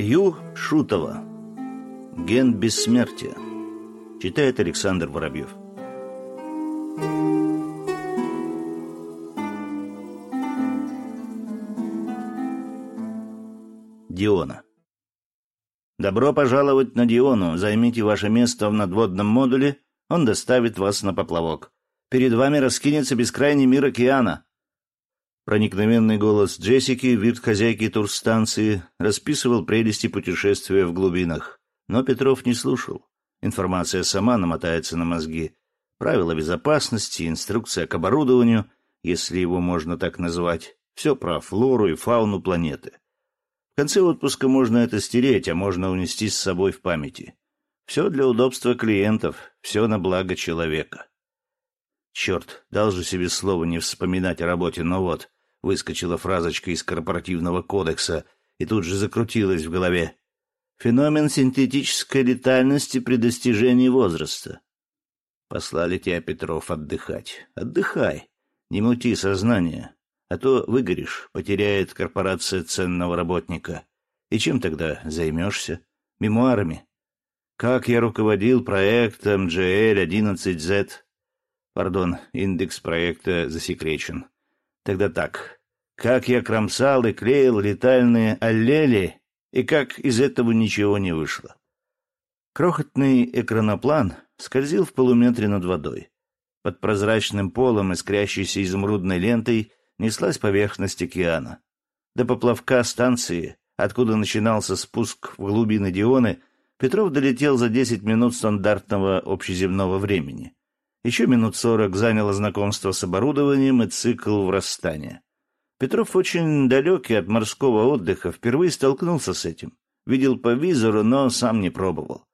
Ю. Шутова. Ген бессмертия. Читает Александр Воробьев. Диона. Добро пожаловать на Диону. Займите ваше место в надводном модуле. Он доставит вас на поплавок. Перед вами раскинется бескрайний мир океана. Проникновенный голос Джессики, вид хозяйки турстанции, расписывал прелести путешествия в глубинах. Но Петров не слушал. Информация сама намотается на мозги. Правила безопасности, инструкция к оборудованию, если его можно так назвать. Все про флору и фауну планеты. В конце отпуска можно это стереть, а можно унести с собой в памяти. Все для удобства клиентов, все на благо человека. Черт, дал же себе слово не вспоминать о работе, но вот, выскочила фразочка из корпоративного кодекса и тут же закрутилась в голове. Феномен синтетической летальности при достижении возраста. Послали тебя, Петров, отдыхать. Отдыхай. Не мути сознание. А то выгоришь, потеряет корпорация ценного работника. И чем тогда займешься? Мемуарами? Как я руководил проектом GL11Z? Пардон, индекс проекта засекречен. Тогда так. Как я кромсал и клеил летальные аллели и как из этого ничего не вышло. Крохотный экраноплан скользил в полуметре над водой. Под прозрачным полом, искрящейся изумрудной лентой, неслась поверхность океана. До поплавка станции, откуда начинался спуск в глубины Дионы, Петров долетел за десять минут стандартного общеземного времени. Еще минут сорок заняло знакомство с оборудованием и цикл врастания. Петров очень далекий от морского отдыха, впервые столкнулся с этим. Видел по визору, но сам не пробовал.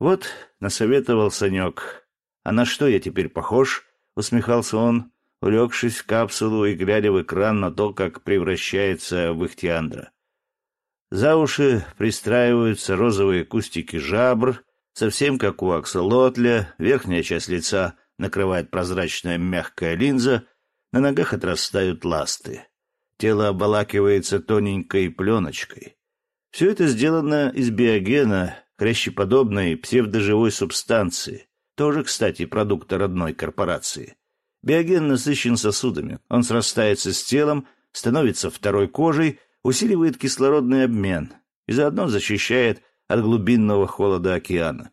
Вот насоветовал Санек. «А на что я теперь похож?» — усмехался он, улегшись в капсулу и глядя в экран на то, как превращается в ихтиандра. За уши пристраиваются розовые кустики жабр, совсем как у аксолотля, верхняя часть лица накрывает прозрачная мягкая линза — на ногах отрастают ласты. Тело обволакивается тоненькой пленочкой. Все это сделано из биогена, хрящеподобной псевдоживой субстанции, тоже, кстати, продукта родной корпорации. Биоген насыщен сосудами, он срастается с телом, становится второй кожей, усиливает кислородный обмен и заодно защищает от глубинного холода океана.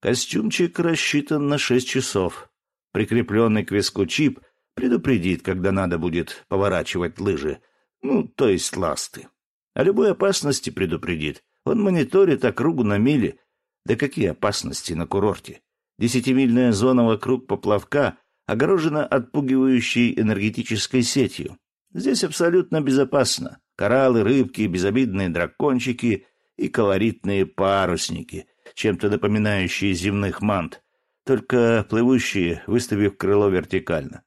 Костюмчик рассчитан на шесть часов. Прикрепленный к виску чип — Предупредит, когда надо будет поворачивать лыжи, ну, то есть ласты. О любой опасности предупредит. Он мониторит округу на мили. Да какие опасности на курорте? Десятимильная зона вокруг поплавка огорожена отпугивающей энергетической сетью. Здесь абсолютно безопасно. Кораллы, рыбки, безобидные дракончики и колоритные парусники, чем-то напоминающие земных мант, только плывущие, выставив крыло вертикально.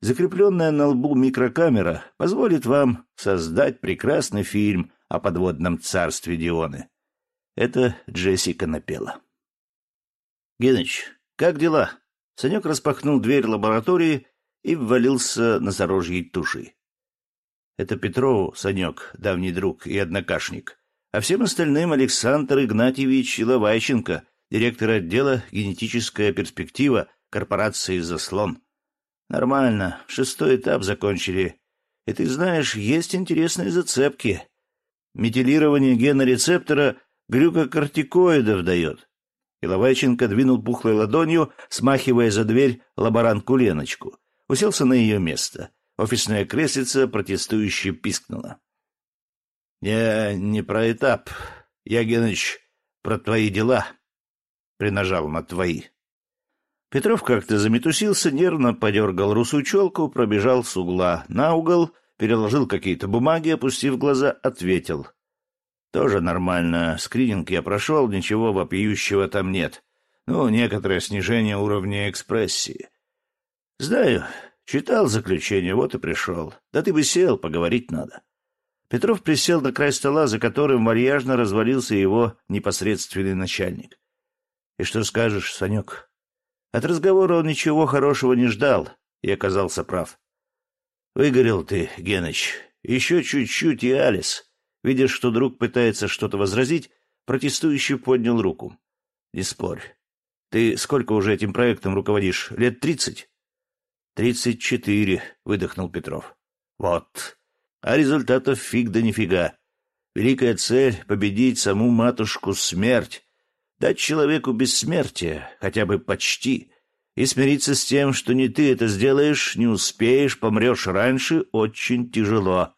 Закрепленная на лбу микрокамера позволит вам создать прекрасный фильм о подводном царстве Дионы. Это Джессика напела. Геныч, как дела? Санек распахнул дверь лаборатории и ввалился на зарожьей туши. Это Петрову, Санек, давний друг и однокашник, а всем остальным Александр Игнатьевич Иловайченко, директор отдела «Генетическая перспектива» корпорации «Заслон». Нормально. Шестой этап закончили. И ты знаешь, есть интересные зацепки. Метилирование гена рецептора глюкокортикоидов дает. Иловайченко двинул пухлой ладонью, смахивая за дверь лаборантку Леночку. Уселся на ее место. Офисная креслица протестующе пискнула. — Я не про этап. Я, про твои дела. Принажал на твои. Петров как-то заметусился, нервно подергал русую челку, пробежал с угла на угол, переложил какие-то бумаги, опустив глаза, ответил. «Тоже нормально. Скрининг я прошел, ничего вопиющего там нет. Ну, некоторое снижение уровня экспрессии. Знаю, читал заключение, вот и пришел. Да ты бы сел, поговорить надо». Петров присел на край стола, за которым вальяжно развалился его непосредственный начальник. — И что скажешь, Санек? От разговора он ничего хорошего не ждал и оказался прав. «Выгорел ты, Геныч. Еще чуть-чуть и Алис. Видя, что друг пытается что-то возразить, протестующий поднял руку. «Не спорь. Ты сколько уже этим проектом руководишь? Лет тридцать?» «Тридцать четыре», — выдохнул Петров. «Вот. А результатов фиг да нифига. Великая цель — победить саму матушку смерть, дать человеку бессмертие, хотя бы почти, и смириться с тем, что не ты это сделаешь, не успеешь, помрешь раньше, очень тяжело.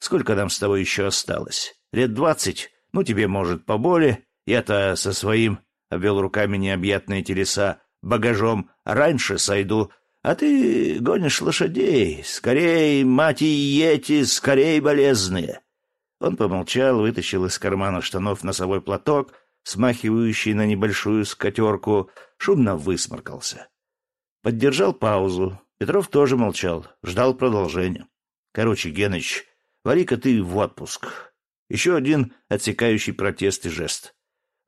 Сколько нам с тобой еще осталось? Лет двадцать? Ну, тебе, может, поболее. Я-то со своим, — обвел руками необъятные телеса, — багажом раньше сойду, а ты гонишь лошадей. Скорей, мать и ети, скорей, болезные. Он помолчал, вытащил из кармана штанов носовой платок, смахивающий на небольшую скатерку, шумно высморкался. Поддержал паузу. Петров тоже молчал, ждал продолжения. Короче, Геныч, вали-ка ты в отпуск. Еще один отсекающий протест и жест.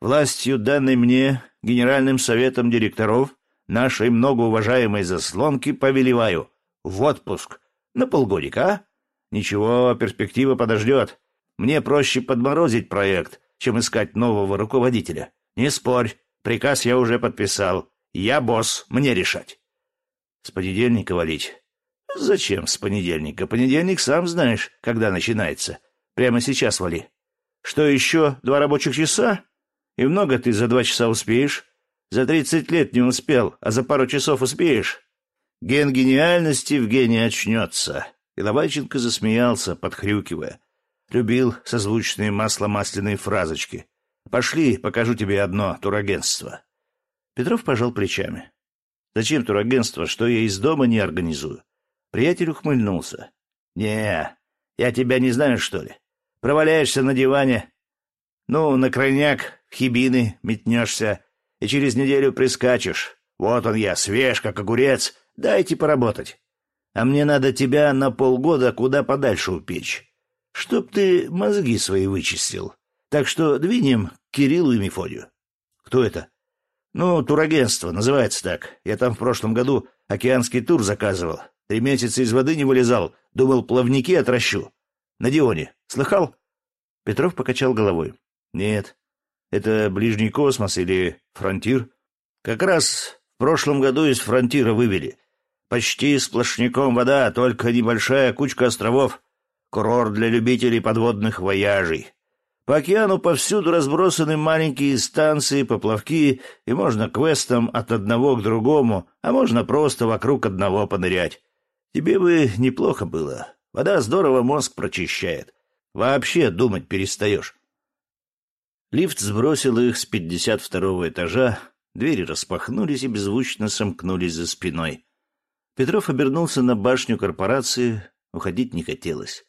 Властью, данной мне, генеральным советом директоров, нашей многоуважаемой заслонки, повелеваю. В отпуск. На полгодика, а? Ничего, перспектива подождет. Мне проще подморозить проект, чем искать нового руководителя. Не спорь, приказ я уже подписал. Я босс, мне решать. С понедельника валить? Зачем с понедельника? Понедельник сам знаешь, когда начинается. Прямо сейчас вали. Что еще? Два рабочих часа? И много ты за два часа успеешь? За тридцать лет не успел, а за пару часов успеешь? Ген гениальности в гении очнется. И Лобайченко засмеялся, подхрюкивая. Любил созвучные масло-масляные фразочки. «Пошли, покажу тебе одно турагентство». Петров пожал плечами. «Зачем турагентство, что я из дома не организую?» Приятель ухмыльнулся. «Не, я тебя не знаю, что ли? Проваляешься на диване, ну, на крайняк хибины метнешься, и через неделю прискачешь. Вот он я, свеж, как огурец, дайте поработать. А мне надо тебя на полгода куда подальше упечь чтоб ты мозги свои вычистил. Так что двинем к Кириллу и Мефодию. Кто это? Ну, турагентство, называется так. Я там в прошлом году океанский тур заказывал. Три месяца из воды не вылезал. Думал, плавники отращу. На Дионе. Слыхал? Петров покачал головой. Нет. Это ближний космос или фронтир? Как раз в прошлом году из фронтира вывели. Почти сплошняком вода, только небольшая кучка островов. Курорт для любителей подводных вояжей. По океану повсюду разбросаны маленькие станции, поплавки, и можно квестом от одного к другому, а можно просто вокруг одного понырять. Тебе бы неплохо было. Вода здорово мозг прочищает. Вообще думать перестаешь. Лифт сбросил их с пятьдесят второго этажа, двери распахнулись и беззвучно сомкнулись за спиной. Петров обернулся на башню корпорации, уходить не хотелось.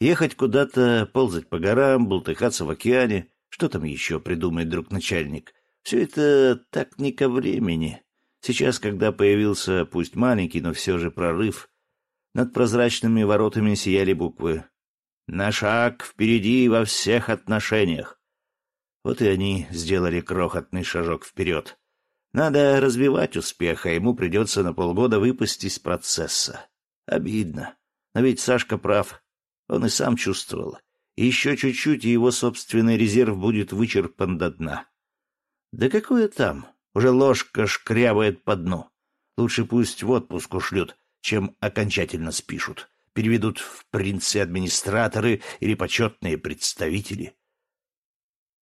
Ехать куда-то, ползать по горам, бултыхаться в океане. Что там еще придумает друг начальник? Все это так не ко времени. Сейчас, когда появился, пусть маленький, но все же прорыв, над прозрачными воротами сияли буквы «На шаг впереди во всех отношениях». Вот и они сделали крохотный шажок вперед. Надо развивать успех, а ему придется на полгода выпасть из процесса. Обидно. Но ведь Сашка прав. Он и сам чувствовал. Еще чуть-чуть, и его собственный резерв будет вычерпан до дна. Да какое там? Уже ложка шкрябает по дну. Лучше пусть в отпуск ушлют, чем окончательно спишут. Переведут в принцы-администраторы или почетные представители.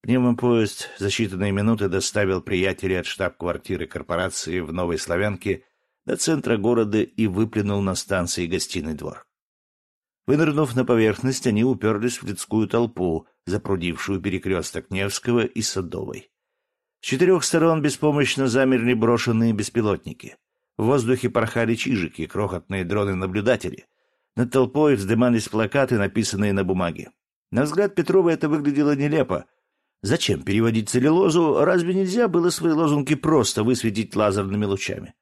Пневмопоезд за считанные минуты доставил приятелей от штаб-квартиры корпорации в Новой Славянке до центра города и выплюнул на станции гостиный двор. Вынырнув на поверхность, они уперлись в людскую толпу, запрудившую перекресток Невского и Садовой. С четырех сторон беспомощно замерли брошенные беспилотники. В воздухе порхали чижики, крохотные дроны-наблюдатели. Над толпой вздымались плакаты, написанные на бумаге. На взгляд Петрова это выглядело нелепо. Зачем переводить целлюлозу? Разве нельзя было свои лозунги просто высветить лазерными лучами?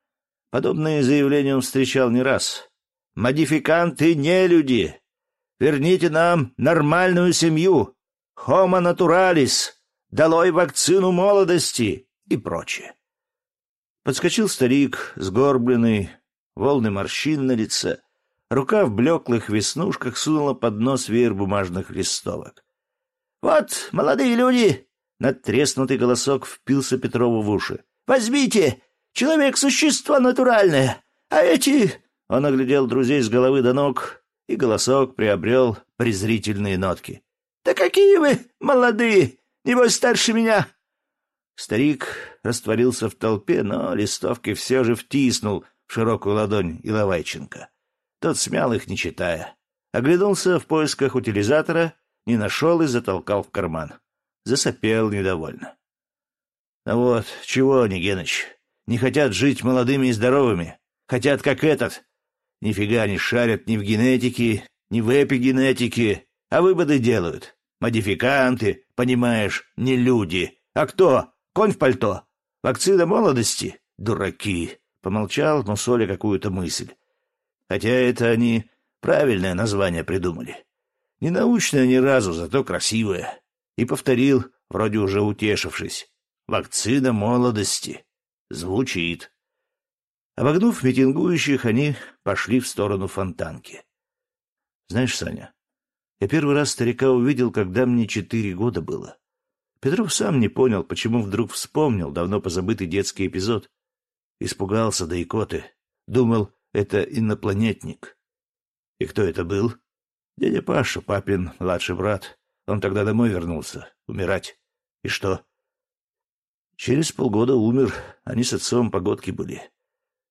Подобные заявления он встречал не раз. Модификанты не люди. Верните нам нормальную семью. Homo naturalis. Долой вакцину молодости и прочее. Подскочил старик, сгорбленный, волны морщин на лице. Рука в блеклых веснушках сунула под нос веер бумажных листовок. Вот, молодые люди!» Надтреснутый голосок впился Петрову в уши. «Возьмите! Человек — существо натуральное! А эти...» Он оглядел друзей с головы до ног, и голосок приобрел презрительные нотки. «Да какие вы молодые! Небось, старше меня!» Старик растворился в толпе, но листовки все же втиснул в широкую ладонь Иловайченко. Тот смял их, не читая. Оглянулся в поисках утилизатора, не нашел и затолкал в карман. Засопел недовольно. Ну вот, чего они, Геныч? Не хотят жить молодыми и здоровыми. Хотят, как этот. Нифига не шарят ни в генетике, ни в эпигенетике, а выводы делают. Модификанты, понимаешь, не люди. А кто? Конь в пальто. Вакцина молодости? Дураки. Помолчал, но соля какую-то мысль. Хотя это они правильное название придумали. Не научное ни разу, зато красивое. И повторил, вроде уже утешившись. Вакцина молодости. Звучит. Обогнув митингующих, они пошли в сторону фонтанки. Знаешь, Саня, я первый раз старика увидел, когда мне четыре года было. Петров сам не понял, почему вдруг вспомнил давно позабытый детский эпизод. Испугался да икоты. Думал, это инопланетник. И кто это был? Дядя Паша, папин младший брат. Он тогда домой вернулся. Умирать. И что? Через полгода умер. Они с отцом погодки были.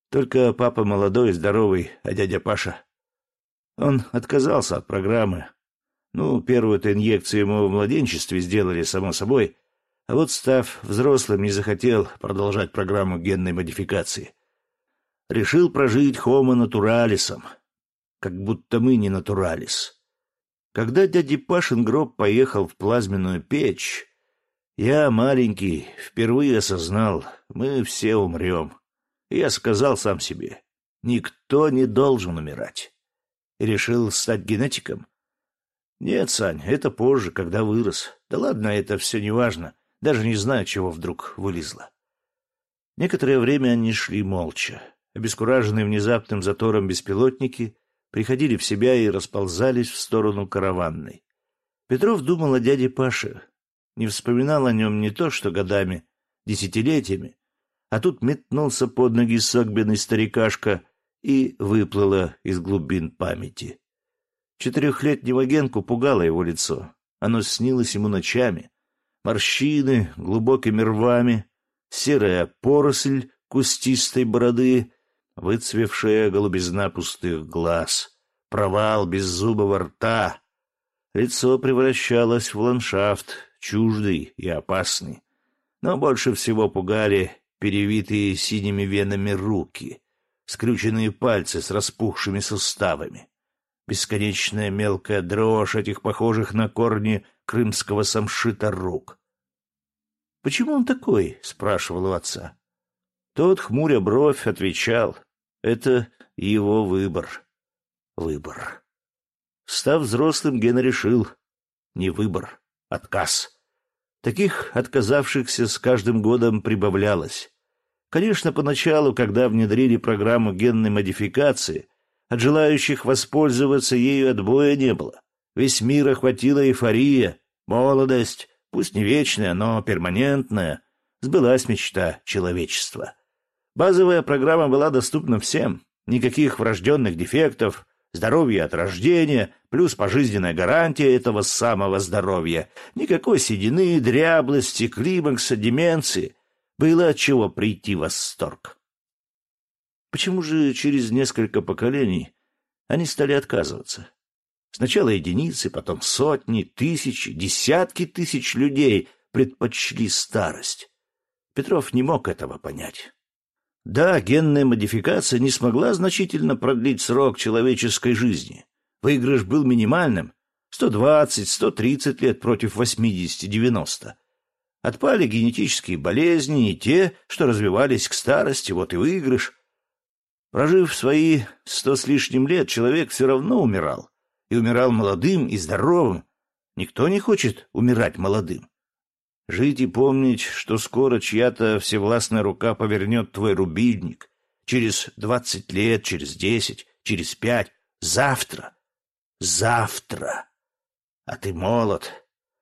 Только папа молодой здоровый, а дядя Паша... Он отказался от программы, ну, первую-то инъекцию ему в младенчестве сделали, само собой, а вот, став взрослым, не захотел продолжать программу генной модификации. Решил прожить хомо натуралисом, как будто мы не натуралис. Когда дядя Пашин гроб поехал в плазменную печь, я, маленький, впервые осознал, мы все умрем. Я сказал сам себе, никто не должен умирать. И решил стать генетиком. Нет, Сань, это позже, когда вырос. Да ладно, это все не важно. Даже не знаю, чего вдруг вылезло. Некоторое время они шли молча. Обескураженные внезапным затором беспилотники приходили в себя и расползались в сторону караванной. Петров думал о дяде Паше. Не вспоминал о нем не то, что годами, десятилетиями, а тут метнулся под ноги согбенный старикашка и выплыло из глубин памяти. Четырехлетнего Генку пугало его лицо. Оно снилось ему ночами. Морщины глубокими рвами, серая поросль кустистой бороды, выцвевшая голубизна пустых глаз, провал беззубого рта. Лицо превращалось в ландшафт, чуждый и опасный. Но больше всего пугали перевитые синими венами руки, скрюченные пальцы с распухшими суставами бесконечная мелкая дрожь этих похожих на корни крымского самшита рук. «Почему он такой?» — спрашивал у отца. Тот, хмуря бровь, отвечал. «Это его выбор. Выбор». Став взрослым, Гена решил. Не выбор, отказ. Таких отказавшихся с каждым годом прибавлялось. Конечно, поначалу, когда внедрили программу генной модификации, от желающих воспользоваться ею отбоя не было. Весь мир охватила эйфория, молодость, пусть не вечная, но перманентная. Сбылась мечта человечества. Базовая программа была доступна всем. Никаких врожденных дефектов, здоровье от рождения, плюс пожизненная гарантия этого самого здоровья. Никакой седины, дряблости, климакса, деменции. Было от чего прийти в восторг. Почему же через несколько поколений они стали отказываться? Сначала единицы, потом сотни, тысячи, десятки тысяч людей предпочли старость. Петров не мог этого понять. Да, генная модификация не смогла значительно продлить срок человеческой жизни. Выигрыш был минимальным — 120-130 лет против 80-90. Отпали генетические болезни и те, что развивались к старости, вот и выигрыш. Прожив свои сто с лишним лет, человек все равно умирал. И умирал молодым и здоровым. Никто не хочет умирать молодым. Жить и помнить, что скоро чья-то всевластная рука повернет твой рубильник. Через двадцать лет, через десять, через пять. Завтра. Завтра. А ты молод.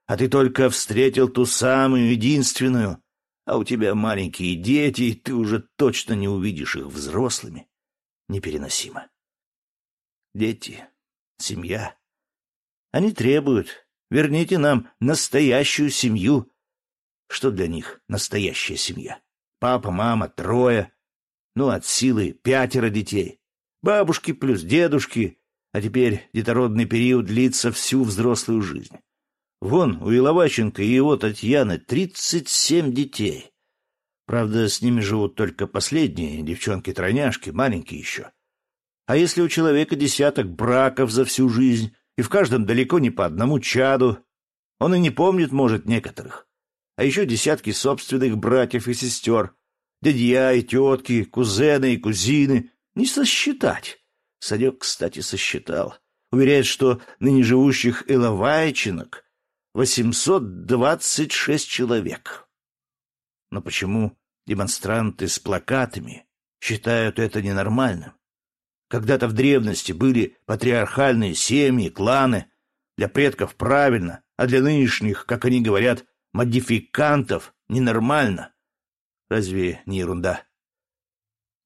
а ты только встретил ту самую единственную, а у тебя маленькие дети, и ты уже точно не увидишь их взрослыми. Непереносимо. Дети, семья. Они требуют, верните нам настоящую семью. Что для них настоящая семья? Папа, мама, трое. Ну, от силы пятеро детей. Бабушки плюс дедушки. А теперь детородный период длится всю взрослую жизнь. Вон, у Иловаченко и его Татьяны тридцать семь детей. Правда, с ними живут только последние, девчонки-тройняшки, маленькие еще. А если у человека десяток браков за всю жизнь, и в каждом далеко не по одному чаду, он и не помнит, может, некоторых. А еще десятки собственных братьев и сестер, дядья и тетки, кузены и кузины. Не сосчитать. Санек, кстати, сосчитал. Уверяет, что ныне живущих Иловайчинок 826 человек. Но почему демонстранты с плакатами считают это ненормальным? Когда-то в древности были патриархальные семьи, кланы. Для предков правильно, а для нынешних, как они говорят, модификантов ненормально. Разве не ерунда?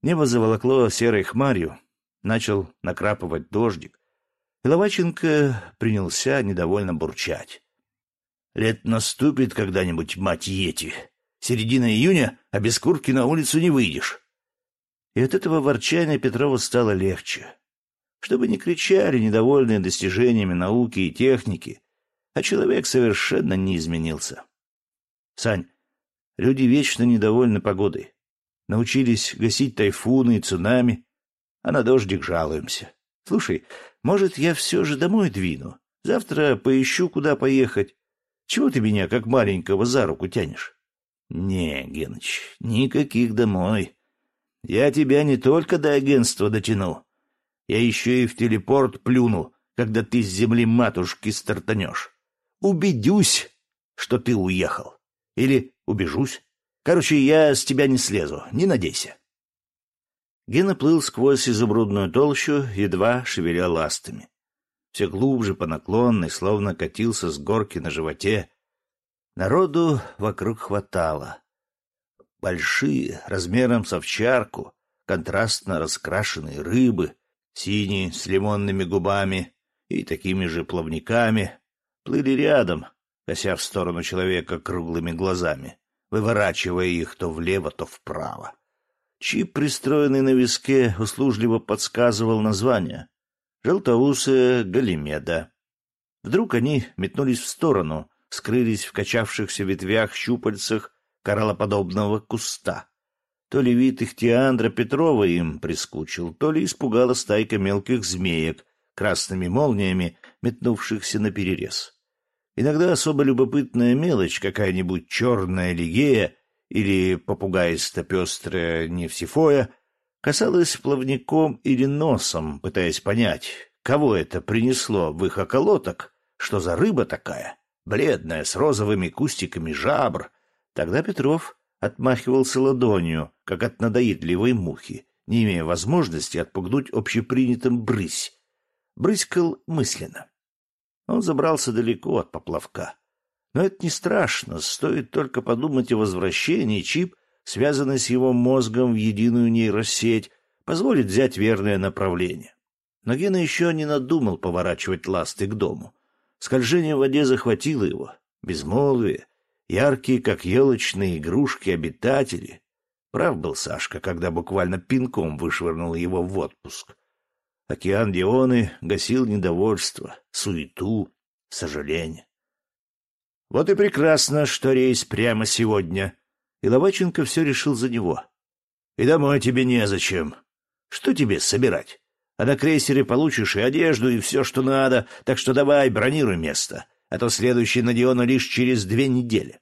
Небо заволокло серой хмарью, начал накрапывать дождик, и Ловаченко принялся недовольно бурчать. Лет наступит когда-нибудь, мать Ети. Середина июня, а без куртки на улицу не выйдешь. И от этого ворчания Петрову стало легче. Чтобы не кричали, недовольные достижениями науки и техники, а человек совершенно не изменился. Сань, люди вечно недовольны погодой. Научились гасить тайфуны и цунами, а на дождик жалуемся. Слушай, может, я все же домой двину? Завтра поищу, куда поехать. Чего ты меня, как маленького, за руку тянешь? Не, Геныч, никаких домой. Я тебя не только до агентства дотяну. Я еще и в телепорт плюну, когда ты с земли матушки стартанешь. Убедюсь, что ты уехал. Или убежусь. Короче, я с тебя не слезу, не надейся. Гена плыл сквозь изумрудную толщу, едва шевеля ластами все глубже по наклонной, словно катился с горки на животе. Народу вокруг хватало. Большие, размером с овчарку, контрастно раскрашенные рыбы, синие, с лимонными губами и такими же плавниками, плыли рядом, кося в сторону человека круглыми глазами, выворачивая их то влево, то вправо. Чип, пристроенный на виске, услужливо подсказывал название желтоусая Галимеда. Вдруг они метнулись в сторону, скрылись в качавшихся ветвях щупальцах кораллоподобного куста. То ли вид Ихтиандра Петрова им прискучил, то ли испугала стайка мелких змеек, красными молниями, метнувшихся на перерез. Иногда особо любопытная мелочь, какая-нибудь черная лигея или попугаисто-пестрая нефсифоя — касалась плавником или носом, пытаясь понять, кого это принесло в их околоток, что за рыба такая, бледная, с розовыми кустиками жабр. Тогда Петров отмахивался ладонью, как от надоедливой мухи, не имея возможности отпугнуть общепринятым брысь. Брыскал мысленно. Он забрался далеко от поплавка. Но это не страшно, стоит только подумать о возвращении, Чип связанный с его мозгом в единую нейросеть, позволит взять верное направление. Но Гена еще не надумал поворачивать ласты к дому. Скольжение в воде захватило его. Безмолвие, яркие, как елочные игрушки, обитатели. Прав был Сашка, когда буквально пинком вышвырнул его в отпуск. Океан Дионы гасил недовольство, суету, сожаление. Вот и прекрасно, что рейс прямо сегодня, и Ловаченко все решил за него. «И домой тебе незачем. Что тебе собирать? А на крейсере получишь и одежду, и все, что надо, так что давай, бронируй место, а то следующий на Диону лишь через две недели».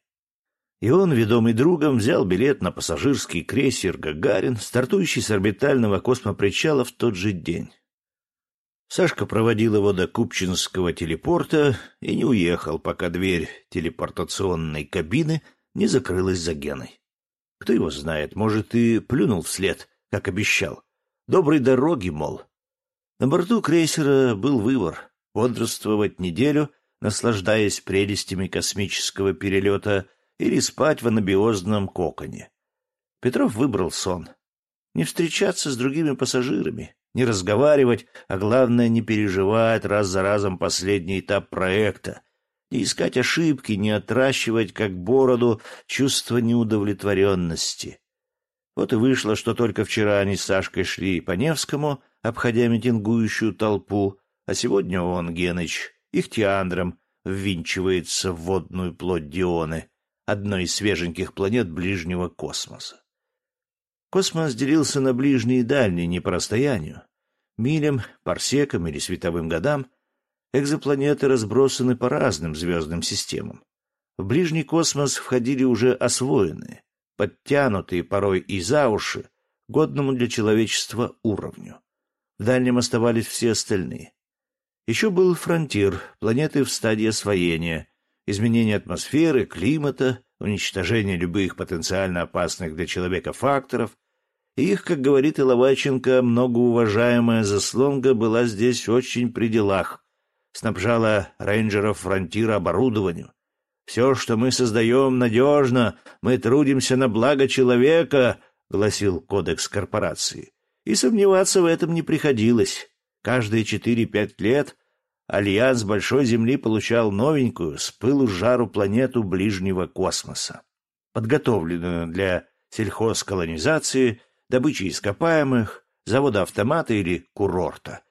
И он, ведомый другом, взял билет на пассажирский крейсер «Гагарин», стартующий с орбитального космопричала в тот же день. Сашка проводил его до Купчинского телепорта и не уехал, пока дверь телепортационной кабины — не закрылась за Геной. Кто его знает, может, и плюнул вслед, как обещал. Доброй дороги, мол. На борту крейсера был выбор — бодрствовать неделю, наслаждаясь прелестями космического перелета, или спать в анабиозном коконе. Петров выбрал сон. Не встречаться с другими пассажирами, не разговаривать, а главное не переживать раз за разом последний этап проекта, не искать ошибки, не отращивать, как бороду, чувство неудовлетворенности. Вот и вышло, что только вчера они с Сашкой шли по Невскому, обходя митингующую толпу, а сегодня он, Геныч, ихтиандром, ввинчивается в водную плоть Дионы, одной из свеженьких планет ближнего космоса. Космос делился на ближний и дальний не по расстоянию. Милям, парсекам или световым годам экзопланеты разбросаны по разным звездным системам. В ближний космос входили уже освоенные, подтянутые порой и за уши, годному для человечества уровню. В дальнем оставались все остальные. Еще был фронтир, планеты в стадии освоения, изменение атмосферы, климата, уничтожение любых потенциально опасных для человека факторов. Их, как говорит Иловаченко, многоуважаемая заслонка была здесь очень при делах, снабжала рейнджеров фронтира оборудованием. «Все, что мы создаем, надежно, мы трудимся на благо человека», — гласил кодекс корпорации. И сомневаться в этом не приходилось. Каждые четыре-пять лет Альянс Большой Земли получал новенькую, с пылу жару планету ближнего космоса, подготовленную для сельхозколонизации, добычи ископаемых, завода автомата или курорта.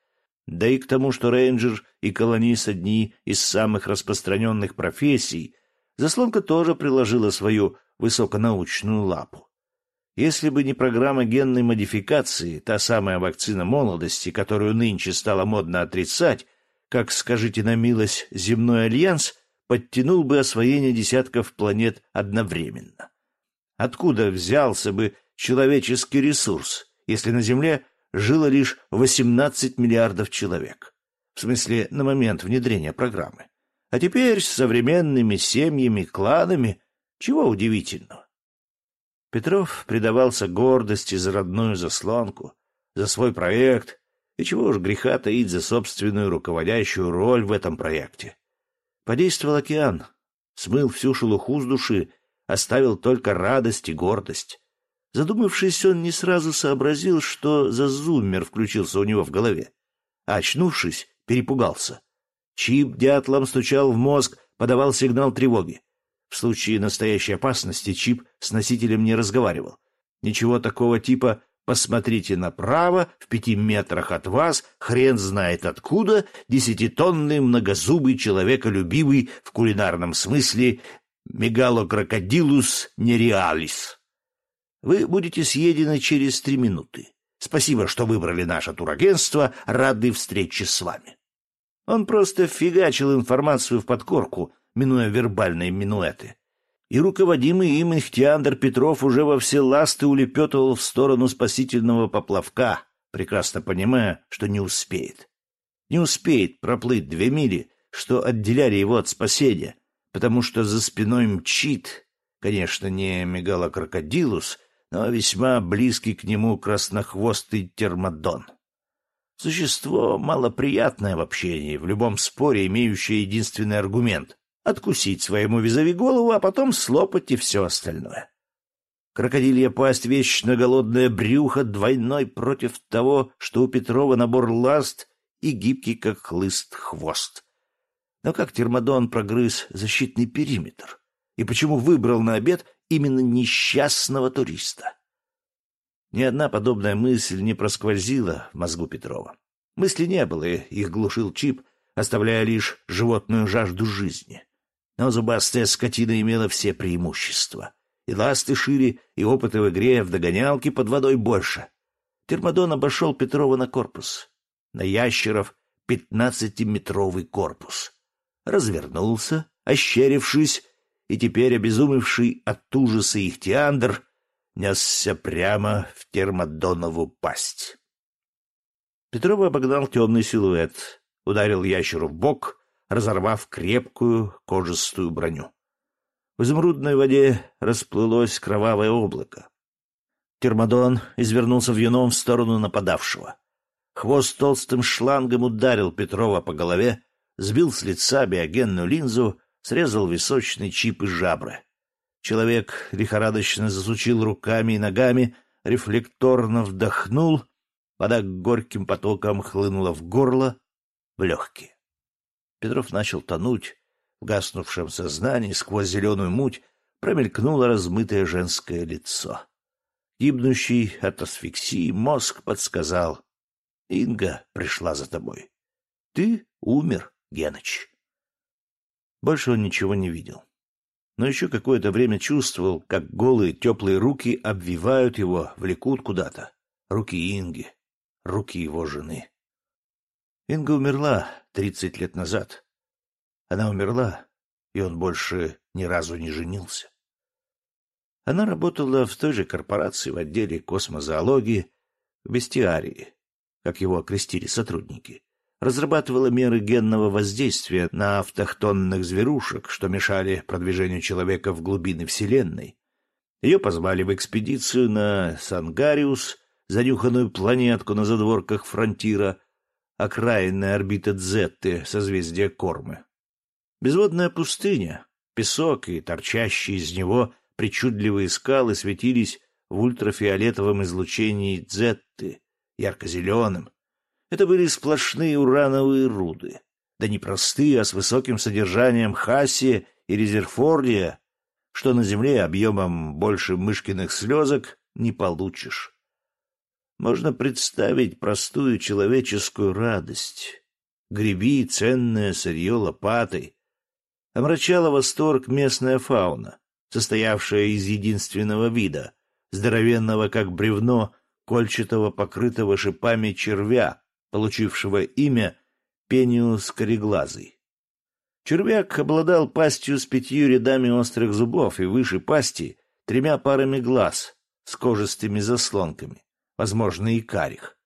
Да и к тому, что рейнджер и колонист одни из самых распространенных профессий, заслонка тоже приложила свою высоконаучную лапу. Если бы не программа генной модификации, та самая вакцина молодости, которую нынче стало модно отрицать, как, скажите на милость, земной альянс подтянул бы освоение десятков планет одновременно. Откуда взялся бы человеческий ресурс, если на Земле жило лишь 18 миллиардов человек? В смысле, на момент внедрения программы. А теперь с современными семьями, кланами, чего удивительного? Петров предавался гордости за родную заслонку, за свой проект, и чего уж греха таить за собственную руководящую роль в этом проекте. Подействовал океан, смыл всю шелуху с души, оставил только радость и гордость. Задумавшись, он не сразу сообразил, что за зуммер включился у него в голове. А очнувшись, перепугался. Чип дятлом стучал в мозг, подавал сигнал тревоги. В случае настоящей опасности чип с носителем не разговаривал. Ничего такого типа Посмотрите направо, в пяти метрах от вас, хрен знает откуда, десятитонный многозубый человеколюбивый в кулинарном смысле мегалокрокодилус нереалис. Вы будете съедены через три минуты. Спасибо, что выбрали наше турагентство, рады встрече с вами. Он просто фигачил информацию в подкорку, минуя вербальные минуэты и руководимый им Ихтиандр Петров уже во все ласты улепетывал в сторону спасительного поплавка, прекрасно понимая, что не успеет. Не успеет проплыть две мили, что отделяли его от спасения, потому что за спиной мчит, конечно, не мегалокрокодилус, но весьма близкий к нему краснохвостый термодон. Существо малоприятное в общении, в любом споре имеющее единственный аргумент откусить своему визави голову, а потом слопать и все остальное. Крокодилья пасть, вечно голодное брюхо, двойной против того, что у Петрова набор ласт и гибкий, как хлыст, хвост. Но как Термодон прогрыз защитный периметр? И почему выбрал на обед именно несчастного туриста? Ни одна подобная мысль не просквозила в мозгу Петрова. Мысли не было, их глушил чип, оставляя лишь животную жажду жизни. Но зубастая скотина имела все преимущества. И ласты шире, и опыта в игре в догонялке под водой больше. Термодон обошел Петрова на корпус. На ящеров пятнадцатиметровый корпус. Развернулся, ощерившись, и теперь обезумевший от ужаса Ихтиандр несся прямо в термодонову пасть. Петрова обогнал темный силуэт, ударил ящеру в бок, разорвав крепкую кожистую броню. В изумрудной воде расплылось кровавое облако. Термодон извернулся вьюном в сторону нападавшего. Хвост толстым шлангом ударил Петрова по голове, сбил с лица биогенную линзу, срезал височный чип из жабры. Человек лихорадочно засучил руками и ногами, рефлекторно вдохнул, вода горьким потоком хлынула в горло, в легкие. Петров начал тонуть, в гаснувшем сознании сквозь зеленую муть промелькнуло размытое женское лицо. Гибнущий от асфиксии мозг подсказал. Инга пришла за тобой. Ты умер, Геныч. Больше он ничего не видел. Но еще какое-то время чувствовал, как голые теплые руки обвивают его, влекут куда-то. Руки Инги, руки его жены. Инга умерла тридцать лет назад. Она умерла, и он больше ни разу не женился. Она работала в той же корпорации в отделе космозоологии, в бестиарии, как его окрестили сотрудники. Разрабатывала меры генного воздействия на автохтонных зверушек, что мешали продвижению человека в глубины Вселенной. Ее позвали в экспедицию на Сангариус, занюханную планетку на задворках фронтира, окраинная орбита Дзетты, созвездия Кормы. Безводная пустыня, песок и торчащие из него Причудливые скалы светились в ультрафиолетовом излучении дзетты, ярко-зеленым. Это были сплошные урановые руды. Да не простые, а с высоким содержанием хасия и резерфордия, что на Земле объемом больше мышкиных слезок не получишь. Можно представить простую человеческую радость. Греби ценное сырье лопатой. Омрачала восторг местная фауна состоявшая из единственного вида, здоровенного как бревно, кольчатого, покрытого шипами червя, получившего имя Пениус кореглазый. Червяк обладал пастью с пятью рядами острых зубов и выше пасти тремя парами глаз с кожистыми заслонками, возможно, и карих.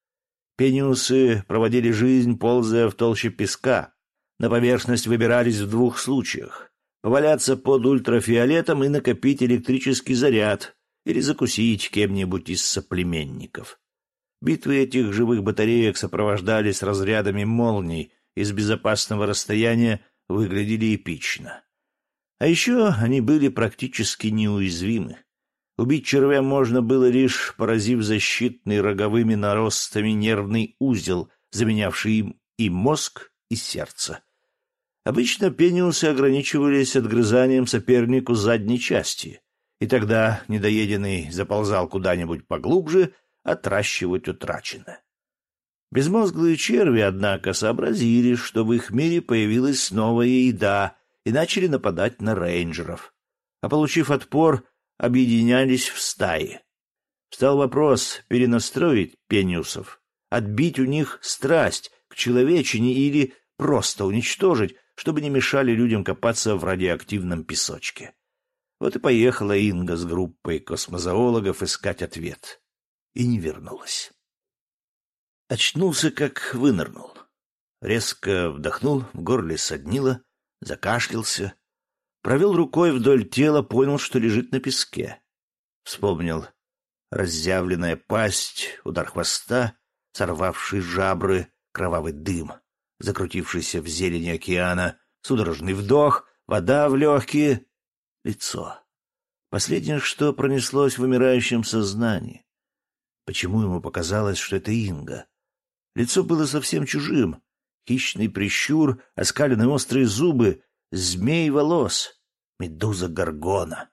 Пениусы проводили жизнь, ползая в толще песка. На поверхность выбирались в двух случаях поваляться под ультрафиолетом и накопить электрический заряд или закусить кем-нибудь из соплеменников. Битвы этих живых батареек сопровождались разрядами молний и с безопасного расстояния выглядели эпично. А еще они были практически неуязвимы. Убить червя можно было лишь поразив защитный роговыми наростами нервный узел, заменявший им и мозг, и сердце. Обычно пениусы ограничивались отгрызанием сопернику задней части, и тогда недоеденный заползал куда-нибудь поглубже отращивать утраченное. Безмозглые черви, однако, сообразили, что в их мире появилась новая еда и начали нападать на рейнджеров. А получив отпор, объединялись в стаи. Встал вопрос перенастроить пениусов, отбить у них страсть к человечине или просто уничтожить, чтобы не мешали людям копаться в радиоактивном песочке. Вот и поехала Инга с группой космозоологов искать ответ. И не вернулась. Очнулся, как вынырнул. Резко вдохнул, в горле соднило, закашлялся. Провел рукой вдоль тела, понял, что лежит на песке. Вспомнил разъявленная пасть, удар хвоста, сорвавший жабры, кровавый дым закрутившийся в зелени океана, судорожный вдох, вода в легкие, лицо. Последнее, что пронеслось в умирающем сознании. Почему ему показалось, что это Инга? Лицо было совсем чужим. Хищный прищур, оскаленные острые зубы, змей волос, медуза горгона.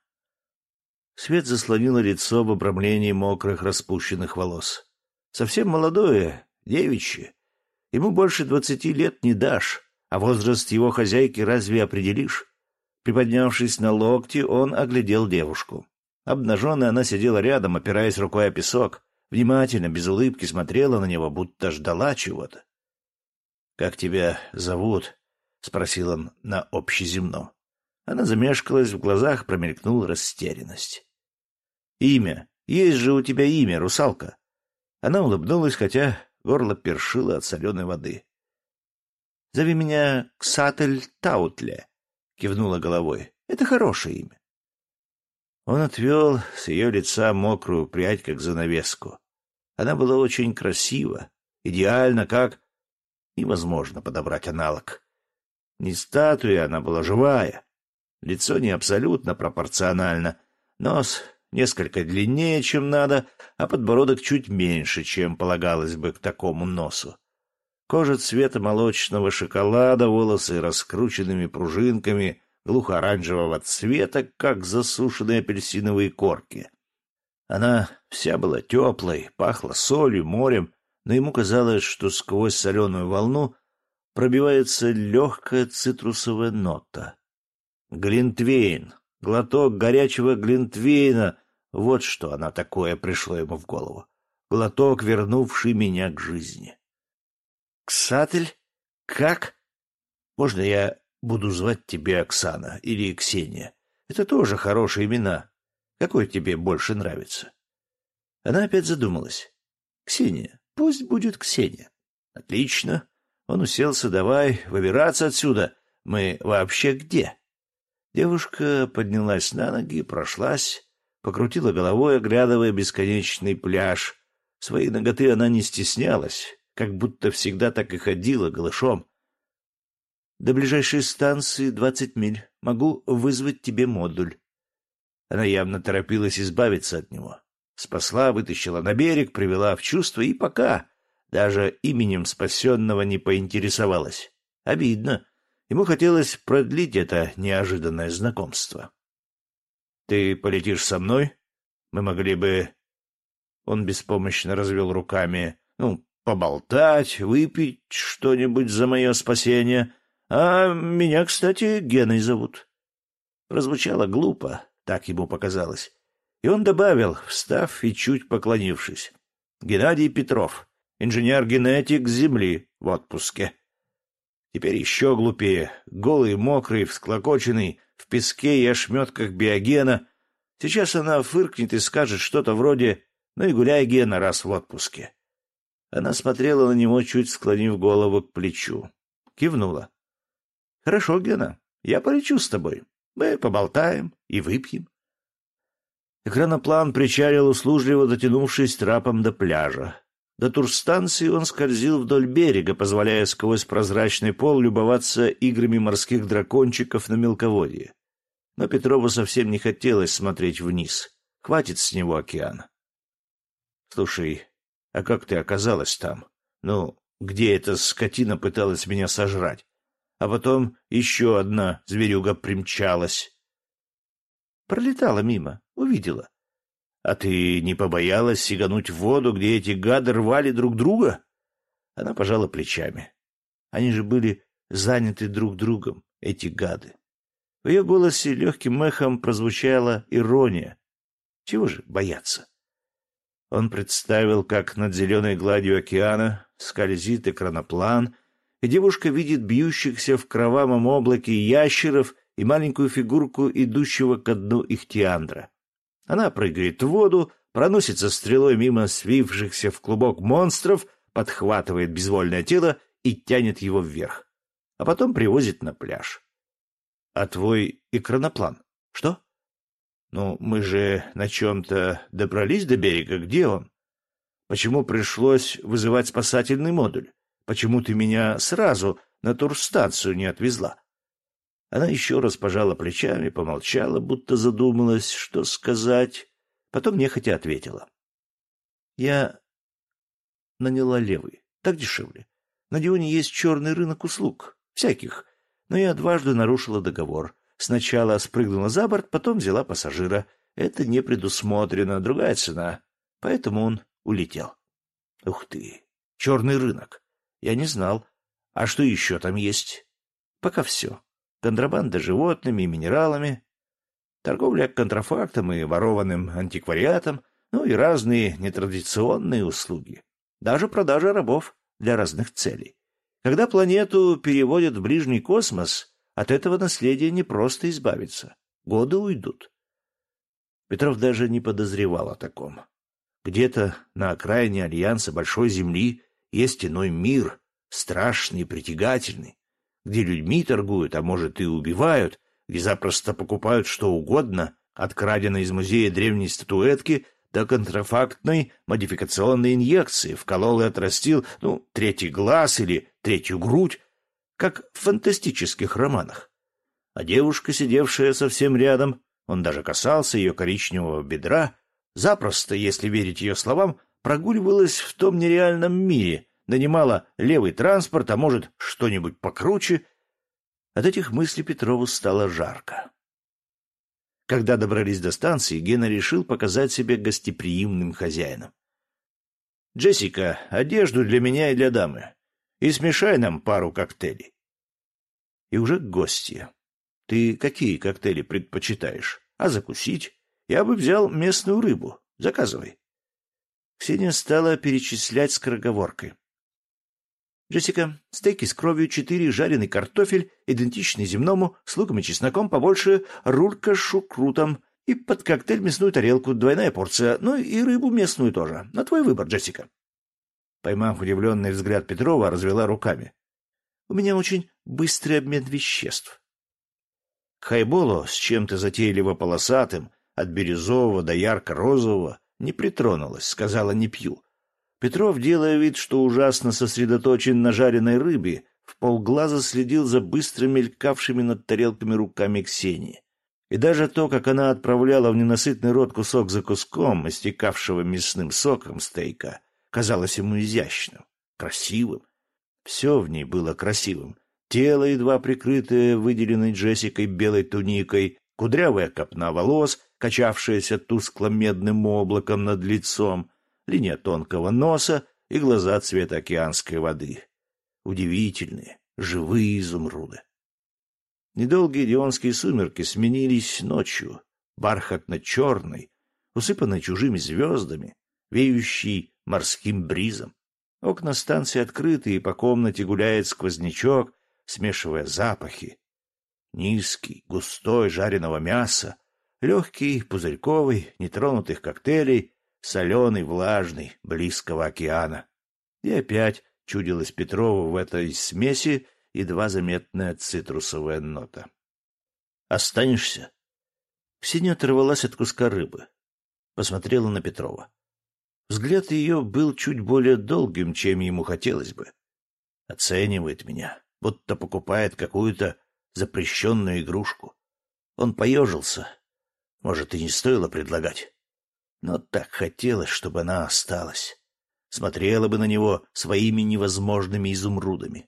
Свет заслонило лицо в обрамлении мокрых распущенных волос. Совсем молодое, девичье, Ему больше двадцати лет не дашь, а возраст его хозяйки разве определишь? Приподнявшись на локти, он оглядел девушку. Обнаженная она сидела рядом, опираясь рукой о песок, внимательно, без улыбки смотрела на него, будто ждала чего-то. — Как тебя зовут? — спросил он на общеземном. Она замешкалась, в глазах промелькнула растерянность. — Имя. Есть же у тебя имя, русалка. Она улыбнулась, хотя Горло першило от соленой воды. — Зови меня Ксатель Таутле, — кивнула головой. — Это хорошее имя. Он отвел с ее лица мокрую прядь, как занавеску. Она была очень красива, идеально, как... Невозможно подобрать аналог. Не статуя, она была живая. Лицо не абсолютно пропорционально. Нос несколько длиннее, чем надо, а подбородок чуть меньше, чем полагалось бы к такому носу. Кожа цвета молочного шоколада, волосы раскрученными пружинками, глухо-оранжевого цвета, как засушенные апельсиновые корки. Она вся была теплой, пахла солью, морем, но ему казалось, что сквозь соленую волну пробивается легкая цитрусовая нота. Глинтвейн, глоток горячего глинтвейна, вот что она такое пришло ему в голову. Глоток, вернувший меня к жизни. Ксатель? Как? Можно я буду звать тебя Оксана или Ксения? Это тоже хорошие имена. Какой тебе больше нравится? Она опять задумалась. Ксения. Пусть будет Ксения. Отлично. Он уселся. Давай выбираться отсюда. Мы вообще где? Девушка поднялась на ноги, прошлась, покрутила головой, оглядывая бесконечный пляж. Своей ноготы она не стеснялась, как будто всегда так и ходила голышом. До ближайшей станции двадцать миль. Могу вызвать тебе модуль. Она явно торопилась избавиться от него. Спасла, вытащила на берег, привела в чувство и пока даже именем спасенного не поинтересовалась. Обидно. Ему хотелось продлить это неожиданное знакомство. «Ты полетишь со мной? Мы могли бы...» Он беспомощно развел руками. «Ну, поболтать, выпить что-нибудь за мое спасение. А меня, кстати, Геной зовут». Прозвучало глупо, так ему показалось. И он добавил, встав и чуть поклонившись. «Геннадий Петров, инженер-генетик Земли в отпуске». Теперь еще глупее, голый, мокрый, всклокоченный, в песке и ошметках биогена. Сейчас она фыркнет и скажет что-то вроде «Ну и гуляй, Гена, раз в отпуске». Она смотрела на него, чуть склонив голову к плечу. Кивнула. «Хорошо, Гена, я полечу с тобой. Мы поболтаем и выпьем. Экраноплан причалил услужливо, дотянувшись трапом до пляжа. До турстанции он скользил вдоль берега, позволяя сквозь прозрачный пол любоваться играми морских дракончиков на мелководье. Но Петрову совсем не хотелось смотреть вниз. Хватит с него океана. Слушай, а как ты оказалась там? Ну, где эта скотина пыталась меня сожрать? А потом еще одна зверюга примчалась. Пролетала мимо, увидела. А ты не побоялась сигануть в воду, где эти гады рвали друг друга? Она пожала плечами. Они же были заняты друг другом, эти гады. В ее голосе легким эхом прозвучала ирония. Чего же бояться? Он представил, как над зеленой гладью океана скользит экраноплан — и девушка видит бьющихся в кровавом облаке ящеров и маленькую фигурку идущего ко дну ихтиандра. Она прыгает в воду, проносится стрелой мимо свившихся в клубок монстров, подхватывает безвольное тело и тянет его вверх, а потом привозит на пляж. — А твой экраноплан? Что? — Ну, мы же на чем-то добрались до берега. Где он? Почему пришлось вызывать спасательный модуль? Почему ты меня сразу на турстанцию не отвезла? Она еще раз пожала плечами, помолчала, будто задумалась, что сказать, потом нехотя ответила. Я наняла левый, так дешевле. На Дионе есть черный рынок услуг, всяких, но я дважды нарушила договор. Сначала спрыгнула за борт, потом взяла пассажира. Это не предусмотрено, другая цена. Поэтому он улетел. Ух ты, черный рынок. Я не знал. А что еще там есть? Пока все. Контрабанда животными и минералами, торговля контрафактом и ворованным антиквариатом, ну и разные нетрадиционные услуги. Даже продажа рабов для разных целей. Когда планету переводят в ближний космос, от этого наследия не просто избавиться. Годы уйдут. Петров даже не подозревал о таком. Где-то на окраине Альянса Большой Земли есть иной мир, страшный и притягательный, где людьми торгуют, а может и убивают, где запросто покупают что угодно, от краденой из музея древней статуэтки до контрафактной модификационной инъекции, вколол и отрастил, ну, третий глаз или третью грудь. как в фантастических романах. А девушка, сидевшая совсем рядом, он даже касался ее коричневого бедра, запросто, если верить ее словам, прогуливалась в том нереальном мире, нанимала левый транспорт, а может, что-нибудь покруче. От этих мыслей Петрову стало жарко. Когда добрались до станции, Гена решил показать себя гостеприимным хозяином. «Джессика, одежду для меня и для дамы. И смешай нам пару коктейлей». И уже гостья. «Ты какие коктейли предпочитаешь? А закусить? Я бы взял местную рыбу. Заказывай». Ксения стала перечислять скороговоркой. Джессика, стейки с кровью, четыре, жареный картофель, идентичный земному, с луком и чесноком, побольше, рулька с шукрутом и под коктейль мясную тарелку, двойная порция, ну и рыбу местную тоже. На твой выбор, Джессика. Поймав удивленный взгляд Петрова, развела руками. У меня очень быстрый обмен веществ. К хайболу с чем-то затейливо полосатым, от бирюзового до ярко-розового, не притронулась, сказала «не пью». Петров, делая вид, что ужасно сосредоточен на жареной рыбе, в полглаза следил за быстро мелькавшими над тарелками руками Ксении. И даже то, как она отправляла в ненасытный рот кусок за куском, истекавшего мясным соком стейка, казалось ему изящным, красивым. Все в ней было красивым. Тело, едва прикрытое выделенной Джессикой белой туникой, кудрявая копна волос, качавшаяся тускло-медным облаком над лицом — линия тонкого носа и глаза цвета океанской воды. Удивительные, живые изумруды. Недолгие дионские сумерки сменились ночью, бархатно-черной, усыпанной чужими звездами, веющей морским бризом. Окна станции открыты, и по комнате гуляет сквознячок, смешивая запахи. Низкий, густой жареного мяса, легкий, пузырьковый, нетронутых коктейлей, соленый, влажный, близкого океана. И опять чудилась Петрову в этой смеси едва заметная цитрусовая нота. «Останешься?» Ксения оторвалась от куска рыбы. Посмотрела на Петрова. Взгляд ее был чуть более долгим, чем ему хотелось бы. Оценивает меня, будто покупает какую-то запрещенную игрушку. Он поежился. Может, и не стоило предлагать. Но так хотелось, чтобы она осталась. Смотрела бы на него своими невозможными изумрудами.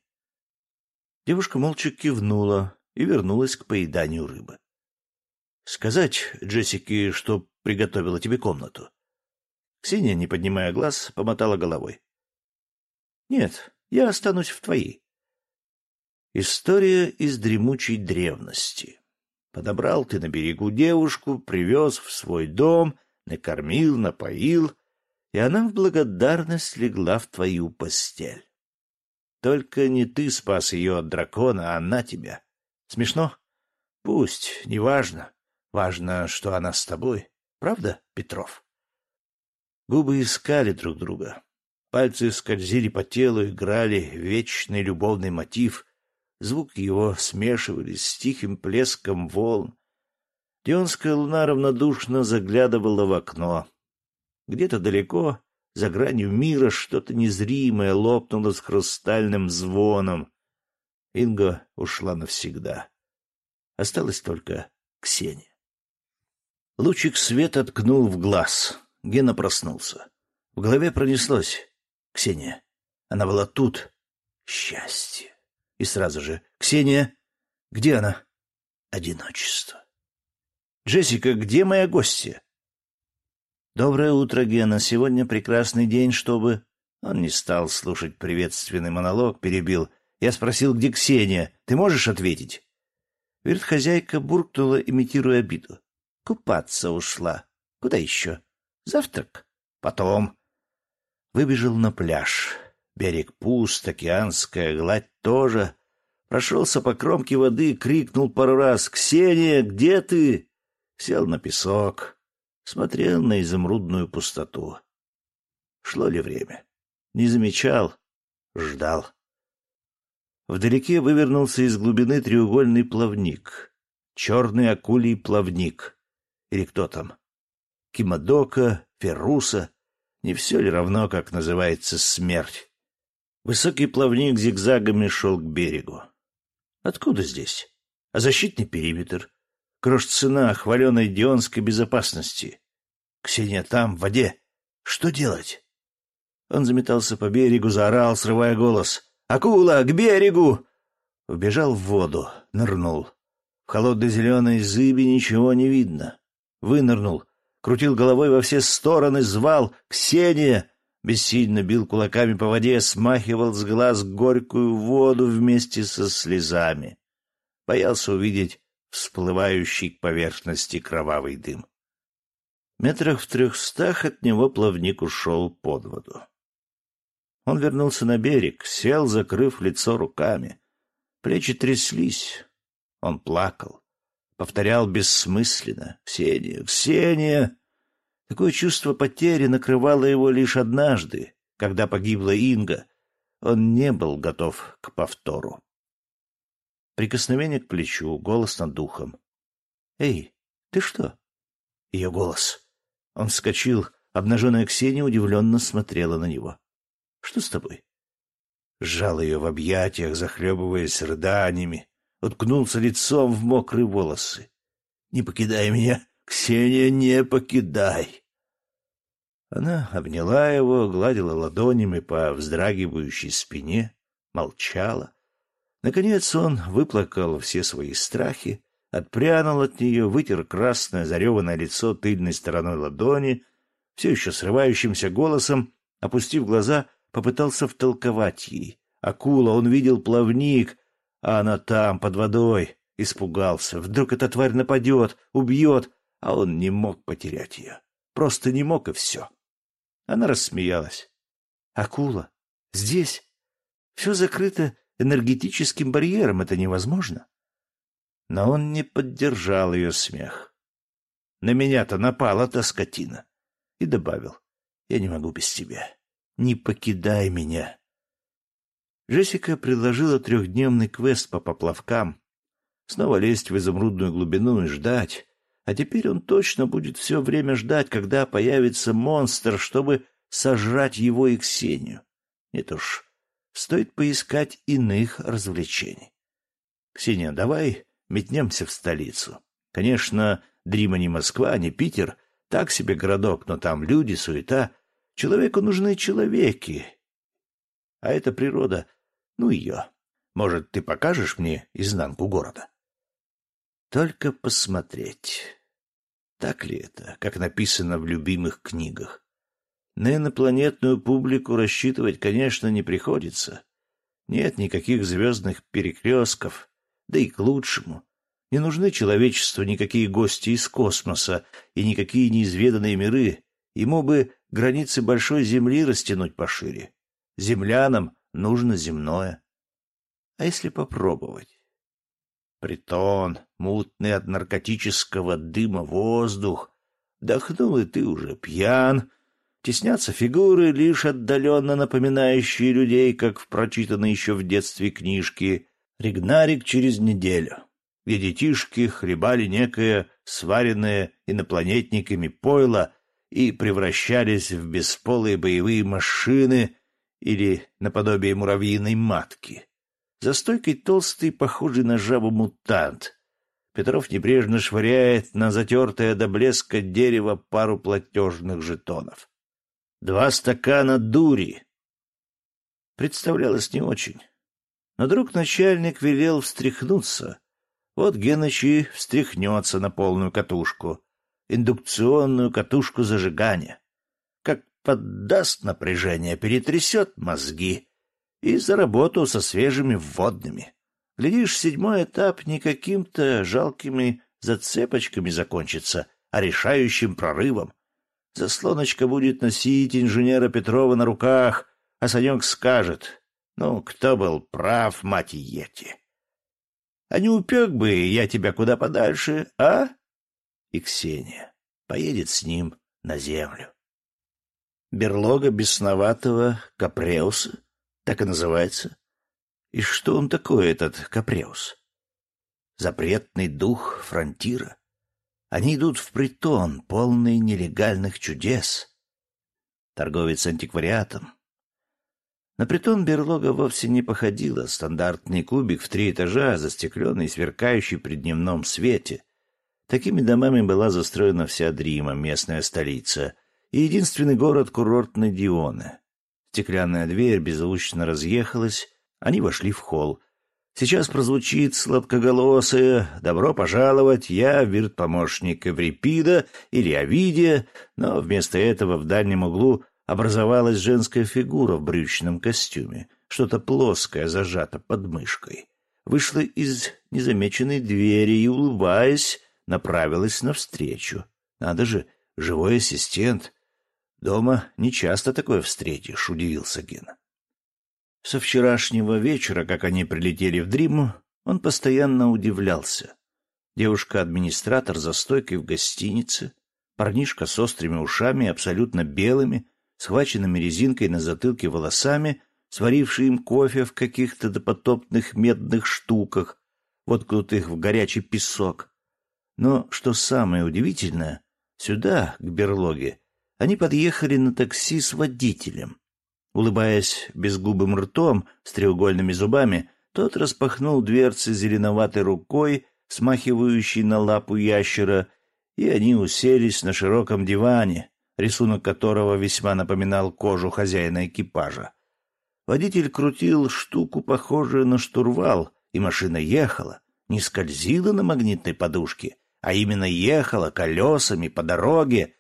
Девушка молча кивнула и вернулась к поеданию рыбы. — Сказать Джессике, что приготовила тебе комнату? Ксения, не поднимая глаз, помотала головой. — Нет, я останусь в твоей. История из дремучей древности. Подобрал ты на берегу девушку, привез в свой дом — накормил, напоил, и она в благодарность легла в твою постель. Только не ты спас ее от дракона, а она тебя. Смешно? Пусть, неважно. Важно, что она с тобой. Правда, Петров? Губы искали друг друга. Пальцы скользили по телу, играли вечный любовный мотив. Звук его смешивались с тихим плеском волн, Дионская луна равнодушно заглядывала в окно. Где-то далеко, за гранью мира, что-то незримое лопнуло с хрустальным звоном. Инга ушла навсегда. Осталась только Ксения. Лучик света ткнул в глаз. Гена проснулся. В голове пронеслось. Ксения. Она была тут. Счастье. И сразу же. Ксения. Где она? Одиночество. Джессика, где моя гостья? Доброе утро, Гена. Сегодня прекрасный день, чтобы... Он не стал слушать приветственный монолог, перебил. Я спросил, где Ксения. Ты можешь ответить? Вертхозяйка буркнула, имитируя обиду. Купаться ушла. Куда еще? Завтрак? Потом. Выбежал на пляж. Берег пуст, океанская гладь тоже. Прошелся по кромке воды, крикнул пару раз «Ксения, где ты?» сел на песок, смотрел на изумрудную пустоту. Шло ли время? Не замечал, ждал. Вдалеке вывернулся из глубины треугольный плавник. Черный акулий плавник. Или кто там? Кимадока, Ферруса. Не все ли равно, как называется смерть? Высокий плавник зигзагами шел к берегу. Откуда здесь? А защитный периметр? Грош цена хваленой дионской безопасности. Ксения там, в воде. Что делать? Он заметался по берегу, заорал, срывая голос. «Акула, к берегу!» Убежал в воду, нырнул. В холодной зеленой зыби ничего не видно. Вынырнул, крутил головой во все стороны, звал «Ксения!» Бессильно бил кулаками по воде, смахивал с глаз горькую воду вместе со слезами. Боялся увидеть всплывающий к поверхности кровавый дым. Метрах в трехстах от него плавник ушел под воду. Он вернулся на берег, сел, закрыв лицо руками. Плечи тряслись. Он плакал. Повторял бессмысленно. «Ксения! Ксения!» Такое чувство потери накрывало его лишь однажды, когда погибла Инга. Он не был готов к повтору. Прикосновение к плечу, голос над духом. «Эй, ты что?» Ее голос. Он вскочил, обнаженная Ксения удивленно смотрела на него. «Что с тобой?» Сжал ее в объятиях, захлебываясь рыданиями, уткнулся лицом в мокрые волосы. «Не покидай меня, Ксения, не покидай!» Она обняла его, гладила ладонями по вздрагивающей спине, молчала. Наконец он выплакал все свои страхи, отпрянул от нее, вытер красное зареванное лицо тыльной стороной ладони, все еще срывающимся голосом, опустив глаза, попытался втолковать ей. Акула, он видел плавник, а она там, под водой. Испугался. Вдруг эта тварь нападет, убьет, а он не мог потерять ее. Просто не мог, и все. Она рассмеялась. «Акула? Здесь? Все закрыто энергетическим барьером, это невозможно». Но он не поддержал ее смех. «На меня-то напала та скотина». И добавил, «Я не могу без тебя. Не покидай меня». Джессика предложила трехдневный квест по поплавкам. Снова лезть в изумрудную глубину и ждать, а теперь он точно будет все время ждать, когда появится монстр, чтобы сожрать его и Ксению. Нет уж, стоит поискать иных развлечений. Ксения, давай метнемся в столицу. Конечно, Дрима не Москва, не Питер, так себе городок, но там люди, суета. Человеку нужны человеки. А эта природа, ну ее. Может, ты покажешь мне изнанку города? Только посмотреть. Так ли это, как написано в любимых книгах? На инопланетную публику рассчитывать, конечно, не приходится. Нет никаких звездных перекрестков, да и к лучшему. Не нужны человечеству никакие гости из космоса и никакие неизведанные миры. Ему бы границы большой Земли растянуть пошире. Землянам нужно земное. А если попробовать? Притон, мутный от наркотического дыма воздух. Вдохнул, и ты уже пьян. Теснятся фигуры, лишь отдаленно напоминающие людей, как в прочитанной еще в детстве книжке «Ригнарик через неделю», где детишки хлебали некое сваренное инопланетниками пойло и превращались в бесполые боевые машины или наподобие муравьиной матки. За стойкой толстый, похожий на жабу мутант. Петров небрежно швыряет на затертое до блеска дерево пару платежных жетонов. Два стакана дури. Представлялось не очень. Но друг начальник велел встряхнуться. Вот Геныч встряхнется на полную катушку. Индукционную катушку зажигания. Как поддаст напряжение, перетрясет мозги и за работу со свежими вводными. Глядишь, седьмой этап не каким-то жалкими зацепочками закончится, а решающим прорывом. Заслоночка будет носить инженера Петрова на руках, а Санек скажет, ну, кто был прав, мать Йети. А не упек бы я тебя куда подальше, а? И Ксения поедет с ним на землю. Берлога бесноватого Капреуса — так и называется. И что он такой, этот Капреус? Запретный дух фронтира. Они идут в притон, полный нелегальных чудес. Торговец антиквариатом. На притон берлога вовсе не походила. Стандартный кубик в три этажа, застекленный, сверкающий при дневном свете. Такими домами была застроена вся Дрима, местная столица, и единственный город курортной Дионы. Стеклянная дверь беззвучно разъехалась, они вошли в холл. Сейчас прозвучит сладкоголосое «Добро пожаловать, я вирт-помощник Эврипида или Овидия», но вместо этого в дальнем углу образовалась женская фигура в брючном костюме, что-то плоское зажато под мышкой. Вышла из незамеченной двери и, улыбаясь, направилась навстречу. Надо же, живой ассистент. Дома не часто такое встретишь, удивился Гена. Со вчерашнего вечера, как они прилетели в Дриму, он постоянно удивлялся. Девушка-администратор за стойкой в гостинице, парнишка с острыми ушами, абсолютно белыми, схваченными резинкой на затылке волосами, сваривший им кофе в каких-то допотопных медных штуках, воткнутых в горячий песок. Но, что самое удивительное, сюда, к берлоге, они подъехали на такси с водителем. Улыбаясь безгубым ртом с треугольными зубами, тот распахнул дверцы зеленоватой рукой, смахивающей на лапу ящера, и они уселись на широком диване, рисунок которого весьма напоминал кожу хозяина экипажа. Водитель крутил штуку, похожую на штурвал, и машина ехала, не скользила на магнитной подушке, а именно ехала колесами по дороге.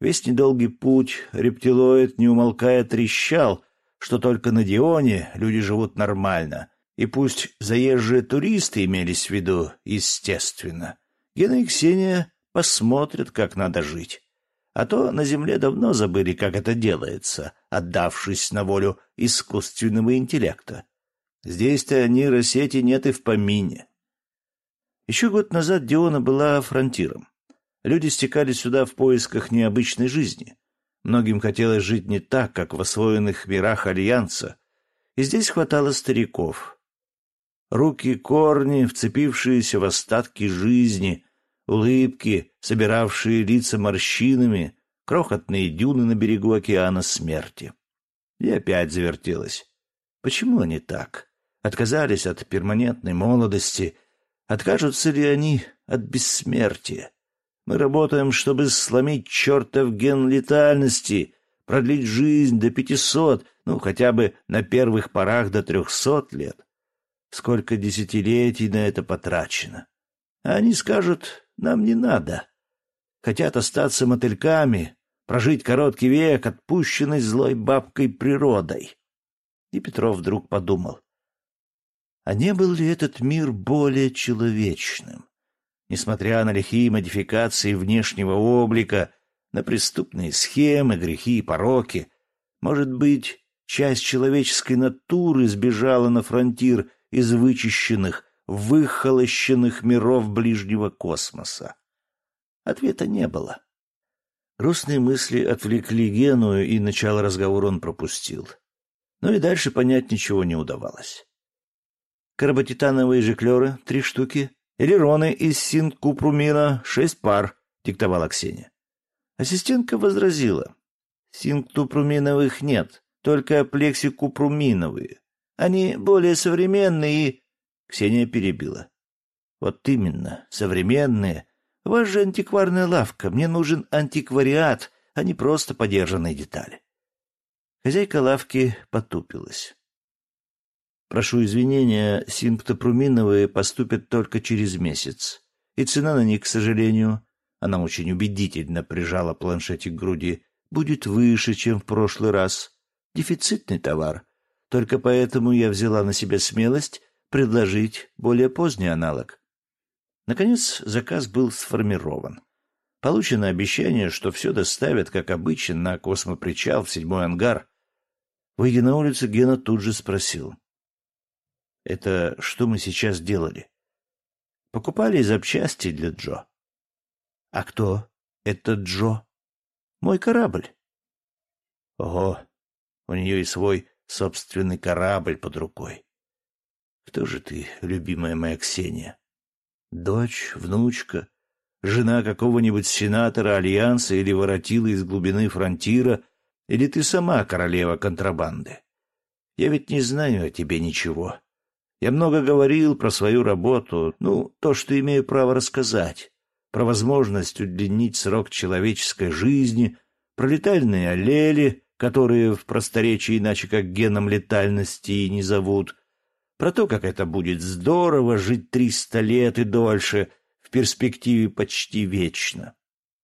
Весь недолгий путь рептилоид, не умолкая, трещал, что только на Дионе люди живут нормально, и пусть заезжие туристы имелись в виду, естественно. Гена и Ксения посмотрят, как надо жить. А то на Земле давно забыли, как это делается, отдавшись на волю искусственного интеллекта. Здесь-то нейросети нет и в помине. Еще год назад Диона была фронтиром. Люди стекали сюда в поисках необычной жизни. Многим хотелось жить не так, как в освоенных мирах Альянса, и здесь хватало стариков. Руки корни, вцепившиеся в остатки жизни, улыбки, собиравшие лица морщинами, крохотные дюны на берегу океана смерти. И опять завертелась. Почему они так? Отказались от перманентной молодости — Откажутся ли они от бессмертия? Мы работаем, чтобы сломить чертов ген летальности, продлить жизнь до пятисот, ну, хотя бы на первых порах до трехсот лет. Сколько десятилетий на это потрачено. А они скажут, нам не надо. Хотят остаться мотыльками, прожить короткий век, отпущенный злой бабкой природой. И Петров вдруг подумал. А не был ли этот мир более человечным? Несмотря на лихие модификации внешнего облика, на преступные схемы, грехи и пороки, может быть, часть человеческой натуры сбежала на фронтир из вычищенных, выхолощенных миров ближнего космоса? Ответа не было. Грустные мысли отвлекли Гену, и начало разговора он пропустил. Но и дальше понять ничего не удавалось карботитановые жиклеры — три штуки, элероны из синкупрумина — шесть пар, — диктовала Ксения. Ассистентка возразила. Синктупруминовых нет, только плексикупруминовые. Они более современные и... Ксения перебила. Вот именно, современные. У вас же антикварная лавка, мне нужен антиквариат, а не просто подержанные детали. Хозяйка лавки потупилась. Прошу извинения, симптопруминовые поступят только через месяц. И цена на них, к сожалению, она очень убедительно прижала планшетик к груди, будет выше, чем в прошлый раз. Дефицитный товар. Только поэтому я взяла на себя смелость предложить более поздний аналог. Наконец, заказ был сформирован. Получено обещание, что все доставят, как обычно, на космопричал в седьмой ангар. Выйдя на улицу, Гена тут же спросил. Это что мы сейчас делали? Покупали запчасти для Джо. А кто это Джо? Мой корабль. Ого, у нее и свой собственный корабль под рукой. Кто же ты, любимая моя Ксения? Дочь, внучка, жена какого-нибудь сенатора Альянса или воротила из глубины фронтира, или ты сама королева контрабанды? Я ведь не знаю о тебе ничего. Я много говорил про свою работу, ну, то, что имею право рассказать, про возможность удлинить срок человеческой жизни, про летальные аллели, которые в просторечии иначе как геном летальности и не зовут, про то, как это будет здорово жить триста лет и дольше, в перспективе почти вечно.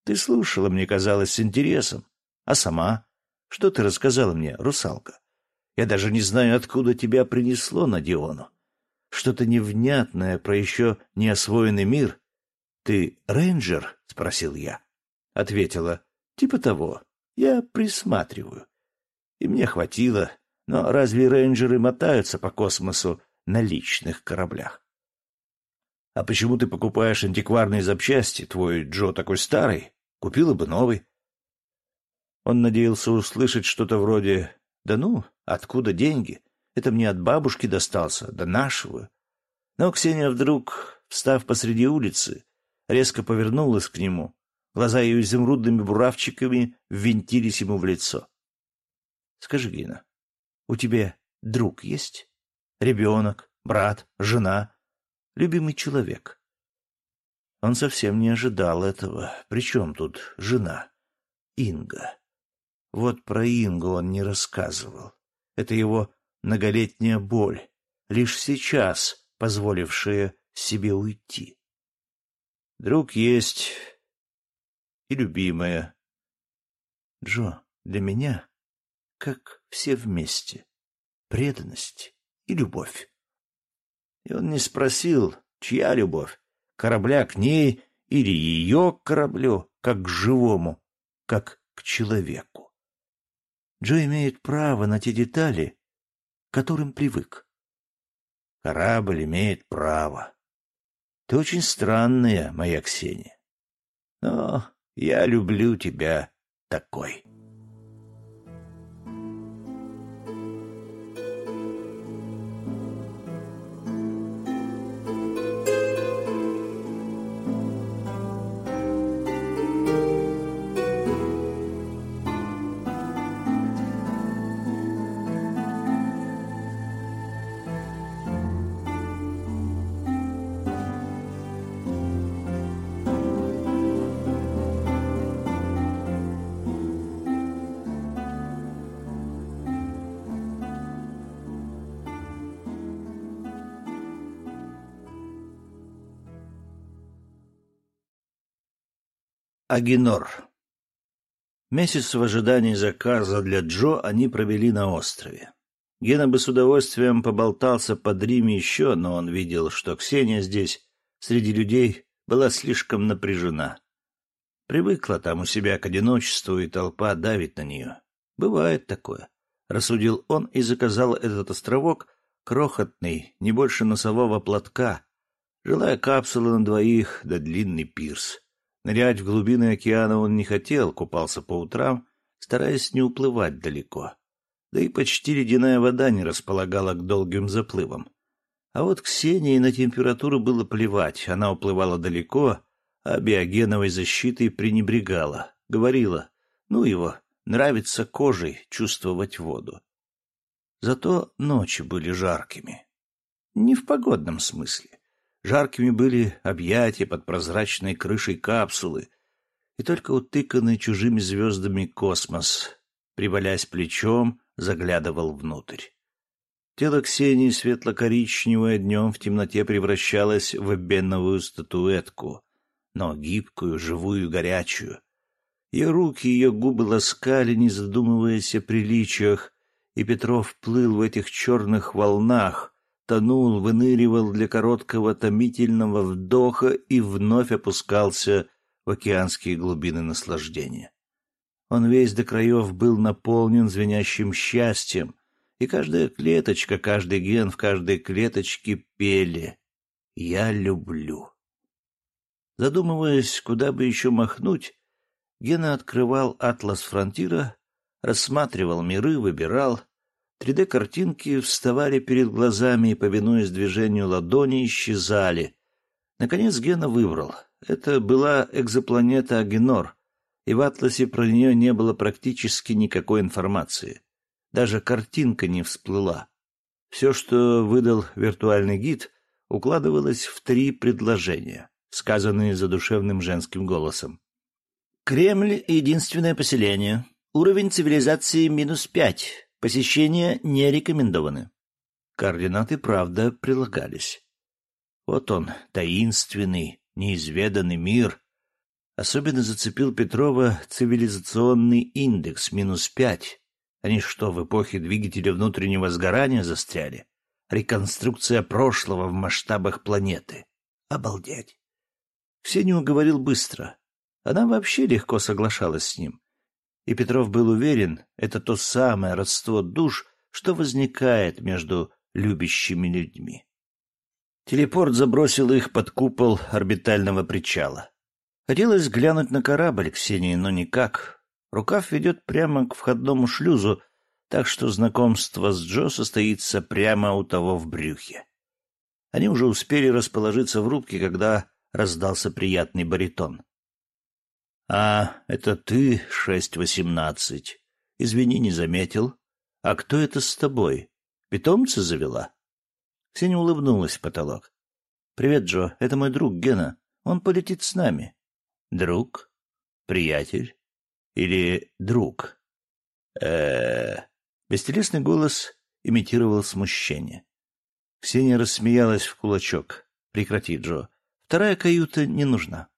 Ты слушала, мне казалось, с интересом. А сама? Что ты рассказала мне, русалка? Я даже не знаю, откуда тебя принесло на Диону. Что-то невнятное про еще не освоенный мир. Ты рейнджер? — спросил я. Ответила. Типа того. Я присматриваю. И мне хватило. Но разве рейнджеры мотаются по космосу на личных кораблях? А почему ты покупаешь антикварные запчасти? Твой Джо такой старый. Купила бы новый. Он надеялся услышать что-то вроде «Да ну, откуда деньги? Это мне от бабушки достался, до нашего». Но Ксения вдруг, встав посреди улицы, резко повернулась к нему. Глаза ее изумрудными буравчиками ввинтились ему в лицо. — Скажи, Гина, у тебя друг есть? Ребенок, брат, жена, любимый человек? Он совсем не ожидал этого. Причем тут жена? Инга. Вот про Ингу он не рассказывал. Это его многолетняя боль, лишь сейчас позволившая себе уйти. Друг есть и любимая. Джо, для меня, как все вместе, преданность и любовь. И он не спросил, чья любовь, корабля к ней или ее к кораблю, как к живому, как к человеку. Джо имеет право на те детали, которым привык. Корабль имеет право. Ты очень странная, моя Ксения. Но я люблю тебя такой. Агинор. Месяц в ожидании заказа для Джо они провели на острове. Гена бы с удовольствием поболтался под Риме еще, но он видел, что Ксения здесь, среди людей, была слишком напряжена. Привыкла там у себя к одиночеству, и толпа давит на нее. Бывает такое. Рассудил он и заказал этот островок, крохотный, не больше носового платка, жилая капсула на двоих да длинный пирс. Нырять в глубины океана он не хотел, купался по утрам, стараясь не уплывать далеко. Да и почти ледяная вода не располагала к долгим заплывам. А вот Ксении на температуру было плевать, она уплывала далеко, а биогеновой защитой пренебрегала. Говорила, ну его, нравится кожей чувствовать воду. Зато ночи были жаркими. Не в погодном смысле. Жаркими были объятия под прозрачной крышей капсулы, и только утыканный чужими звездами космос, привалясь плечом, заглядывал внутрь. Тело Ксении светло-коричневое днем в темноте превращалось в беновую статуэтку, но гибкую, живую, горячую. Ее руки, ее губы ласкали, не задумываясь о приличиях, и Петров плыл в этих черных волнах, тонул, выныривал для короткого томительного вдоха и вновь опускался в океанские глубины наслаждения. Он весь до краев был наполнен звенящим счастьем, и каждая клеточка, каждый ген в каждой клеточке пели «Я люблю». Задумываясь, куда бы еще махнуть, Гена открывал атлас фронтира, рассматривал миры, выбирал — 3D-картинки вставали перед глазами и, повинуясь движению ладони, исчезали. Наконец Гена выбрал. Это была экзопланета Агенор, и в атласе про нее не было практически никакой информации. Даже картинка не всплыла. Все, что выдал виртуальный гид, укладывалось в три предложения, сказанные задушевным женским голосом. Кремль — единственное поселение. Уровень цивилизации минус пять. Посещения не рекомендованы. Координаты, правда, прилагались. Вот он, таинственный, неизведанный мир. Особенно зацепил Петрова цивилизационный индекс минус пять. Они что, в эпохе двигателя внутреннего сгорания застряли? Реконструкция прошлого в масштабах планеты. Обалдеть. Ксению говорил быстро. Она вообще легко соглашалась с ним. И Петров был уверен, это то самое родство душ, что возникает между любящими людьми. Телепорт забросил их под купол орбитального причала. Хотелось глянуть на корабль Ксении, но никак. Рукав ведет прямо к входному шлюзу, так что знакомство с Джо состоится прямо у того в брюхе. Они уже успели расположиться в рубке, когда раздался приятный баритон. — А, это ты, шесть восемнадцать. Извини, не заметил. А кто это с тобой? Питомца завела? Ксения улыбнулась в потолок. «Привет, Джо. Это мой друг Гена. Он полетит с нами». «Друг? Приятель? Или друг?» э Бестелесный голос имитировал смущение. Ксения рассмеялась в кулачок. «Прекрати, Джо. Вторая каюта не нужна».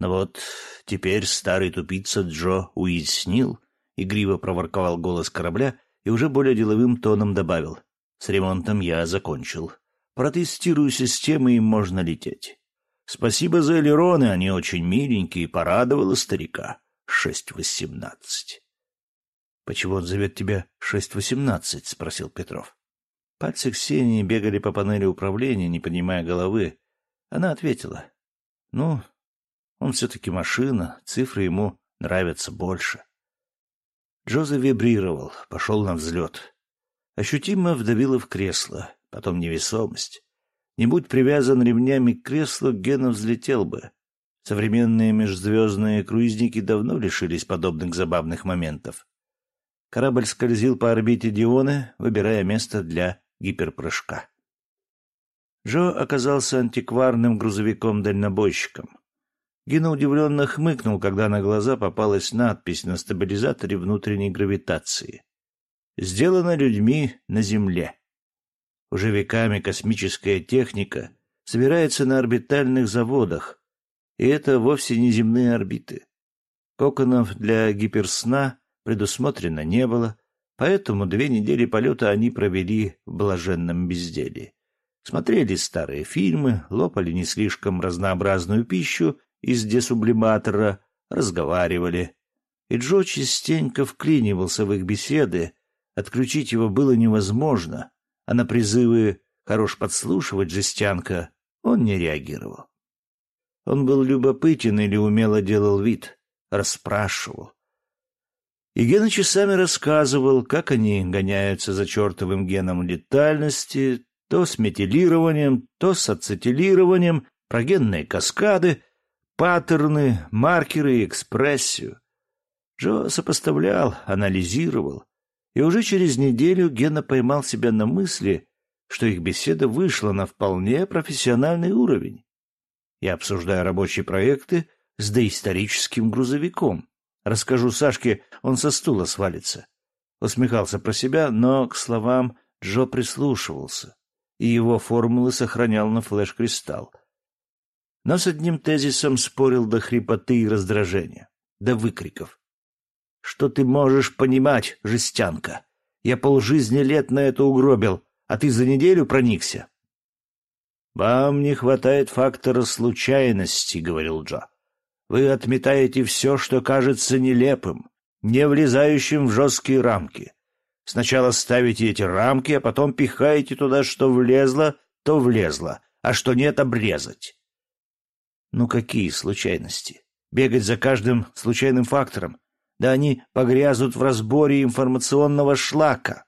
Но «Ну вот теперь старый тупица Джо уяснил, игриво проворковал голос корабля и уже более деловым тоном добавил. С ремонтом я закончил. Протестирую системы, и можно лететь. Спасибо за элероны, они очень миленькие, порадовало старика. Шесть восемнадцать. — Почему он зовет тебя шесть восемнадцать? — спросил Петров. Пальцы Ксении бегали по панели управления, не поднимая головы. Она ответила. — Ну, он все-таки машина, цифры ему нравятся больше. Джоза вибрировал, пошел на взлет. Ощутимо вдавило в кресло, потом невесомость. Не будь привязан ремнями к креслу, Гена взлетел бы. Современные межзвездные круизники давно лишились подобных забавных моментов. Корабль скользил по орбите Дионы, выбирая место для гиперпрыжка. Джо оказался антикварным грузовиком-дальнобойщиком. Гена удивленно хмыкнул, когда на глаза попалась надпись на стабилизаторе внутренней гравитации сделано людьми на Земле. Уже веками космическая техника собирается на орбитальных заводах, и это вовсе не земные орбиты. Коконов для гиперсна предусмотрено не было, поэтому две недели полета они провели в блаженном безделии. Смотрели старые фильмы, лопали не слишком разнообразную пищу из десублиматора, разговаривали. И Джо частенько вклинивался в их беседы, Отключить его было невозможно, а на призывы «хорош подслушивать, жестянка» он не реагировал. Он был любопытен или умело делал вид, расспрашивал. И Гена часами рассказывал, как они гоняются за чертовым геном летальности, то с метилированием, то с ацетилированием, про генные каскады, паттерны, маркеры и экспрессию. Джо сопоставлял, анализировал, и уже через неделю Гена поймал себя на мысли, что их беседа вышла на вполне профессиональный уровень. Я обсуждаю рабочие проекты с доисторическим грузовиком. Расскажу Сашке, он со стула свалится. Усмехался про себя, но к словам Джо прислушивался, и его формулы сохранял на флеш-кристалл. Но с одним тезисом спорил до хрипоты и раздражения, до выкриков. Что ты можешь понимать, жестянка? Я полжизни лет на это угробил, а ты за неделю проникся. Вам не хватает фактора случайности, говорил Джо. Вы отметаете все, что кажется нелепым, не влезающим в жесткие рамки. Сначала ставите эти рамки, а потом пихаете туда, что влезло, то влезло, а что нет, обрезать. Ну какие случайности? Бегать за каждым случайным фактором, да они погрязнут в разборе информационного шлака.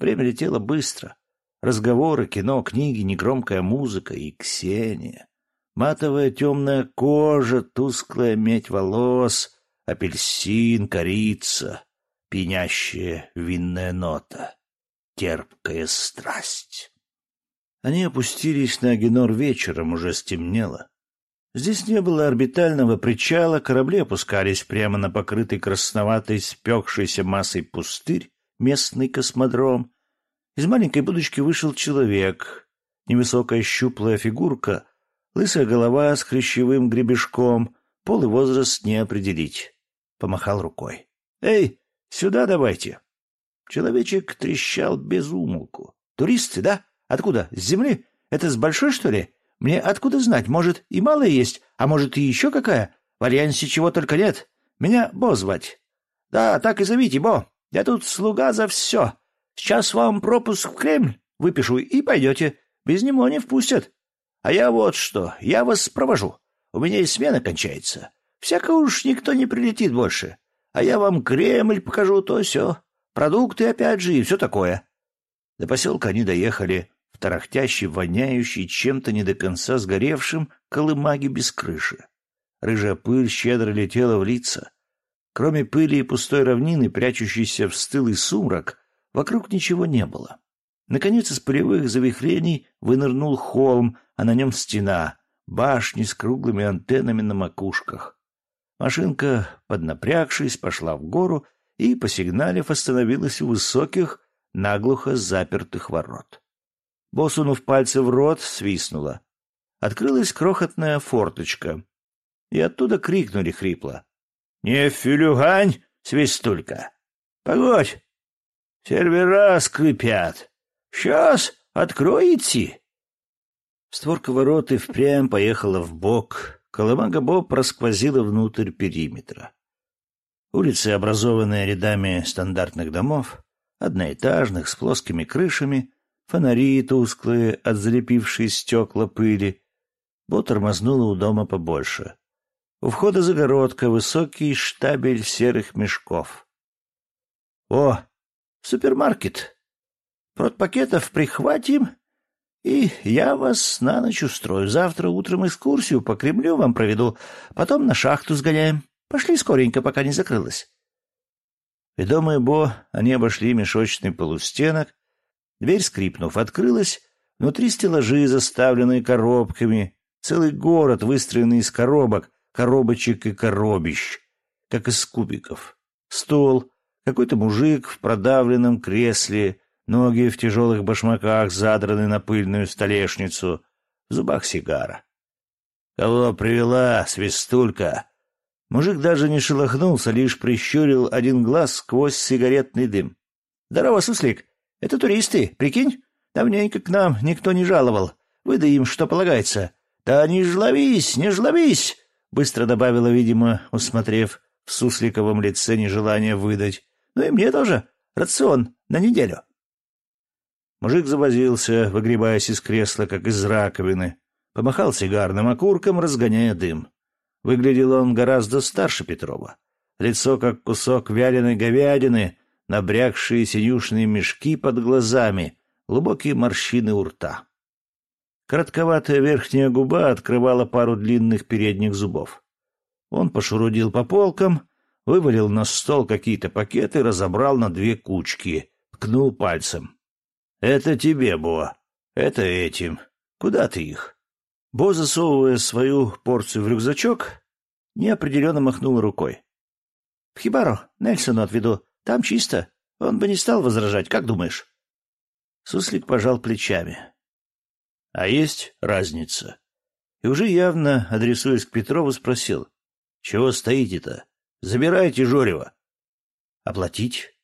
Время летело быстро. Разговоры, кино, книги, негромкая музыка и Ксения. Матовая темная кожа, тусклая медь волос, апельсин, корица. пьянящая винная нота, терпкая страсть. Они опустились на Агенор вечером, уже стемнело. Здесь не было орбитального причала, корабли опускались прямо на покрытый красноватой спекшейся массой пустырь, местный космодром. Из маленькой будочки вышел человек, невысокая щуплая фигурка, лысая голова с хрящевым гребешком, пол и возраст не определить. Помахал рукой. «Эй, сюда давайте!» Человечек трещал без умолку. «Туристы, да? Откуда? С земли? Это с большой, что ли? Мне откуда знать? Может, и малая есть, а может, и еще какая? В Альянсе чего только нет. Меня Бо звать. Да, так и зовите, Бо. Я тут слуга за все. Сейчас вам пропуск в Кремль выпишу и пойдете. Без него не впустят. А я вот что, я вас провожу. У меня и смена кончается. Всяко уж никто не прилетит больше. А я вам Кремль покажу, то все. Продукты опять же и все такое. До поселка они доехали тарахтящий, воняющий, чем-то не до конца сгоревшим колымаге без крыши. Рыжая пыль щедро летела в лица. Кроме пыли и пустой равнины, прячущейся в стылый сумрак, вокруг ничего не было. Наконец из полевых завихрений вынырнул холм, а на нем стена, башни с круглыми антеннами на макушках. Машинка, поднапрягшись, пошла в гору и, посигналив, остановилась у высоких, наглухо запертых ворот. Босунув пальцы в рот, свистнула. Открылась крохотная форточка. И оттуда крикнули хрипло. — Не филюгань, свистулька! Погодь! Сервера скрипят. Сейчас откроете! Створка ворот и впрямь поехала в бок. Колымага Боб просквозила внутрь периметра. Улицы, образованные рядами стандартных домов, одноэтажных, с плоскими крышами, фонари тусклые от залепившей стекла пыли. Бо тормознула у дома побольше. У входа загородка, высокий штабель серых мешков. «О, супермаркет! Продпакетов прихватим, и я вас на ночь устрою. Завтра утром экскурсию по Кремлю вам проведу, потом на шахту сгоняем. Пошли скоренько, пока не закрылась». Ведомые Бо, они обошли мешочный полустенок, Дверь, скрипнув, открылась. Внутри стеллажи, заставленные коробками. Целый город, выстроенный из коробок, коробочек и коробищ, как из кубиков. Стол, какой-то мужик в продавленном кресле, ноги в тяжелых башмаках задраны на пыльную столешницу, в зубах сигара. «Кого привела, свистулька?» Мужик даже не шелохнулся, лишь прищурил один глаз сквозь сигаретный дым. «Здорово, суслик! Это туристы, прикинь? Давненько к нам никто не жаловал. Выдай им, что полагается. Да не жловись, не жловись!» Быстро добавила, видимо, усмотрев в сусликовом лице нежелание выдать. «Ну и мне тоже. Рацион на неделю». Мужик завозился, выгребаясь из кресла, как из раковины. Помахал сигарным окурком, разгоняя дым. Выглядел он гораздо старше Петрова. Лицо, как кусок вяленой говядины, набрякшие синюшные мешки под глазами, глубокие морщины у рта. Коротковатая верхняя губа открывала пару длинных передних зубов. Он пошурудил по полкам, вывалил на стол какие-то пакеты, разобрал на две кучки, ткнул пальцем. — Это тебе, Бо. Это этим. Куда ты их? Бо, засовывая свою порцию в рюкзачок, неопределенно махнул рукой. — В Хибару, Нельсону отведу. Там чисто. Он бы не стал возражать, как думаешь? Суслик пожал плечами. А есть разница. И уже явно, адресуясь к Петрову, спросил. Чего стоите-то? Забирайте Жорева. Оплатить?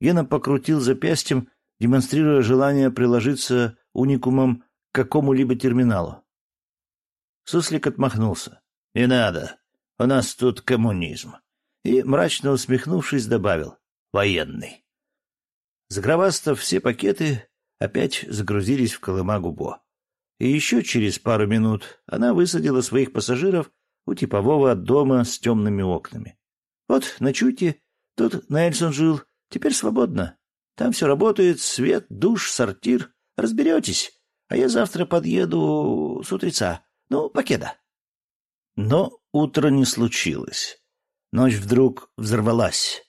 Гена покрутил запястьем, демонстрируя желание приложиться уникумом к какому-либо терминалу. Суслик отмахнулся. «Не надо. У нас тут коммунизм». И, мрачно усмехнувшись, добавил военный. Загровастав все пакеты, опять загрузились в Колыма-Губо. И еще через пару минут она высадила своих пассажиров у типового дома с темными окнами. «Вот, ночуйте. Тут Нельсон жил. Теперь свободно. Там все работает, свет, душ, сортир. Разберетесь. А я завтра подъеду с утреца. Ну, покеда». Но утро не случилось. Ночь вдруг взорвалась.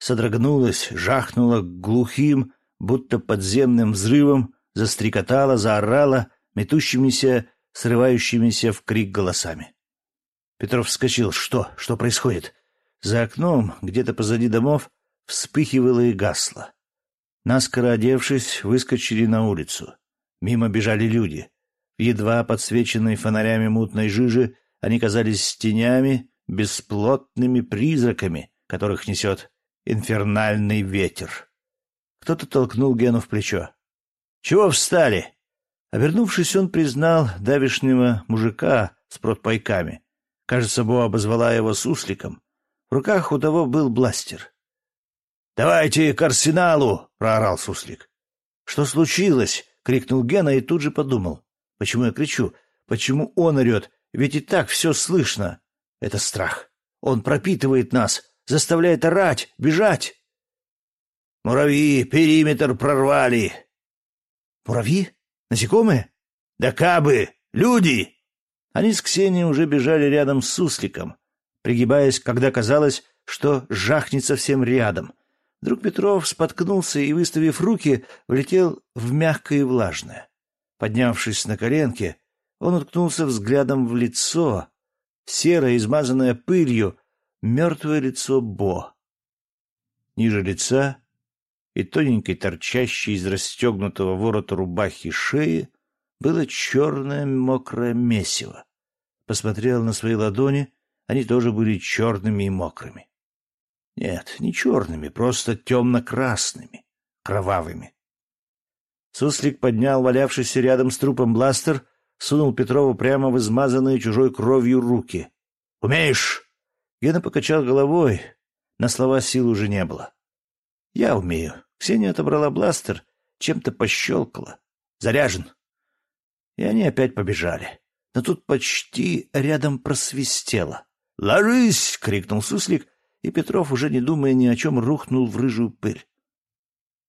Содрогнулась, жахнула глухим, будто подземным взрывом, застрекотала, заорала метущимися, срывающимися в крик голосами. Петров вскочил. Что? Что происходит? За окном, где-то позади домов, вспыхивало и гасло. Наскоро одевшись, выскочили на улицу. Мимо бежали люди. Едва подсвеченной фонарями мутной жижи они казались тенями, бесплотными призраками, которых несет инфернальный ветер. Кто-то толкнул Гену в плечо. «Чего встали?» Обернувшись, он признал давишнего мужика с протпайками. Кажется, Бо обозвала его сусликом. В руках у того был бластер. «Давайте к арсеналу!» — проорал суслик. «Что случилось?» — крикнул Гена и тут же подумал. «Почему я кричу? Почему он орет? Ведь и так все слышно. Это страх. Он пропитывает нас, заставляет орать, бежать!» «Муравьи периметр прорвали!» «Муравьи? Насекомые?» «Да кабы! Люди!» Они с Ксенией уже бежали рядом с сусликом, пригибаясь, когда казалось, что жахнет совсем рядом. Вдруг Петров споткнулся и, выставив руки, влетел в мягкое и влажное. Поднявшись на коленки, он уткнулся взглядом в лицо, серое, измазанное пылью, мертвое лицо Бо. Ниже лица и тоненькой торчащей из расстегнутого ворота рубахи шеи было черное мокрое месиво. Посмотрел на свои ладони, они тоже были черными и мокрыми. Нет, не черными, просто темно-красными, кровавыми. Суслик поднял валявшийся рядом с трупом бластер, сунул Петрову прямо в измазанные чужой кровью руки. «Умеешь?» Гена покачал головой. На слова сил уже не было. «Я умею». Ксения отобрала бластер, чем-то пощелкала. «Заряжен». И они опять побежали. Но тут почти рядом просвистело. «Ложись!» — крикнул суслик, и Петров, уже не думая ни о чем, рухнул в рыжую пыль.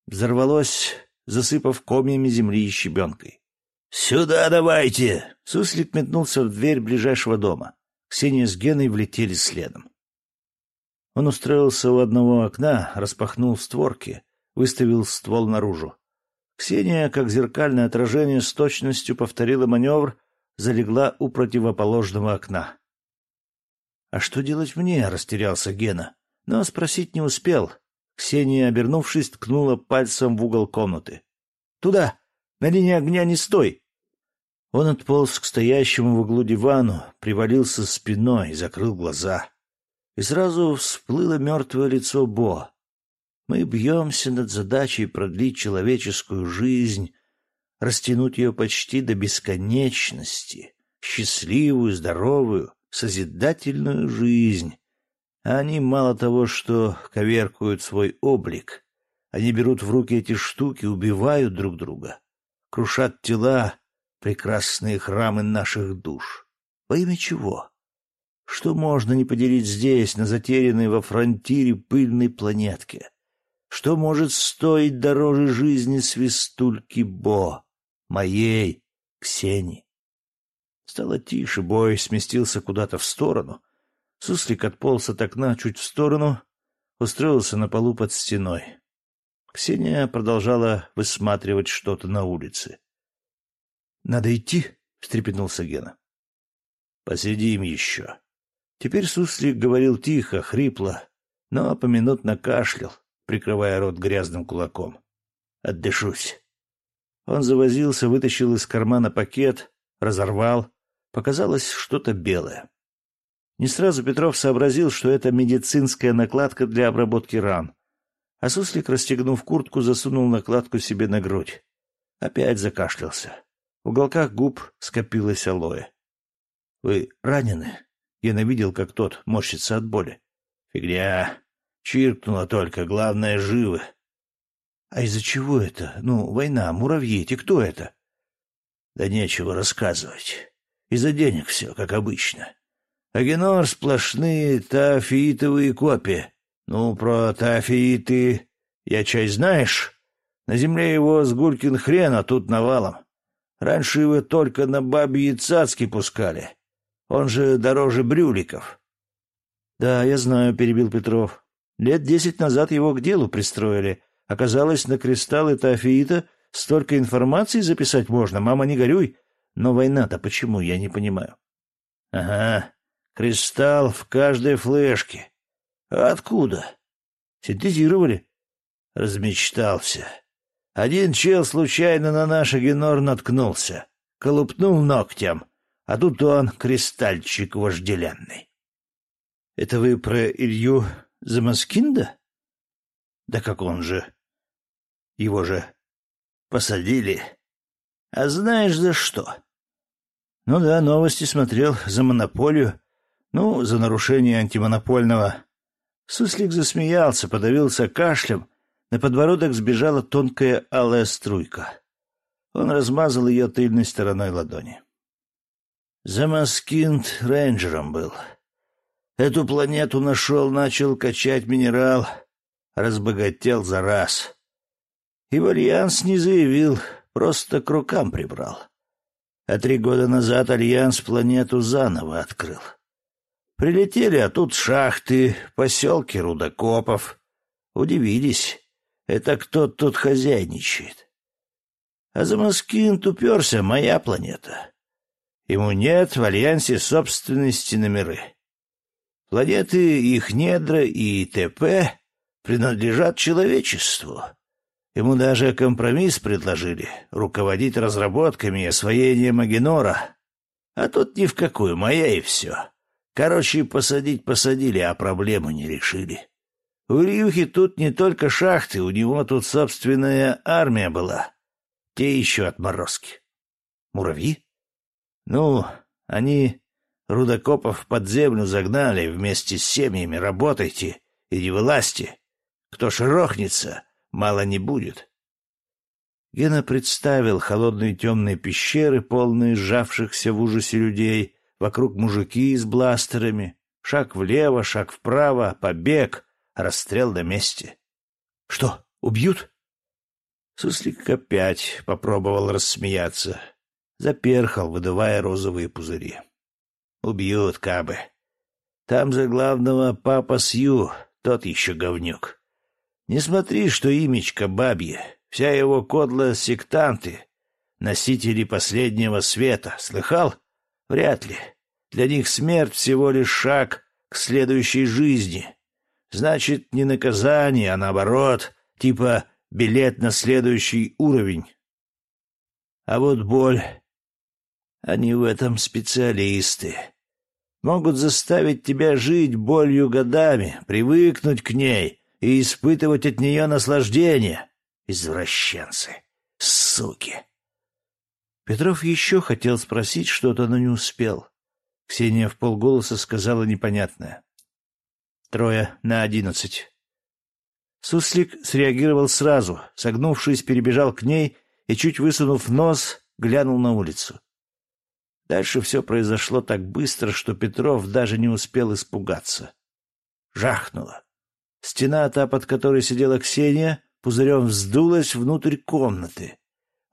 Взорвалось, засыпав комьями земли и щебенкой. «Сюда давайте!» Суслик метнулся в дверь ближайшего дома. Ксения с Геной влетели следом. Он устроился у одного окна, распахнул створки, выставил ствол наружу. Ксения, как зеркальное отражение, с точностью повторила маневр, залегла у противоположного окна. «А что делать мне?» — растерялся Гена. Но спросить не успел. Ксения, обернувшись, ткнула пальцем в угол комнаты. «Туда! На линии огня не стой!» Он отполз к стоящему в углу дивану, привалился спиной и закрыл глаза. И сразу всплыло мертвое лицо Бо. Мы бьемся над задачей продлить человеческую жизнь, растянуть ее почти до бесконечности, счастливую, здоровую, созидательную жизнь. А они мало того, что коверкуют свой облик, они берут в руки эти штуки, убивают друг друга, крушат тела, прекрасные храмы наших душ. Во имя чего? Что можно не поделить здесь, на затерянной во фронтире пыльной планетке? Что может стоить дороже жизни свистульки Бо, моей Ксении? Стало тише, бой сместился куда-то в сторону. Суслик отполз от окна чуть в сторону, устроился на полу под стеной. Ксения продолжала высматривать что-то на улице. — Надо идти, — встрепенулся Гена. — Посидим еще. Теперь Суслик говорил тихо, хрипло, но поминутно кашлял прикрывая рот грязным кулаком. «Отдышусь». Он завозился, вытащил из кармана пакет, разорвал. Показалось что-то белое. Не сразу Петров сообразил, что это медицинская накладка для обработки ран. А суслик, расстегнув куртку, засунул накладку себе на грудь. Опять закашлялся. В уголках губ скопилось алоэ. — Вы ранены? Я навидел, как тот морщится от боли. — Фигня. Чиркнуло только, главное, живы. А из-за чего это? Ну, война, муравьи, эти кто это? Да нечего рассказывать. Из-за денег все, как обычно. Агенор сплошные тафиитовые копии. Ну, про тафииты я чай знаешь? На земле его с гулькин хрен, а тут навалом. Раньше его только на бабьи цацки пускали. Он же дороже брюликов. — Да, я знаю, — перебил Петров. Лет десять назад его к делу пристроили. Оказалось, на кристаллы Тафиита столько информации записать можно, мама, не горюй. Но война-то почему, я не понимаю. Ага, кристалл в каждой флешке. откуда? Синтезировали. Размечтался. Один чел случайно на наш агенор наткнулся. Колупнул ногтем. А тут он, кристальчик вожделенный. — Это вы про Илью Замаскинда? — Да как он же? Его же посадили. А знаешь за что? — Ну да, новости смотрел за монополию. Ну, за нарушение антимонопольного. Суслик засмеялся, подавился кашлем. На подбородок сбежала тонкая алая струйка. Он размазал ее тыльной стороной ладони. — Замаскинд рейнджером был. Эту планету нашел, начал качать минерал, разбогател за раз. И Альянсу не заявил, просто к рукам прибрал. А три года назад Альянс планету заново открыл. Прилетели, а тут шахты, поселки рудокопов. Удивились, это кто тут хозяйничает. А Замаскинд уперся, моя планета. Ему нет в Альянсе собственности на миры. Планеты, их недра и ТП принадлежат человечеству. Ему даже компромисс предложили — руководить разработками и освоением Агенора. А тут ни в какую, моя и все. Короче, посадить посадили, а проблему не решили. У Ильюхи тут не только шахты, у него тут собственная армия была. Те еще отморозки. Муравьи? Ну, они рудокопов под землю загнали вместе с семьями. Работайте и не вылазьте. Кто шерохнется, мало не будет. Гена представил холодные темные пещеры, полные сжавшихся в ужасе людей, вокруг мужики с бластерами. Шаг влево, шаг вправо, побег, расстрел на месте. — Что, убьют? Суслик опять попробовал рассмеяться заперхал, выдувая розовые пузыри. Убьют, кабы. Там за главного папа Сью, тот еще говнюк. Не смотри, что имечко бабье, вся его кодла — сектанты, носители последнего света. Слыхал? Вряд ли. Для них смерть всего лишь шаг к следующей жизни. Значит, не наказание, а наоборот, типа билет на следующий уровень. А вот боль они в этом специалисты. Могут заставить тебя жить болью годами, привыкнуть к ней и испытывать от нее наслаждение. Извращенцы. Суки. Петров еще хотел спросить что-то, но не успел. Ксения в полголоса сказала непонятное. Трое на одиннадцать. Суслик среагировал сразу, согнувшись, перебежал к ней и, чуть высунув нос, глянул на улицу. Дальше все произошло так быстро, что Петров даже не успел испугаться. Жахнуло. Стена, та, под которой сидела Ксения, пузырем вздулась внутрь комнаты.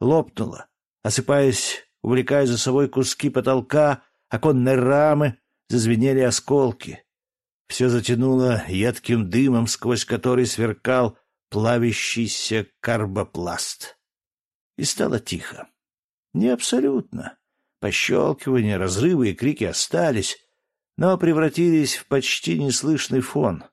Лопнула, осыпаясь, увлекая за собой куски потолка, оконной рамы, зазвенели осколки. Все затянуло едким дымом, сквозь который сверкал плавящийся карбопласт. И стало тихо. Не абсолютно. Пощелкивания, разрывы и крики остались, но превратились в почти неслышный фон.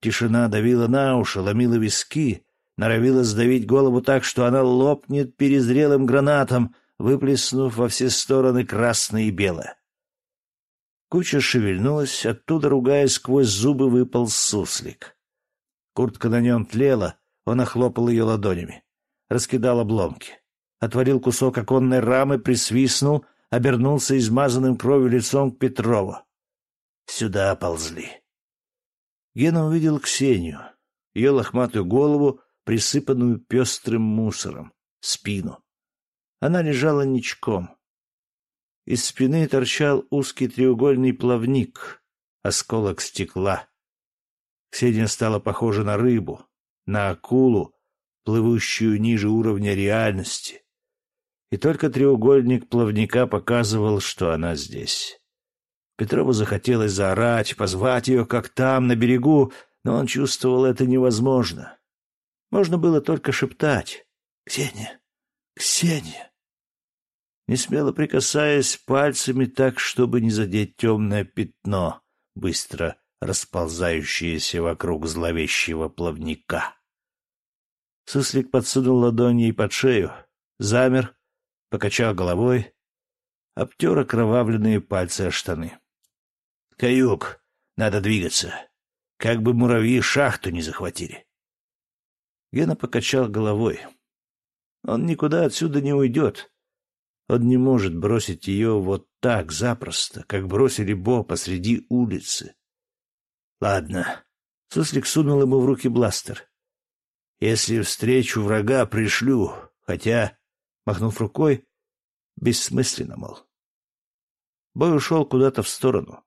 Тишина давила на уши, ломила виски, норовила сдавить голову так, что она лопнет перезрелым гранатом, выплеснув во все стороны красное и белое. Куча шевельнулась, оттуда, ругаясь сквозь зубы, выпал суслик. Куртка на нем тлела, он охлопал ее ладонями. Раскидал обломки. Отворил кусок оконной рамы, присвистнул — обернулся измазанным кровью лицом к Петрову. Сюда ползли. Гена увидел Ксению, ее лохматую голову, присыпанную пестрым мусором, спину. Она лежала ничком. Из спины торчал узкий треугольный плавник, осколок стекла. Ксения стала похожа на рыбу, на акулу, плывущую ниже уровня реальности и только треугольник плавника показывал, что она здесь. Петрову захотелось заорать, позвать ее, как там, на берегу, Но он чувствовал это невозможно. Можно было только шептать «Ксения! Ксения!» Не смело прикасаясь пальцами так, чтобы не задеть темное пятно, быстро расползающееся вокруг зловещего плавника. Суслик подсунул ладонь ей под шею, замер, покачал головой, обтер окровавленные пальцы о штаны. — Каюк, надо двигаться. Как бы муравьи шахту не захватили. Гена покачал головой. Он никуда отсюда не уйдет. Он не может бросить ее вот так запросто, как бросили Бо посреди улицы. Ладно. Суслик сунул ему в руки бластер. Если встречу врага, пришлю, хотя, махнув рукой, бессмысленно, мол. Бой ушел куда-то в сторону.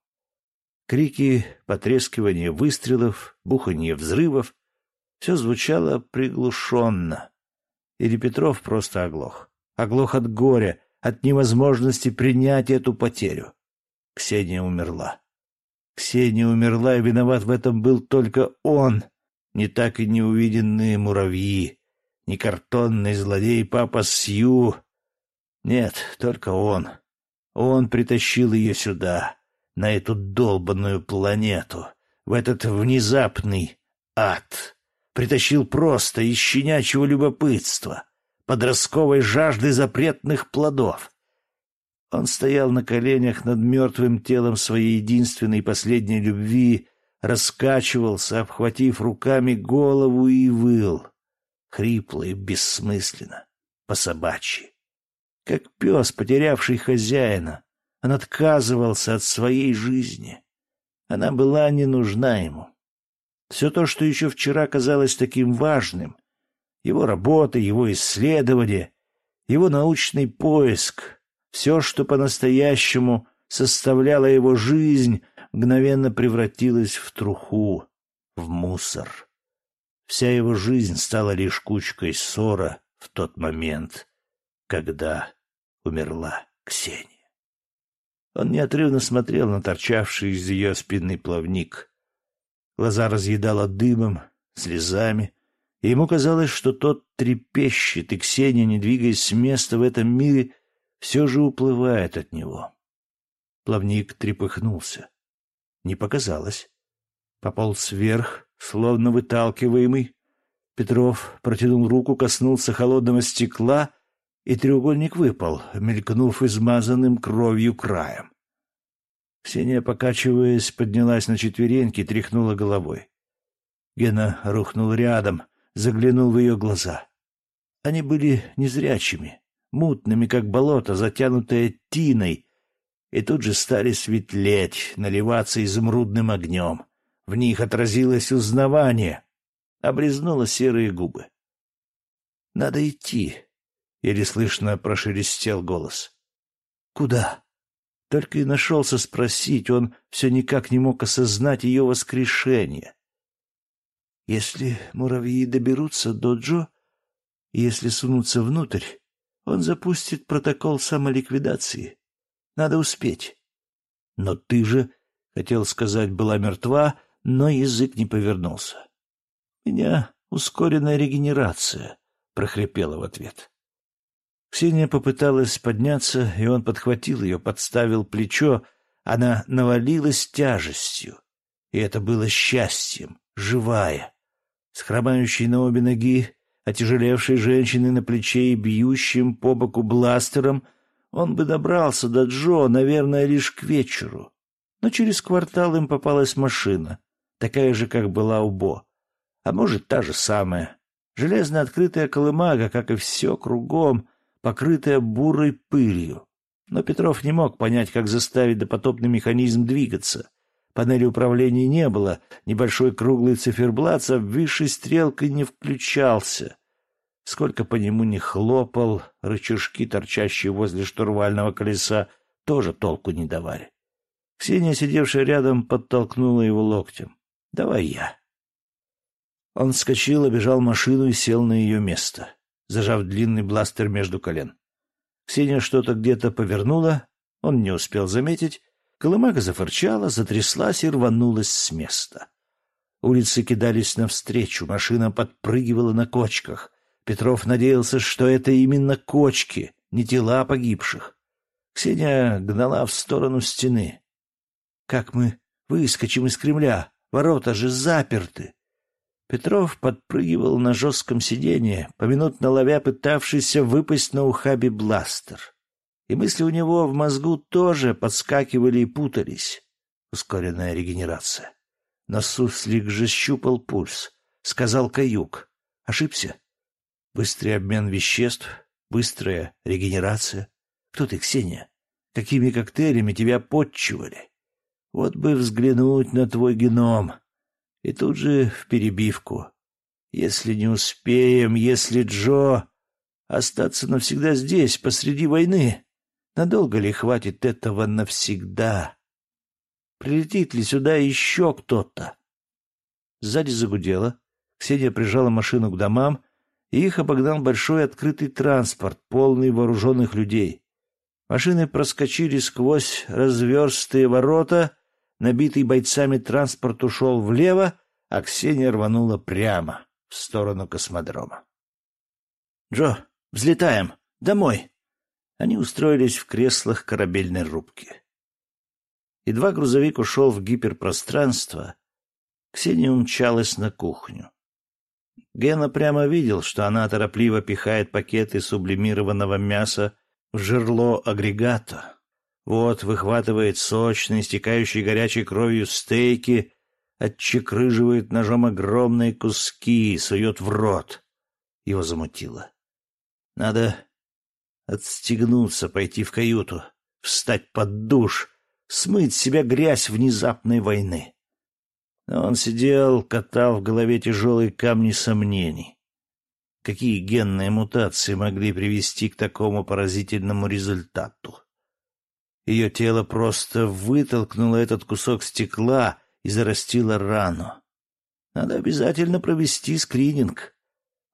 Крики, потрескивание выстрелов, буханье взрывов — все звучало приглушенно. Или Петров просто оглох. Оглох от горя, от невозможности принять эту потерю. Ксения умерла. Ксения умерла, и виноват в этом был только он. Не так и не увиденные муравьи, не картонный злодей папа Сью. Нет, только он. Он притащил ее сюда, на эту долбанную планету, в этот внезапный ад. Притащил просто из щенячьего любопытства, подростковой жажды запретных плодов. Он стоял на коленях над мертвым телом своей единственной последней любви, раскачивался, обхватив руками голову и выл. Хрипло и бессмысленно, по-собачьи. Как пес, потерявший хозяина, он отказывался от своей жизни. Она была не нужна ему. Все то, что еще вчера казалось таким важным, его работа, его исследование, его научный поиск, все, что по-настоящему составляло его жизнь, мгновенно превратилось в труху, в мусор. Вся его жизнь стала лишь кучкой ссора в тот момент, когда умерла Ксения. Он неотрывно смотрел на торчавший из ее спины плавник. Глаза разъедало дымом, слезами, и ему казалось, что тот трепещет, и Ксения, не двигаясь с места в этом мире, все же уплывает от него. Плавник трепыхнулся. Не показалось. Пополз вверх, словно выталкиваемый. Петров протянул руку, коснулся холодного стекла, и треугольник выпал, мелькнув измазанным кровью краем. Ксения, покачиваясь, поднялась на четвереньки и тряхнула головой. Гена рухнул рядом, заглянул в ее глаза. Они были незрячими, мутными, как болото, затянутое тиной, и тут же стали светлеть, наливаться изумрудным огнем. В них отразилось узнавание, облизнуло серые губы. — Надо идти, — еле слышно прошелестел голос. — Куда? Только и нашелся спросить, он все никак не мог осознать ее воскрешение. Если муравьи доберутся до Джо, если сунутся внутрь, он запустит протокол самоликвидации. Надо успеть. Но ты же, хотел сказать, была мертва, но язык не повернулся. Меня ускоренная регенерация, прохрипела в ответ. Ксения попыталась подняться, и он подхватил ее, подставил плечо. Она навалилась тяжестью, и это было счастьем, живая. С хромающей на обе ноги отяжелевшей женщины на плече и бьющим по боку бластером, он бы добрался до Джо, наверное, лишь к вечеру. Но через квартал им попалась машина, такая же, как была у Бо. А может, та же самая. Железно открытая колымага, как и все кругом, покрытая бурой пылью. Но Петров не мог понять, как заставить допотопный механизм двигаться. Панели управления не было, небольшой круглый циферблат с обвисшей стрелкой не включался. Сколько по нему не хлопал, рычажки, торчащие возле штурвального колеса, тоже толку не давали. Ксения, сидевшая рядом, подтолкнула его локтем. «Давай я». Он вскочил, обежал машину и сел на ее место, зажав длинный бластер между колен. Ксения что-то где-то повернула, он не успел заметить. Колымага зафырчала, затряслась и рванулась с места. Улицы кидались навстречу, машина подпрыгивала на кочках. Петров надеялся, что это именно кочки, не тела погибших. Ксения гнала в сторону стены. «Как мы выскочим из Кремля? Ворота же заперты!» Петров подпрыгивал на жестком сиденье, поминутно ловя пытавшийся выпасть на ухабе бластер. И мысли у него в мозгу тоже подскакивали и путались. Ускоренная регенерация. Но суслик же щупал пульс. Сказал каюк. Ошибся. Быстрый обмен веществ, быстрая регенерация. Кто ты, Ксения? Какими коктейлями тебя подчивали? Вот бы взглянуть на твой геном. И тут же в перебивку. Если не успеем, если Джо... Остаться навсегда здесь, посреди войны. Надолго ли хватит этого навсегда? Прилетит ли сюда еще кто-то? Сзади загудело. Ксения прижала машину к домам, и их обогнал большой открытый транспорт, полный вооруженных людей. Машины проскочили сквозь разверстые ворота, набитый бойцами транспорт ушел влево, а Ксения рванула прямо в сторону космодрома. «Джо, взлетаем! Домой!» Они устроились в креслах корабельной рубки. Едва грузовик ушел в гиперпространство, Ксения умчалась на кухню. Гена прямо видел, что она торопливо пихает пакеты сублимированного мяса в жерло агрегата. Вот выхватывает сочные, истекающие горячей кровью стейки, отчекрыживает ножом огромные куски, сует в рот. Его замутило. Надо отстегнуться, пойти в каюту, встать под душ, смыть себя грязь внезапной войны. Но он сидел, катал в голове тяжелые камни сомнений. Какие генные мутации могли привести к такому поразительному результату? Ее тело просто вытолкнуло этот кусок стекла и зарастило рану. Надо обязательно провести скрининг.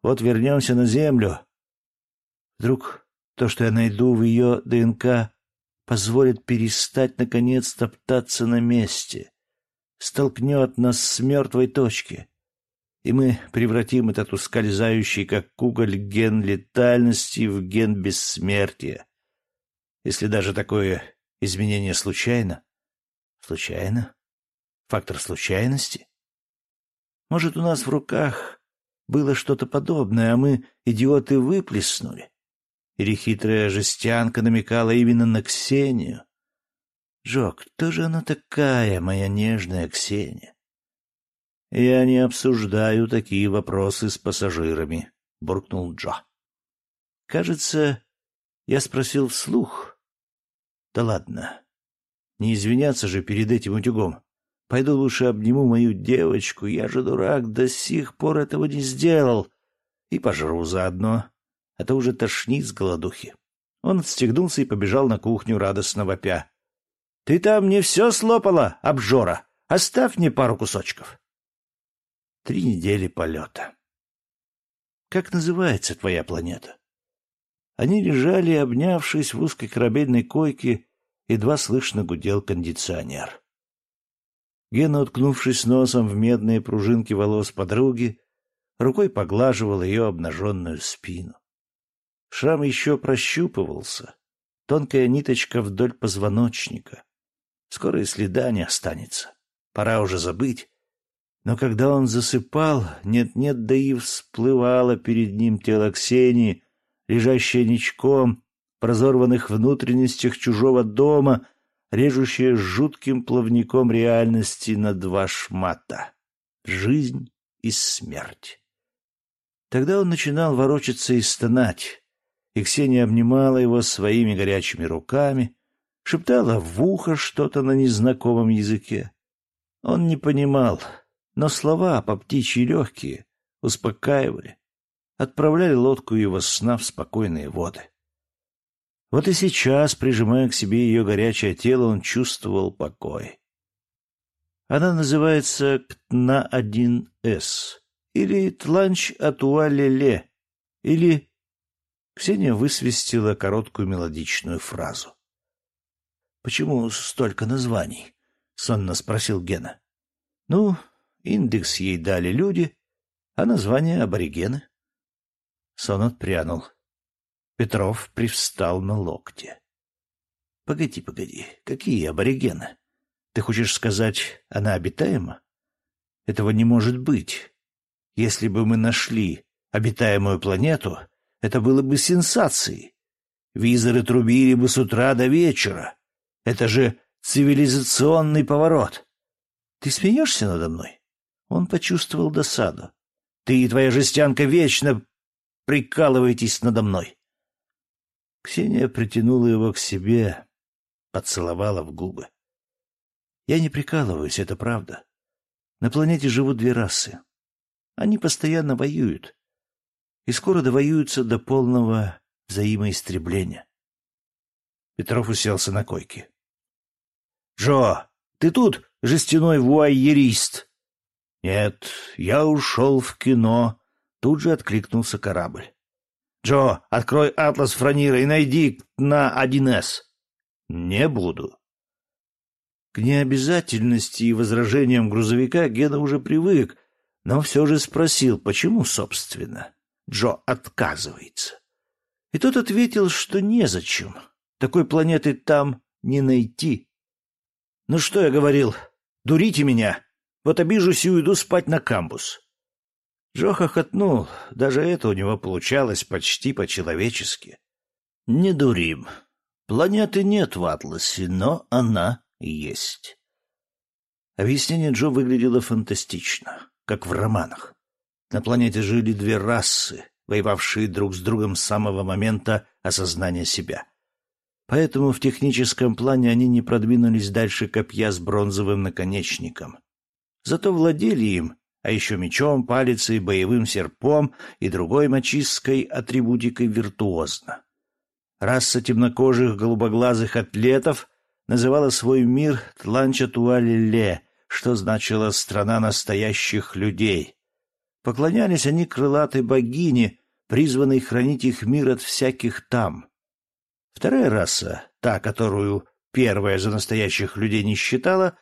Вот вернемся на Землю. Вдруг то, что я найду в ее ДНК, позволит перестать, наконец, топтаться на месте, столкнет нас с мертвой точки, и мы превратим этот ускользающий, как уголь, ген летальности в ген бессмертия. Если даже такое изменение случайно? Случайно? Фактор случайности? Может, у нас в руках было что-то подобное, а мы, идиоты, выплеснули? Или хитрая жестянка намекала именно на Ксению? Джо, кто же она такая, моя нежная Ксения? Я не обсуждаю такие вопросы с пассажирами, буркнул Джо. Кажется, я спросил вслух. Да ладно. Не извиняться же перед этим утюгом. Пойду лучше обниму мою девочку, я же дурак, до сих пор этого не сделал. И пожру заодно а то уже тошнит с голодухи. Он отстегнулся и побежал на кухню, радостно вопя. — Ты там не все слопала, обжора? Оставь мне пару кусочков. Три недели полета. Как называется твоя планета? Они лежали, обнявшись в узкой корабельной койке, едва слышно гудел кондиционер. Гена, уткнувшись носом в медные пружинки волос подруги, рукой поглаживал ее обнаженную спину. Шрам еще прощупывался. Тонкая ниточка вдоль позвоночника. Скоро и следа не останется. Пора уже забыть. Но когда он засыпал, нет-нет, да и всплывало перед ним тело Ксении, лежащее ничком, в разорванных внутренностях чужого дома, режущее жутким плавником реальности на два шмата. Жизнь и смерть. Тогда он начинал ворочаться и стонать и Ксения обнимала его своими горячими руками, шептала в ухо что-то на незнакомом языке. Он не понимал, но слова по птичьи легкие успокаивали, отправляли лодку его сна в спокойные воды. Вот и сейчас, прижимая к себе ее горячее тело, он чувствовал покой. Она называется Ктна-1С, или Тланч-Атуале-Ле, или Ксения высвистела короткую мелодичную фразу. «Почему столько названий?» — сонно спросил Гена. «Ну, Индекс ей дали люди, а название — аборигены. Сон отпрянул. Петров привстал на локте. — Погоди, погоди, какие аборигены? Ты хочешь сказать, она обитаема? Этого не может быть. Если бы мы нашли обитаемую планету, это было бы сенсацией. Визоры трубили бы с утра до вечера. Это же цивилизационный поворот. Ты смеешься надо мной? Он почувствовал досаду. Ты и твоя жестянка вечно прикалываетесь надо мной. Ксения притянула его к себе, поцеловала в губы. Я не прикалываюсь, это правда. На планете живут две расы. Они постоянно воюют. И скоро довоюются до полного взаимоистребления. Петров уселся на койке. — Джо, ты тут, жестяной вуайерист? — Нет, я ушел в кино. Тут же откликнулся корабль. — Джо, открой атлас Фронира и найди на 1С. — Не буду. К необязательности и возражениям грузовика Гена уже привык, но все же спросил, почему, собственно, Джо отказывается. И тот ответил, что незачем. Такой планеты там не найти. Ну что я говорил? Дурите меня. Вот обижусь и уйду спать на камбус. Джо хохотнул. Даже это у него получалось почти по-человечески. Не дурим. Планеты нет в Атласе, но она есть. Объяснение Джо выглядело фантастично, как в романах. На планете жили две расы, воевавшие друг с другом с самого момента осознания себя. Поэтому в техническом плане они не продвинулись дальше копья с бронзовым наконечником. Зато владели им, а еще мечом, палицей, боевым серпом и другой мачистской атрибутикой виртуозно. Раса темнокожих голубоглазых атлетов называла свой мир Тланчатуалиле, что значило «страна настоящих людей». Поклонялись они крылатой богине, призванной хранить их мир от всяких там. Вторая раса, та, которую первая за настоящих людей не считала,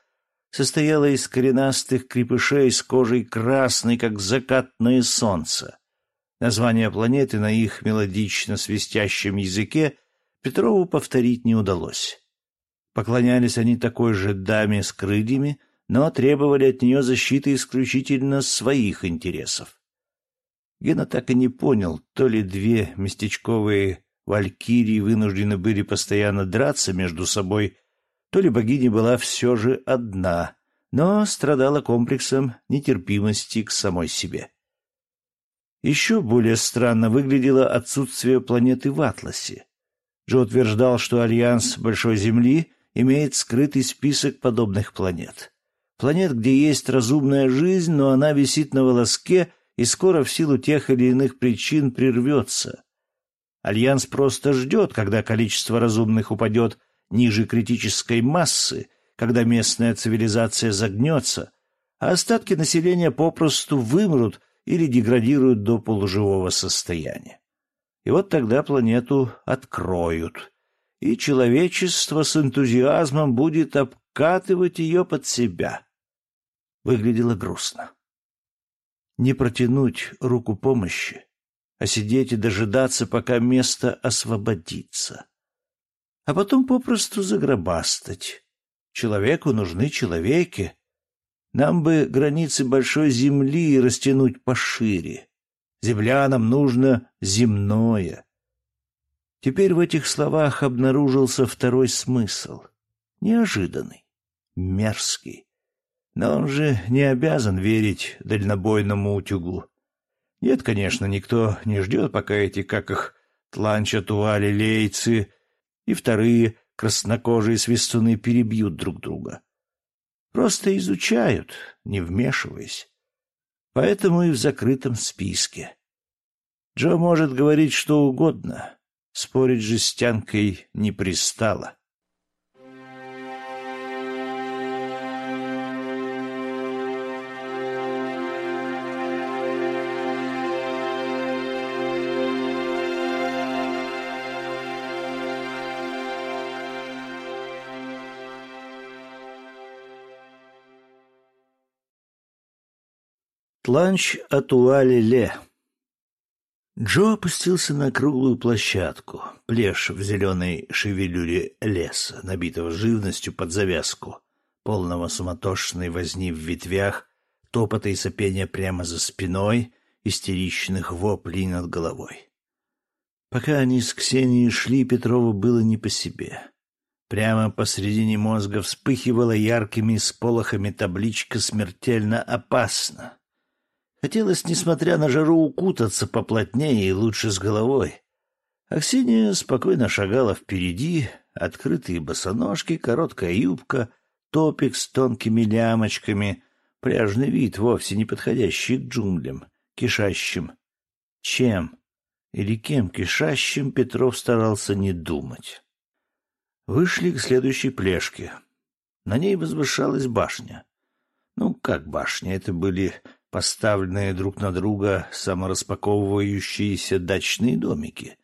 состояла из коренастых крепышей с кожей красной, как закатное солнце. Название планеты на их мелодично свистящем языке Петрову повторить не удалось. Поклонялись они такой же даме с крыльями, но требовали от нее защиты исключительно своих интересов. Гена так и не понял, то ли две местечковые валькирии вынуждены были постоянно драться между собой, то ли богиня была все же одна, но страдала комплексом нетерпимости к самой себе. Еще более странно выглядело отсутствие планеты в Атласе. Джо утверждал, что Альянс Большой Земли имеет скрытый список подобных планет. Планет, где есть разумная жизнь, но она висит на волоске и скоро в силу тех или иных причин прервется. Альянс просто ждет, когда количество разумных упадет ниже критической массы, когда местная цивилизация загнется, а остатки населения попросту вымрут или деградируют до полуживого состояния. И вот тогда планету откроют, и человечество с энтузиазмом будет обкатывать ее под себя. Выглядело грустно. Не протянуть руку помощи, а сидеть и дожидаться, пока место освободится. А потом попросту загробастать. Человеку нужны человеки. Нам бы границы большой земли растянуть пошире. Землянам нужно земное. Теперь в этих словах обнаружился второй смысл. Неожиданный, мерзкий. Но он же не обязан верить дальнобойному утюгу. Нет, конечно, никто не ждет, пока эти, как их, тланчатуали лейцы и вторые краснокожие свистуны перебьют друг друга. Просто изучают, не вмешиваясь. Поэтому и в закрытом списке. Джо может говорить что угодно, Спорить же с Тянкой не пристало. Тланч Атуали-Ле. Джо опустился на круглую площадку, плешь в зеленой шевелюре леса, набитого живностью под завязку, полного суматошной возни в ветвях, топота и сопения прямо за спиной, истеричных воплей над головой. Пока они с Ксенией шли, Петрову было не по себе. Прямо посредине мозга вспыхивала яркими сполохами табличка «Смертельно опасно». Хотелось, несмотря на жару, укутаться поплотнее и лучше с головой. Аксинья спокойно шагала впереди, открытые босоножки, короткая юбка, топик с тонкими лямочками, пляжный вид, вовсе не подходящий к джунглям, кишащим. Чем или кем кишащим Петров старался не думать. Вышли к следующей плешке. На ней возвышалась башня. Ну, как башня, это были поставленные друг на друга самораспаковывающиеся дачные домики.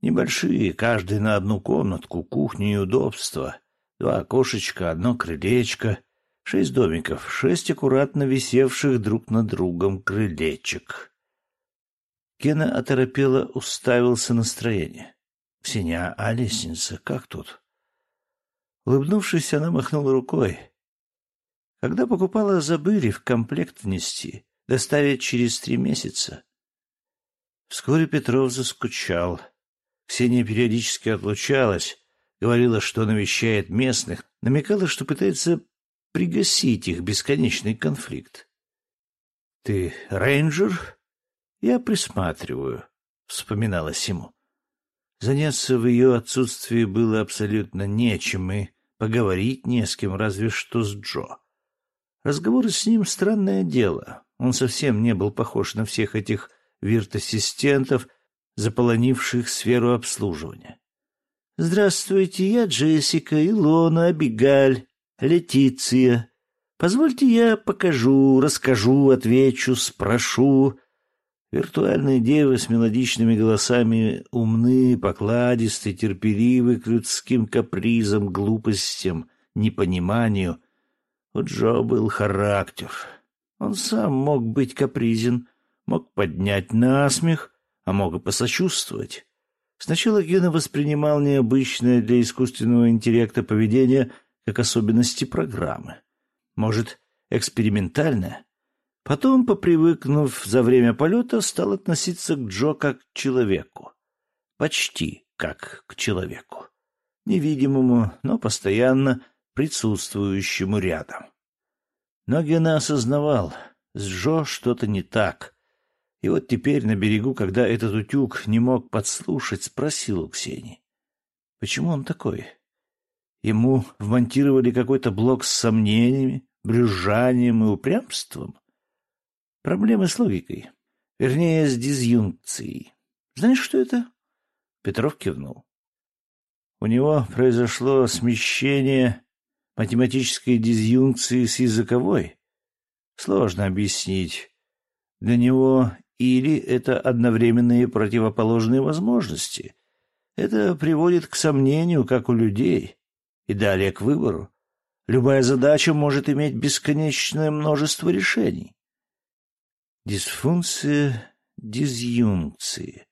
Небольшие, каждый на одну комнатку, кухню и удобства. Два окошечка, одно крылечко. Шесть домиков, шесть аккуратно висевших друг над другом крылечек. Кена оторопело уставился на строение. «Синя, а лестница как тут?» Улыбнувшись, она махнула рукой. Когда покупала, забыли в комплект внести. Доставить через три месяца. Вскоре Петров заскучал. Ксения периодически отлучалась, говорила, что навещает местных, намекала, что пытается пригасить их бесконечный конфликт. — Ты рейнджер? — Я присматриваю, — вспоминалась ему. Заняться в ее отсутствии было абсолютно нечем, и поговорить не с кем, разве что с Джо. Разговоры с ним — странное дело. Он совсем не был похож на всех этих вирт-ассистентов, заполонивших сферу обслуживания. «Здравствуйте, я Джессика, Илона, Абигаль, Летиция. Позвольте я покажу, расскажу, отвечу, спрошу». Виртуальные девы с мелодичными голосами умны, покладисты, терпеливы к людским капризам, глупостям, непониманию — у Джо был характер. Он сам мог быть капризен, мог поднять насмех, а мог и посочувствовать. Сначала Гена воспринимал необычное для искусственного интеллекта поведение как особенности программы. Может, экспериментальное? Потом, попривыкнув за время полета, стал относиться к Джо как к человеку. Почти как к человеку. Невидимому, но постоянно присутствующему рядом. Но Гена осознавал, с Джо что-то не так. И вот теперь на берегу, когда этот утюг не мог подслушать, спросил у Ксении. Почему он такой? Ему вмонтировали какой-то блок с сомнениями, брюзжанием и упрямством? Проблемы с логикой. Вернее, с дизъюнкцией. Знаешь, что это? Петров кивнул. У него произошло смещение математической дизъюнкции с языковой? Сложно объяснить. Для него или это одновременные противоположные возможности. Это приводит к сомнению, как у людей, и далее к выбору. Любая задача может иметь бесконечное множество решений. Дисфункция дизъюнкции.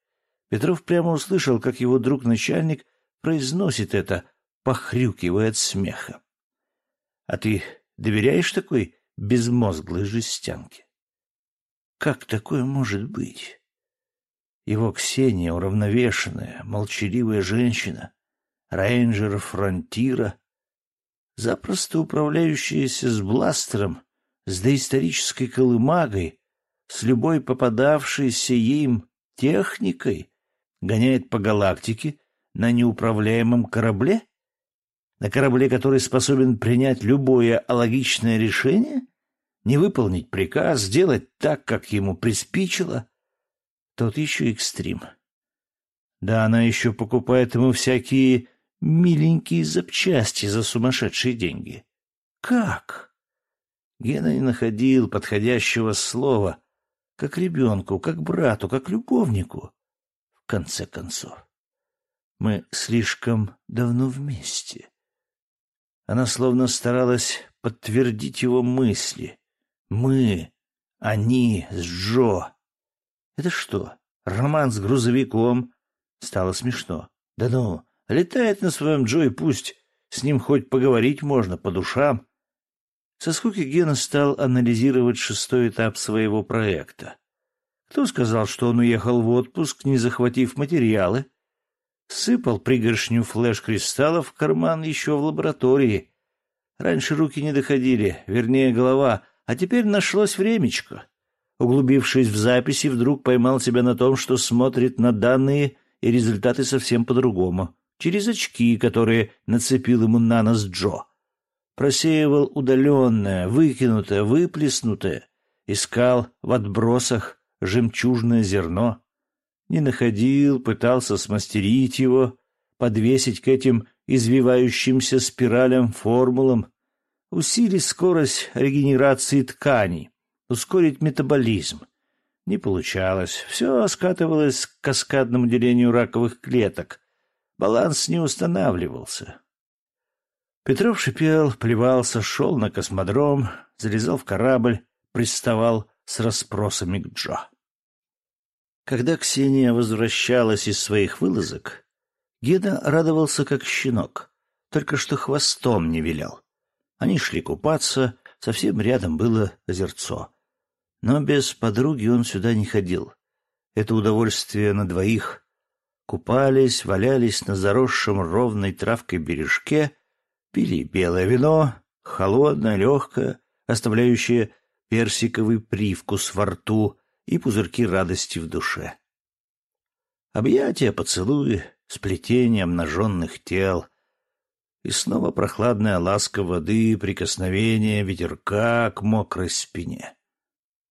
Петров прямо услышал, как его друг-начальник произносит это, похрюкивая от смеха. А ты доверяешь такой безмозглой жестянке? Как такое может быть? Его Ксения уравновешенная, молчаливая женщина, рейнджер фронтира, запросто управляющаяся с бластером, с доисторической колымагой, с любой попадавшейся им техникой, гоняет по галактике на неуправляемом корабле? На корабле, который способен принять любое алогичное решение? Не выполнить приказ, сделать так, как ему приспичило? Тот еще экстрим. Да она еще покупает ему всякие миленькие запчасти за сумасшедшие деньги. Как? Гена не находил подходящего слова, как ребенку, как брату, как любовнику. В конце концов, мы слишком давно вместе. Она словно старалась подтвердить его мысли. Мы, Они с Джо. Это что, роман с грузовиком? Стало смешно. Да ну, летает на своем Джо и пусть. С ним хоть поговорить можно по душам. Со скуки Гена стал анализировать шестой этап своего проекта. Кто сказал, что он уехал в отпуск, не захватив материалы? Сыпал пригоршню флеш-кристаллов в карман еще в лаборатории. Раньше руки не доходили, вернее, голова, а теперь нашлось времечко. Углубившись в записи, вдруг поймал себя на том, что смотрит на данные и результаты совсем по-другому, через очки, которые нацепил ему на нос Джо. Просеивал удаленное, выкинутое, выплеснутое, искал в отбросах жемчужное зерно. Не находил, пытался смастерить его, подвесить к этим извивающимся спиралям формулам, усилить скорость регенерации тканей, ускорить метаболизм. Не получалось. Все скатывалось к каскадному делению раковых клеток. Баланс не устанавливался. Петров шипел, плевался, шел на космодром, залезал в корабль, приставал с расспросами к Джо. Когда Ксения возвращалась из своих вылазок, Геда радовался как щенок, только что хвостом не вилял. Они шли купаться, совсем рядом было озерцо. Но без подруги он сюда не ходил. Это удовольствие на двоих. Купались, валялись на заросшем ровной травкой бережке, пили белое вино, холодное, легкое, оставляющее персиковый привкус во рту и пузырьки радости в душе. Объятия, поцелуи, сплетение обнаженных тел. И снова прохладная ласка воды, прикосновение ветерка к мокрой спине.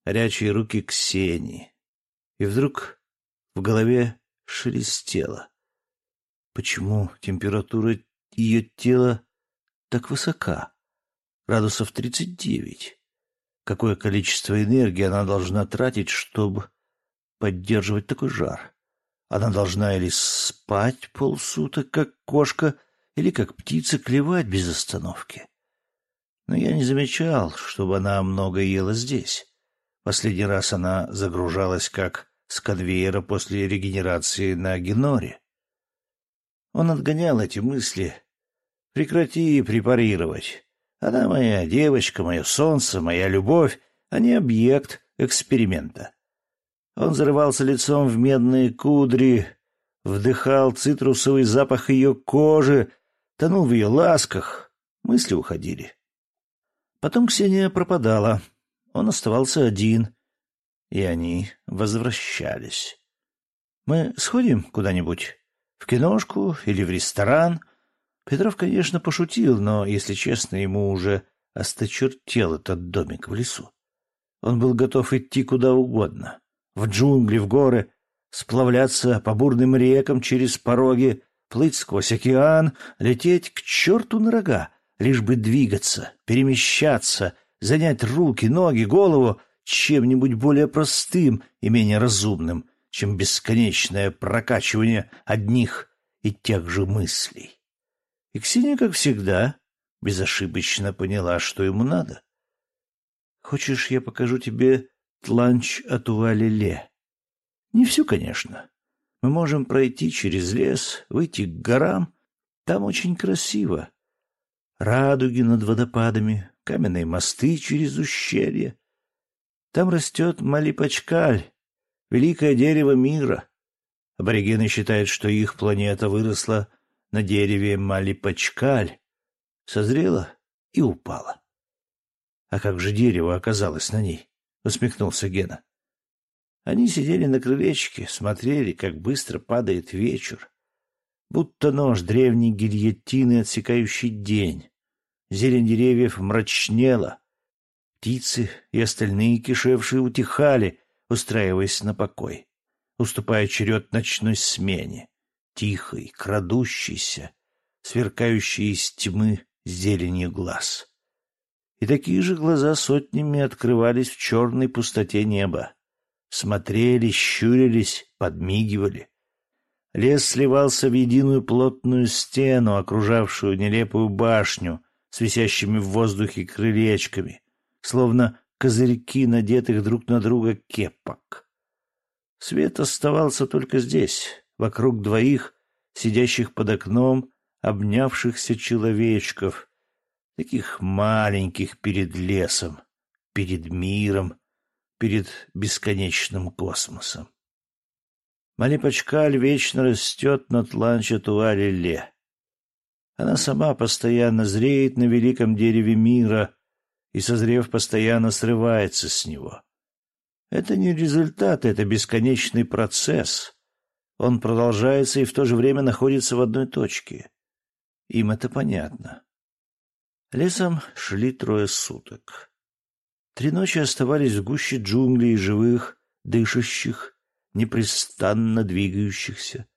Горячие руки Ксении. И вдруг в голове шелестело. Почему температура ее тела так высока? Градусов тридцать девять. Какое количество энергии она должна тратить, чтобы поддерживать такой жар? Она должна или спать полсуток, как кошка, или как птица клевать без остановки. Но я не замечал, чтобы она много ела здесь. Последний раз она загружалась как с конвейера после регенерации на Геноре. Он отгонял эти мысли. Прекрати препарировать. Она моя девочка, мое солнце, моя любовь, а не объект эксперимента. Он зарывался лицом в медные кудри, вдыхал цитрусовый запах ее кожи, тонул в ее ласках. Мысли уходили. Потом Ксения пропадала. Он оставался один, и они возвращались. «Мы сходим куда-нибудь? В киношку или в ресторан?» Петров, конечно, пошутил, но, если честно, ему уже осточертел этот домик в лесу. Он был готов идти куда угодно в джунгли, в горы, сплавляться по бурным рекам через пороги, плыть сквозь океан, лететь к черту на рога, лишь бы двигаться, перемещаться, занять руки, ноги, голову чем-нибудь более простым и менее разумным, чем бесконечное прокачивание одних и тех же мыслей. И Ксения, как всегда, безошибочно поняла, что ему надо. «Хочешь, я покажу тебе Тланч Атуалиле. Не все, конечно. Мы можем пройти через лес, выйти к горам. Там очень красиво. Радуги над водопадами, каменные мосты через ущелье. Там растет малипачкаль, великое дерево мира. Аборигены считают, что их планета выросла на дереве малипачкаль, созрела и упала. А как же дерево оказалось на ней? усмехнулся Гена. Они сидели на крылечке, смотрели, как быстро падает вечер, будто нож древней гильотины, отсекающий день. Зелень деревьев мрачнела. Птицы и остальные кишевшие утихали, устраиваясь на покой, уступая черед ночной смене, тихой, крадущейся, сверкающей из тьмы зеленью глаз и такие же глаза сотнями открывались в черной пустоте неба. Смотрели, щурились, подмигивали. Лес сливался в единую плотную стену, окружавшую нелепую башню с висящими в воздухе крылечками, словно козырьки надетых друг на друга кепок. Свет оставался только здесь, вокруг двоих, сидящих под окном, обнявшихся человечков, таких маленьких перед лесом, перед миром, перед бесконечным космосом. Малипачкаль вечно растет над ланча-туале-ле. Она сама постоянно зреет на великом дереве мира и, созрев, постоянно срывается с него. Это не результат, это бесконечный процесс. Он продолжается и в то же время находится в одной точке. Им это понятно. Лесом шли трое суток. Три ночи оставались в гуще джунглей живых, дышащих, непрестанно двигающихся.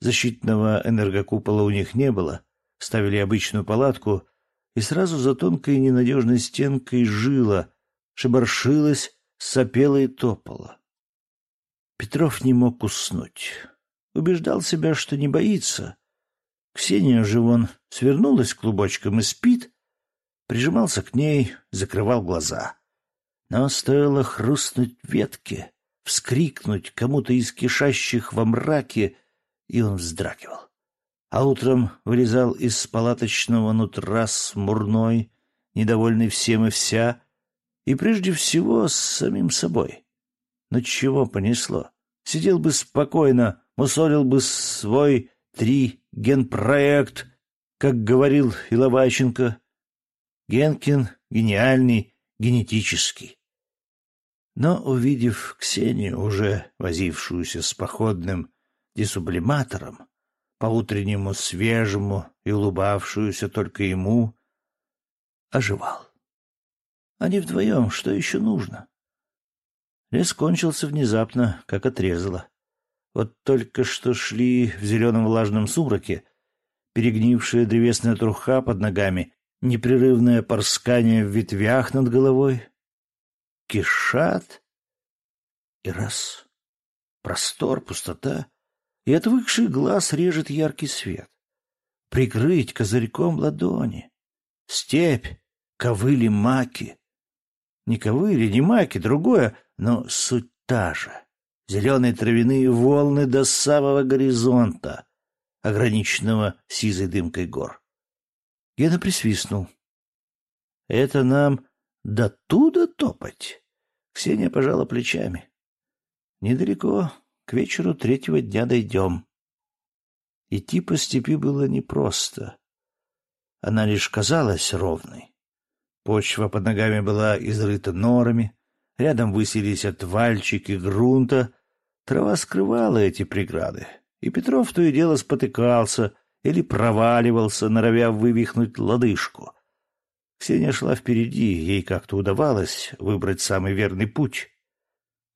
Защитного энергокупола у них не было. Ставили обычную палатку, и сразу за тонкой ненадежной стенкой жила, шебаршилась, сопела и топала. Петров не мог уснуть. Убеждал себя, что не боится. Ксения же вон свернулась клубочком и спит, прижимался к ней, закрывал глаза. Но стоило хрустнуть ветке, вскрикнуть кому-то из кишащих во мраке, и он вздрагивал. А утром вылезал из палаточного нутра смурной, недовольный всем и вся, и прежде всего с самим собой. Но чего понесло? Сидел бы спокойно, мусолил бы свой три генпроект, как говорил Иловайченко. Генкин гениальный, генетический. Но, увидев Ксению, уже возившуюся с походным десублиматором, по-утреннему свежему и улыбавшуюся только ему, оживал. Они вдвоем, что еще нужно? Лес кончился внезапно, как отрезало. Вот только что шли в зеленом влажном сумраке, перегнившая древесная труха под ногами, непрерывное порскание в ветвях над головой, кишат. И раз. Простор, пустота. И отвыкший глаз режет яркий свет. Прикрыть козырьком ладони. Степь, ковыли маки. Не ковыли, не маки, другое, но суть та же. Зеленые травяные волны до самого горизонта, ограниченного сизой дымкой гор. Гена присвистнул. — Это нам до туда топать? Ксения пожала плечами. Недалеко, к вечеру третьего дня дойдем. Идти по степи было непросто. Она лишь казалась ровной. Почва под ногами была изрыта норами, рядом высились отвальчики грунта, трава скрывала эти преграды, и Петров то и дело спотыкался или проваливался, норовя вывихнуть лодыжку — Ксения шла впереди, ей как-то удавалось выбрать самый верный путь.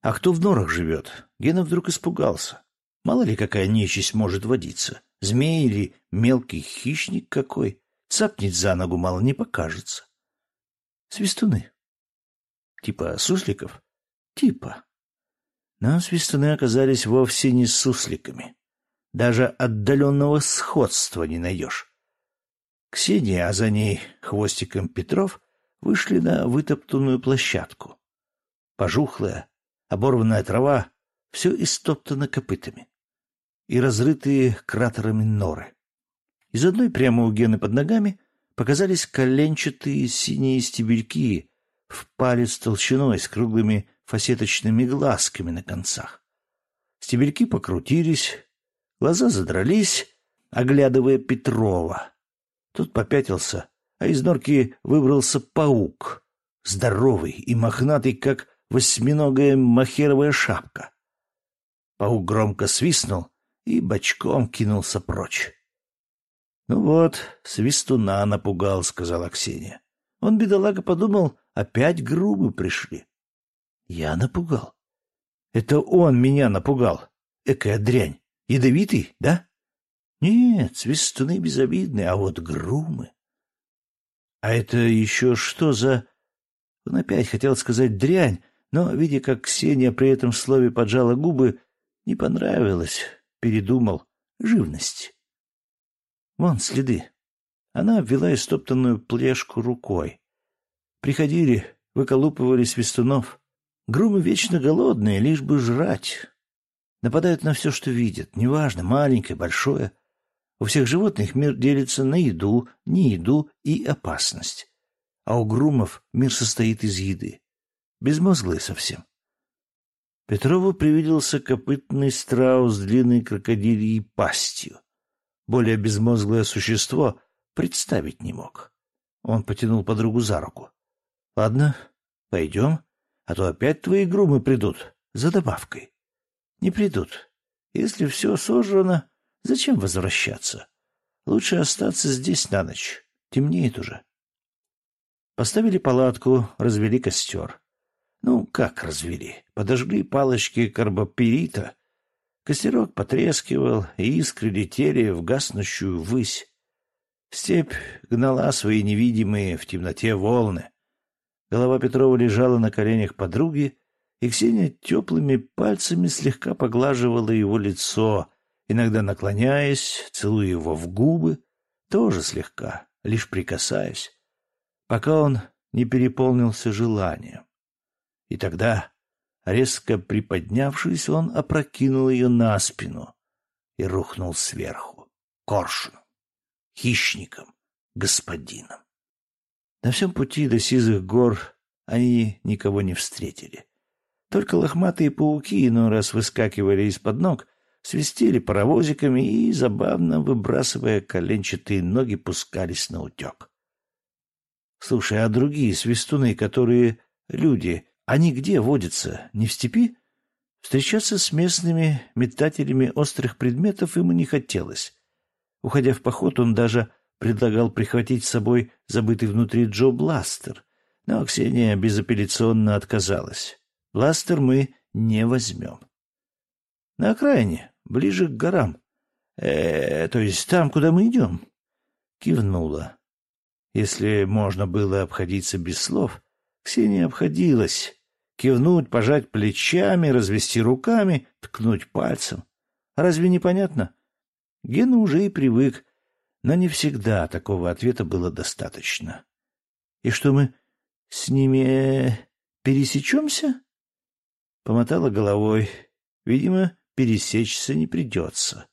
А кто в норах живет? Гена вдруг испугался. Мало ли какая нечисть может водиться. Змей или мелкий хищник какой. Цапнет за ногу мало не покажется. Свистуны. Типа сусликов? Типа. Но свистуны оказались вовсе не сусликами. Даже отдаленного сходства не найдешь. Ксения, а за ней хвостиком Петров, вышли на вытоптанную площадку. Пожухлая, оборванная трава, все истоптано копытами. И разрытые кратерами норы. Из одной прямо у Гены под ногами показались коленчатые синие стебельки в палец толщиной с круглыми фасеточными глазками на концах. Стебельки покрутились, глаза задрались, оглядывая Петрова, Тот попятился, а из норки выбрался паук, здоровый и мохнатый, как восьминогая махеровая шапка. Паук громко свистнул и бочком кинулся прочь. — Ну вот, свистуна напугал, — сказала Ксения. Он, бедолага, подумал, опять грубы пришли. — Я напугал. — Это он меня напугал. Экая дрянь. Ядовитый, да? Нет, свистуны безобидны, а вот грумы... А это еще что за... Он опять хотел сказать «дрянь», но, видя, как Ксения при этом слове поджала губы, не понравилось, передумал. Живность. Вон следы. Она обвела истоптанную плешку рукой. Приходили, выколупывали свистунов. Грумы вечно голодные, лишь бы жрать. Нападают на все, что видят, неважно, маленькое, большое. У всех животных мир делится на еду, не еду и опасность. А у грумов мир состоит из еды. Безмозглые совсем. Петрову привиделся копытный страус с длинной крокодильей пастью. Более безмозглое существо представить не мог. Он потянул подругу за руку. — Ладно, пойдем, а то опять твои грумы придут за добавкой. — Не придут. Если все сожрано, зачем возвращаться? Лучше остаться здесь на ночь. Темнеет уже. Поставили палатку, развели костер. Ну, как развели? Подожгли палочки карбоперита. Костерок потрескивал, и искры летели в гаснущую высь. Степь гнала свои невидимые в темноте волны. Голова Петрова лежала на коленях подруги, и Ксения теплыми пальцами слегка поглаживала его лицо, иногда наклоняясь, целуя его в губы, тоже слегка, лишь прикасаясь, пока он не переполнился желанием. И тогда, резко приподнявшись, он опрокинул ее на спину и рухнул сверху, коршуном, хищником, господином. На всем пути до сизых гор они никого не встретили. Только лохматые пауки иной раз выскакивали из-под ног, свистели паровозиками и, забавно выбрасывая коленчатые ноги, пускались на утек. Слушай, а другие свистуны, которые люди, они где водятся? Не в степи? Встречаться с местными метателями острых предметов ему не хотелось. Уходя в поход, он даже предлагал прихватить с собой забытый внутри Джо Бластер, но Ксения безапелляционно отказалась. Бластер мы не возьмем. На окраине, ближе к горам. Э, то есть там, куда мы идем. Кивнула. Если можно было обходиться без слов, Ксения обходилась. Кивнуть, пожать плечами, развести руками, ткнуть пальцем. Разве непонятно? Гена уже и привык, но не всегда такого ответа было достаточно. И что мы с ними э, пересечемся? Помотала головой. Видимо, пересечься не придется.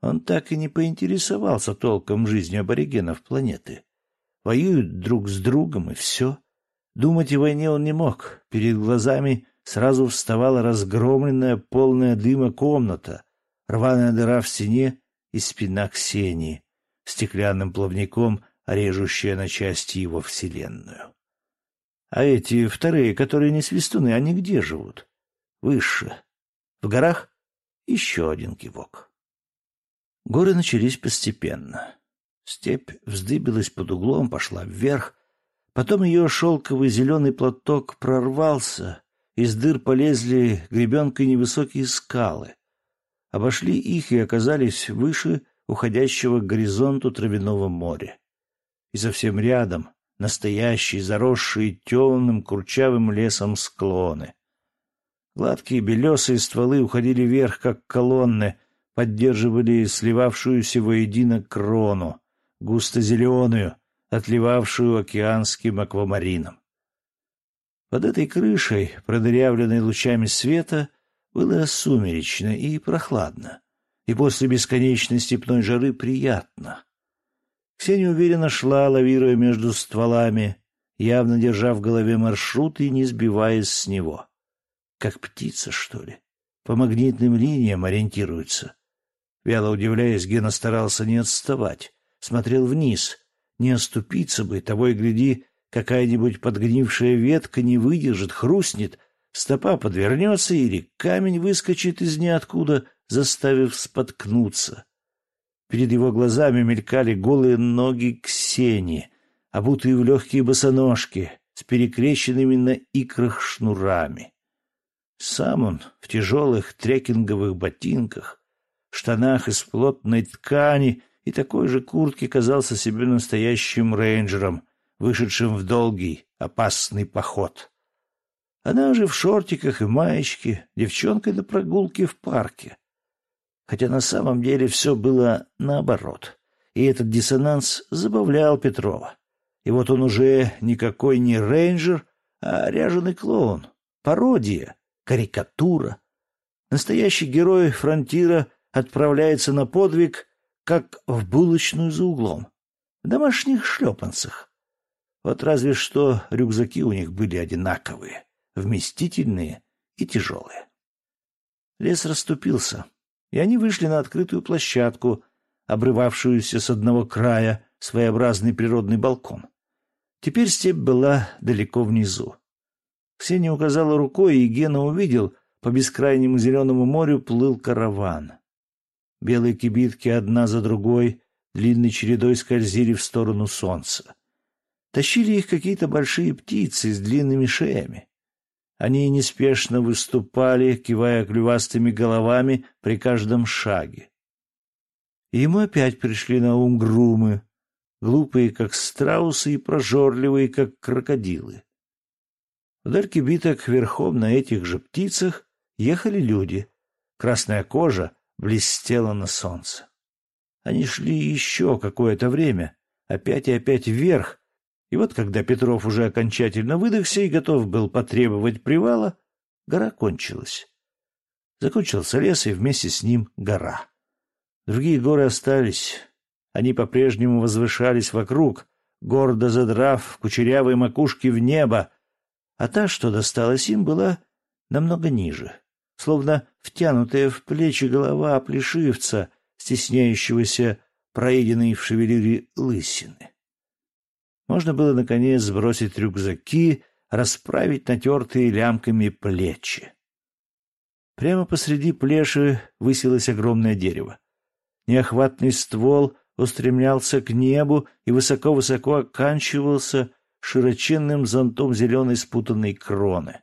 Он так и не поинтересовался толком жизнью аборигенов планеты. Воюют друг с другом, и все. Думать о войне он не мог. Перед глазами сразу вставала разгромленная, полная дыма комната, рваная дыра в стене и спина Ксении, стеклянным плавником режущая на части его вселенную. А эти вторые, которые не свистуны, они где живут? Выше. В горах? Еще один кивок. Горы начались постепенно. Степь вздыбилась под углом, пошла вверх. Потом ее шелковый зеленый платок прорвался. Из дыр полезли гребенкой невысокие скалы. Обошли их и оказались выше уходящего к горизонту травяного моря. И совсем рядом настоящие, заросшие темным курчавым лесом склоны. Гладкие белесые стволы уходили вверх, как колонны, поддерживали сливавшуюся воедино крону, густо-зеленую, отливавшую океанским аквамарином. Под этой крышей, продырявленной лучами света, было сумеречно и прохладно и после бесконечной степной жары приятно. Ксения уверенно шла, лавируя между стволами, явно держа в голове маршрут и не сбиваясь с него. Как птица, что ли? По магнитным линиям ориентируется. Вяло удивляясь, Гена старался не отставать. Смотрел вниз. Не оступиться бы, того и гляди, какая-нибудь подгнившая ветка не выдержит, хрустнет, стопа подвернется или камень выскочит из ниоткуда — заставив споткнуться. Перед его глазами мелькали голые ноги Ксении, обутые в легкие босоножки, с перекрещенными на икрах шнурами. Сам он в тяжелых трекинговых ботинках, штанах из плотной ткани и такой же куртке казался себе настоящим рейнджером, вышедшим в долгий, опасный поход. Она же в шортиках и маечке, девчонкой на прогулке в парке хотя на самом деле все было наоборот. И этот диссонанс забавлял Петрова. И вот он уже никакой не рейнджер, а ряженый клоун, пародия, карикатура. Настоящий герой фронтира отправляется на подвиг, как в булочную за углом, в домашних шлепанцах. Вот разве что рюкзаки у них были одинаковые, вместительные и тяжелые. Лес расступился, и они вышли на открытую площадку, обрывавшуюся с одного края, своеобразный природный балкон. Теперь степь была далеко внизу. Ксения указала рукой, и Гена увидел, по бескрайнему зеленому морю плыл караван. Белые кибитки одна за другой длинной чередой скользили в сторону солнца. Тащили их какие-то большие птицы с длинными шеями. Они неспешно выступали, кивая клювастыми головами при каждом шаге. И ему опять пришли на ум грумы, глупые, как страусы, и прожорливые, как крокодилы. Вдаль кибиток верхом на этих же птицах ехали люди. Красная кожа блестела на солнце. Они шли еще какое-то время, опять и опять вверх, и вот когда Петров уже окончательно выдохся и готов был потребовать привала, гора кончилась. Закончился лес, и вместе с ним гора. Другие горы остались. Они по-прежнему возвышались вокруг, гордо задрав кучерявые макушки в небо, а та, что досталась им, была намного ниже, словно втянутая в плечи голова плешивца, стесняющегося проеденной в шевелюре лысины. Можно было, наконец, сбросить рюкзаки, расправить натертые лямками плечи. Прямо посреди плеши высилось огромное дерево. Неохватный ствол устремлялся к небу и высоко-высоко оканчивался широченным зонтом зеленой спутанной кроны.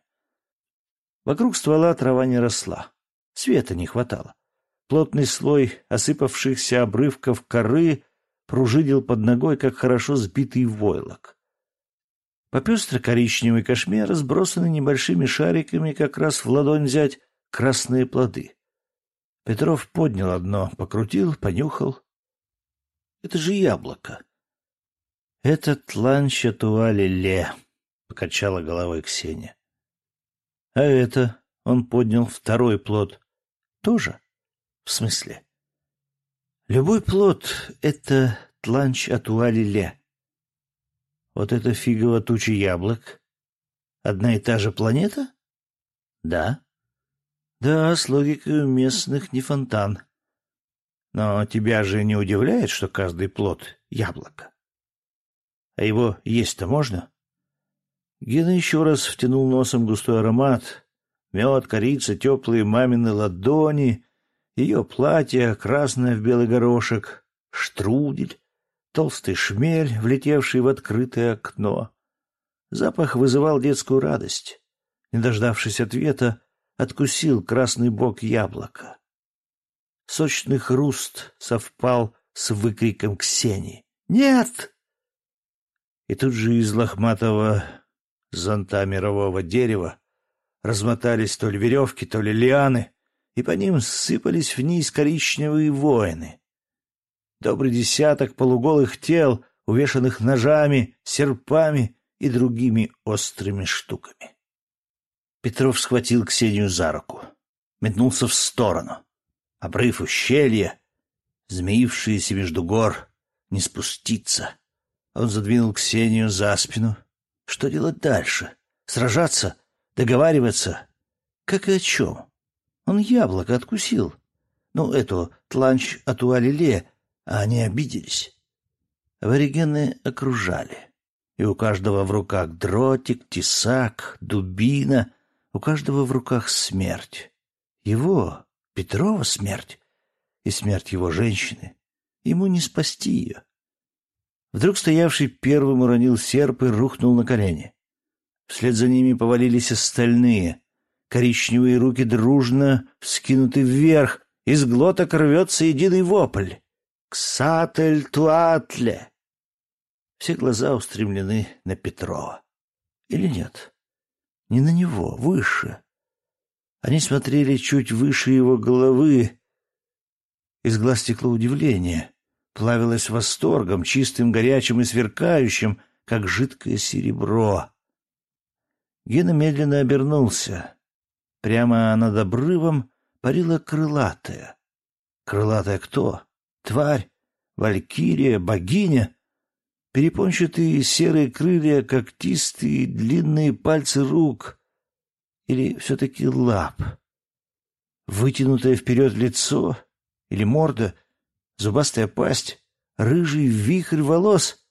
Вокруг ствола трава не росла. Света не хватало. Плотный слой осыпавшихся обрывков коры пружинил под ногой, как хорошо сбитый войлок. По пестро-коричневой кошме разбросаны небольшими шариками как раз в ладонь взять красные плоды. Петров поднял одно, покрутил, понюхал. Это же яблоко. Это тланча туале-ле, покачала головой Ксения. А это, он поднял второй плод, тоже? В смысле? Любой плод — это тланч атуалиле. Вот это фигово туча яблок. Одна и та же планета? Да. Да, с логикой у местных не фонтан. Но тебя же не удивляет, что каждый плод — яблоко? А его есть-то можно? Гена еще раз втянул носом густой аромат. Мед, корица, теплые мамины ладони, ее платье, красное в белый горошек, штрудель, толстый шмель, влетевший в открытое окно. Запах вызывал детскую радость. Не дождавшись ответа, откусил красный бок яблока. Сочный хруст совпал с выкриком Ксении. «Нет!» И тут же из лохматого зонта мирового дерева размотались то ли веревки, то ли лианы, и по ним сыпались вниз коричневые воины. Добрый десяток полуголых тел, увешанных ножами, серпами и другими острыми штуками. Петров схватил Ксению за руку, метнулся в сторону. Обрыв ущелья, змеившиеся между гор, не спуститься. Он задвинул Ксению за спину. Что делать дальше? Сражаться? Договариваться? Как и о чем? Он яблоко откусил. Ну, эту тланч атуалиле, а они обиделись. Аборигены окружали. И у каждого в руках дротик, тесак, дубина, у каждого в руках смерть. Его, Петрова, смерть. И смерть его женщины. Ему не спасти ее. Вдруг стоявший первым уронил серп и рухнул на колени. Вслед за ними повалились остальные — Коричневые руки дружно вскинуты вверх, из глоток рвется единый вопль. «Ксатель туатле!» Все глаза устремлены на Петрова. Или нет? Не на него, выше. Они смотрели чуть выше его головы. Из глаз текло удивление, плавилось восторгом, чистым, горячим и сверкающим, как жидкое серебро. Гена медленно обернулся. Прямо над обрывом парила крылатая. Крылатая кто? Тварь? Валькирия? Богиня? Перепончатые серые крылья, когтистые длинные пальцы рук. Или все-таки лап? Вытянутое вперед лицо? Или морда? Зубастая пасть? Рыжий вихрь волос?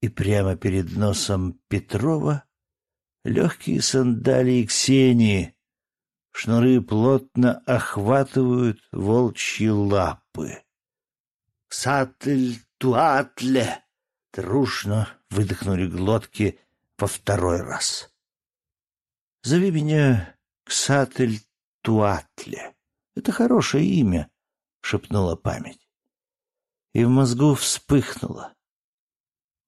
И прямо перед носом Петрова легкие сандалии Ксении. Шнуры плотно охватывают волчьи лапы. «Сатль туатле!» Трушно выдохнули глотки во второй раз. «Зови меня Ксатель Туатле. Это хорошее имя», — шепнула память. И в мозгу вспыхнуло.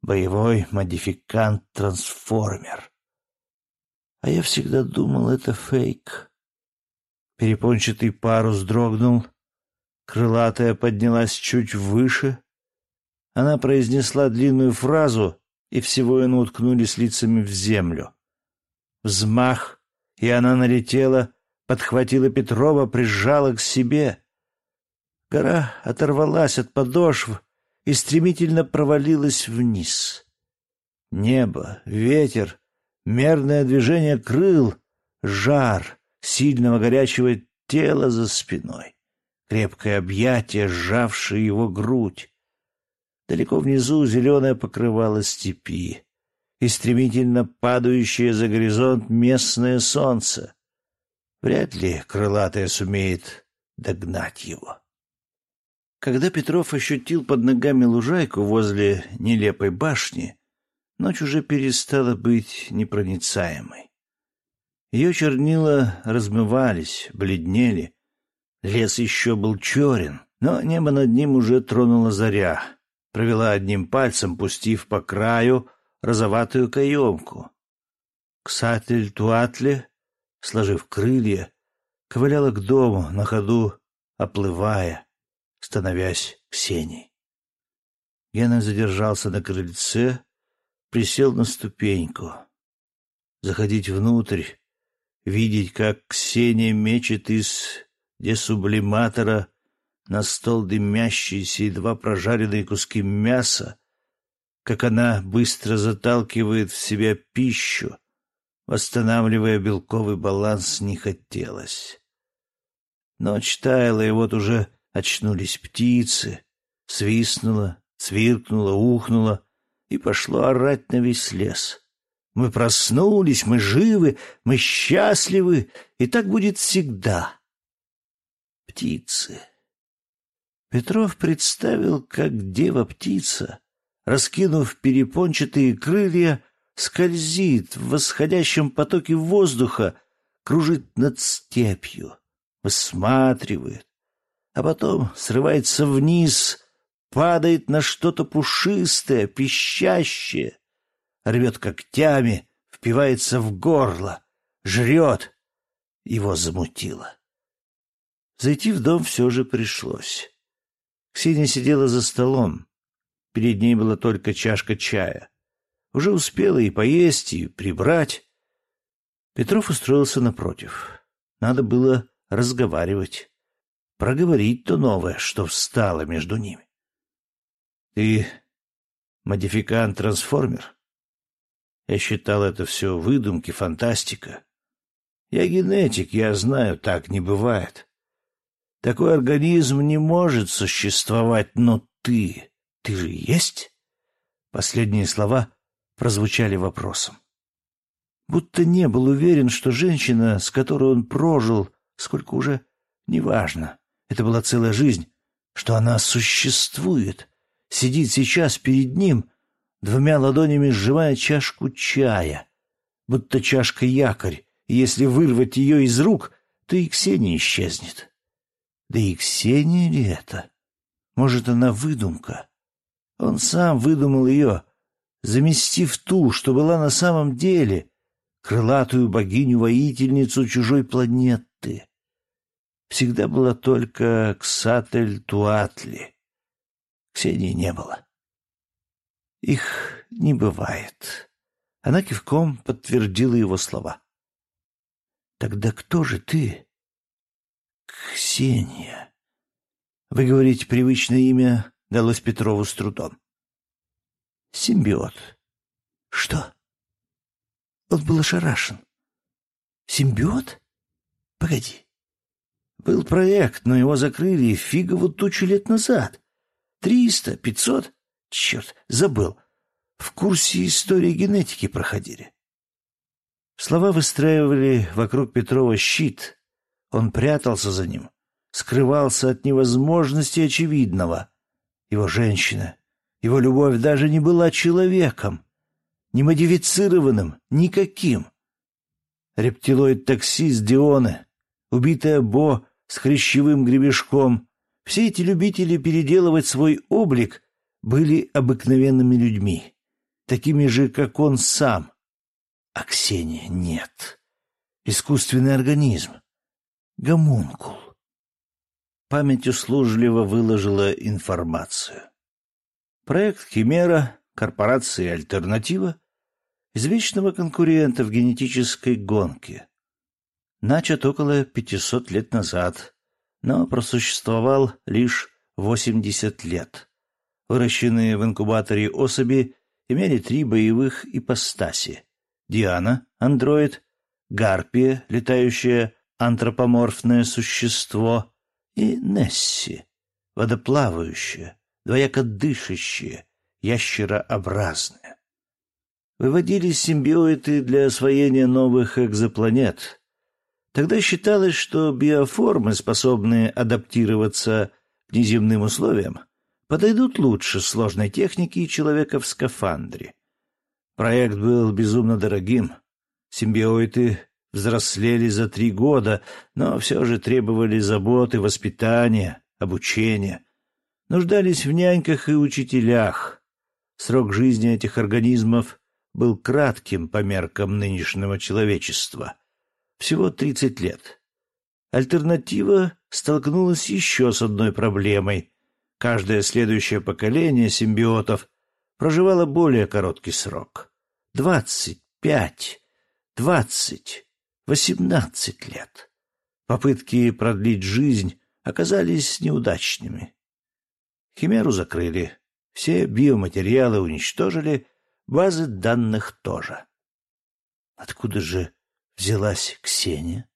Боевой модификант-трансформер. А я всегда думал, это фейк. Перепончатый парус дрогнул, крылатая поднялась чуть выше, она произнесла длинную фразу, и всего воина уткнулись лицами в землю. Взмах, и она налетела, подхватила Петрова, прижала к себе. Гора оторвалась от подошв и стремительно провалилась вниз. Небо, ветер, мерное движение крыл, жар сильного горячего тела за спиной, крепкое объятие, сжавшее его грудь. Далеко внизу зеленое покрывало степи и стремительно падающее за горизонт местное солнце. Вряд ли крылатое сумеет догнать его. Когда Петров ощутил под ногами лужайку возле нелепой башни, ночь уже перестала быть непроницаемой. Ее чернила размывались, бледнели. Лес еще был черен, но небо над ним уже тронула заря, провела одним пальцем, пустив по краю розоватую каемку. Ксатель Туатле, сложив крылья, ковыляла к дому, на ходу оплывая, становясь Ксенией. Гена задержался на крыльце, присел на ступеньку. Заходить внутрь, видеть, как Ксения мечет из десублиматора на стол дымящиеся едва прожаренные куски мяса, как она быстро заталкивает в себя пищу, восстанавливая белковый баланс, не хотелось. Ночь таяла, и вот уже очнулись птицы, свистнула, цвиркнула, ухнула и пошло орать на весь лес. Мы проснулись, мы живы, мы счастливы, и так будет всегда. Птицы. Петров представил, как дева-птица, раскинув перепончатые крылья, скользит в восходящем потоке воздуха, кружит над степью, высматривает, а потом срывается вниз, падает на что-то пушистое, пищащее, рвет когтями, впивается в горло, жрет. Его замутило. Зайти в дом все же пришлось. Ксения сидела за столом. Перед ней была только чашка чая. Уже успела и поесть, и прибрать. Петров устроился напротив. Надо было разговаривать. Проговорить то новое, что встало между ними. Ты модификант-трансформер? Я считал это все выдумки, фантастика. Я генетик, я знаю, так не бывает. Такой организм не может существовать, но ты, ты же есть? Последние слова прозвучали вопросом. Будто не был уверен, что женщина, с которой он прожил, сколько уже, неважно, это была целая жизнь, что она существует, сидит сейчас перед ним, двумя ладонями сжимая чашку чая, будто чашка якорь, и если вырвать ее из рук, то и Ксения исчезнет. Да и Ксения ли это? Может, она выдумка? Он сам выдумал ее, заместив ту, что была на самом деле, крылатую богиню-воительницу чужой планеты. Всегда была только Ксатель Туатли. Ксении не было. Их не бывает. Она кивком подтвердила его слова. «Тогда кто же ты?» «Ксения». Выговорить привычное имя далось Петрову с трудом. «Симбиот». «Что?» Он был ошарашен. «Симбиот? Погоди. Был проект, но его закрыли фигову тучу лет назад. Триста, пятьсот? Черт, забыл. В курсе истории генетики проходили. Слова выстраивали вокруг Петрова щит. Он прятался за ним, скрывался от невозможности очевидного. Его женщина, его любовь даже не была человеком, не модифицированным, никаким. Рептилоид-таксист Дионы, убитая Бо с хрящевым гребешком, все эти любители переделывать свой облик были обыкновенными людьми такими же, как он сам. А Ксения нет. Искусственный организм. Гомункул. Память услужливо выложила информацию. Проект «Химера», корпорации «Альтернатива» извечного конкурента в генетической гонке. Начат около 500 лет назад, но просуществовал лишь 80 лет. Выращенные в инкубаторе особи имели три боевых ипостаси. Диана — андроид, Гарпия — летающее антропоморфное существо, и Несси — водоплавающее, двояко дышащее, ящерообразное. Выводились симбиоиды для освоения новых экзопланет. Тогда считалось, что биоформы, способные адаптироваться к неземным условиям, подойдут лучше сложной техники и человека в скафандре. Проект был безумно дорогим. Симбиоиды взрослели за три года, но все же требовали заботы, воспитания, обучения. Нуждались в няньках и учителях. Срок жизни этих организмов был кратким по меркам нынешнего человечества. Всего тридцать лет. Альтернатива столкнулась еще с одной проблемой — Каждое следующее поколение симбиотов проживало более короткий срок. Двадцать пять, двадцать, восемнадцать лет. Попытки продлить жизнь оказались неудачными. Химеру закрыли, все биоматериалы уничтожили, базы данных тоже. Откуда же взялась Ксения?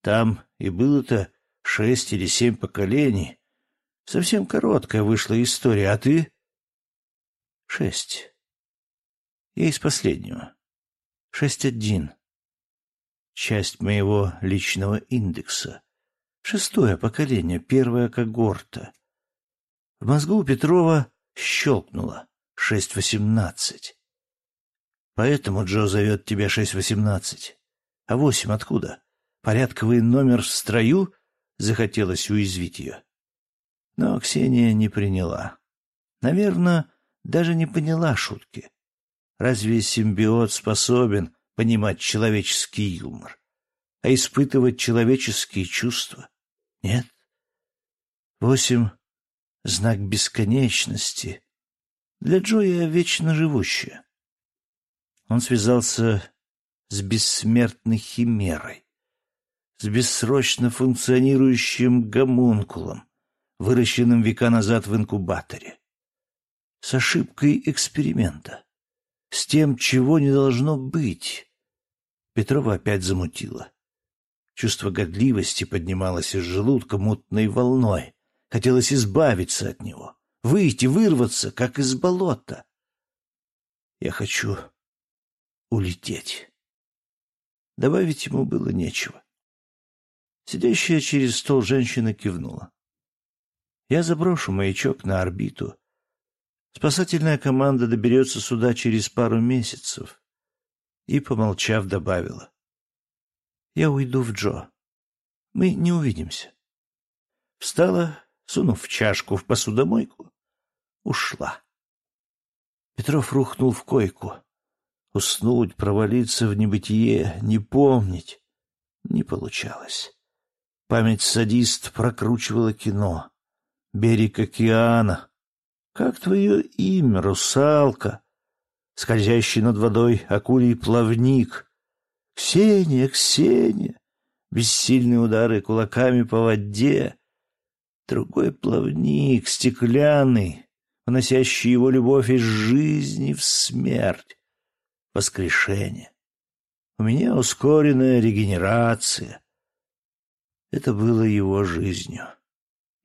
Там и было-то шесть или семь поколений, Совсем короткая вышла история, а ты? Шесть. Я из последнего. Шесть один. Часть моего личного индекса. Шестое поколение, первая когорта. В мозгу Петрова щелкнуло. Шесть восемнадцать. Поэтому Джо зовет тебя шесть восемнадцать. А восемь откуда? Порядковый номер в строю? Захотелось уязвить ее. Но Ксения не приняла. Наверное, даже не поняла шутки. Разве симбиот способен понимать человеческий юмор, а испытывать человеческие чувства? Нет. Восемь — знак бесконечности. Для Джоя вечно живущая. Он связался с бессмертной химерой, с бессрочно функционирующим гомункулом, выращенным века назад в инкубаторе. С ошибкой эксперимента. С тем, чего не должно быть. Петрова опять замутила. Чувство годливости поднималось из желудка мутной волной. Хотелось избавиться от него, выйти, вырваться, как из болота. Я хочу улететь. Добавить ему было нечего. Сидящая через стол женщина кивнула. Я заброшу маячок на орбиту. Спасательная команда доберется сюда через пару месяцев. И, помолчав, добавила. Я уйду в Джо. Мы не увидимся. Встала, сунув чашку в посудомойку, ушла. Петров рухнул в койку. Уснуть, провалиться в небытие, не помнить. Не получалось. Память садист прокручивала кино берег океана. Как твое имя, русалка? скользящий над водой акулий плавник. «Ксения! Ксения!» Бессильные удары кулаками по воде. Другой плавник, стеклянный, уносящий его любовь из жизни в смерть. Воскрешение. У меня ускоренная регенерация. Это было его жизнью,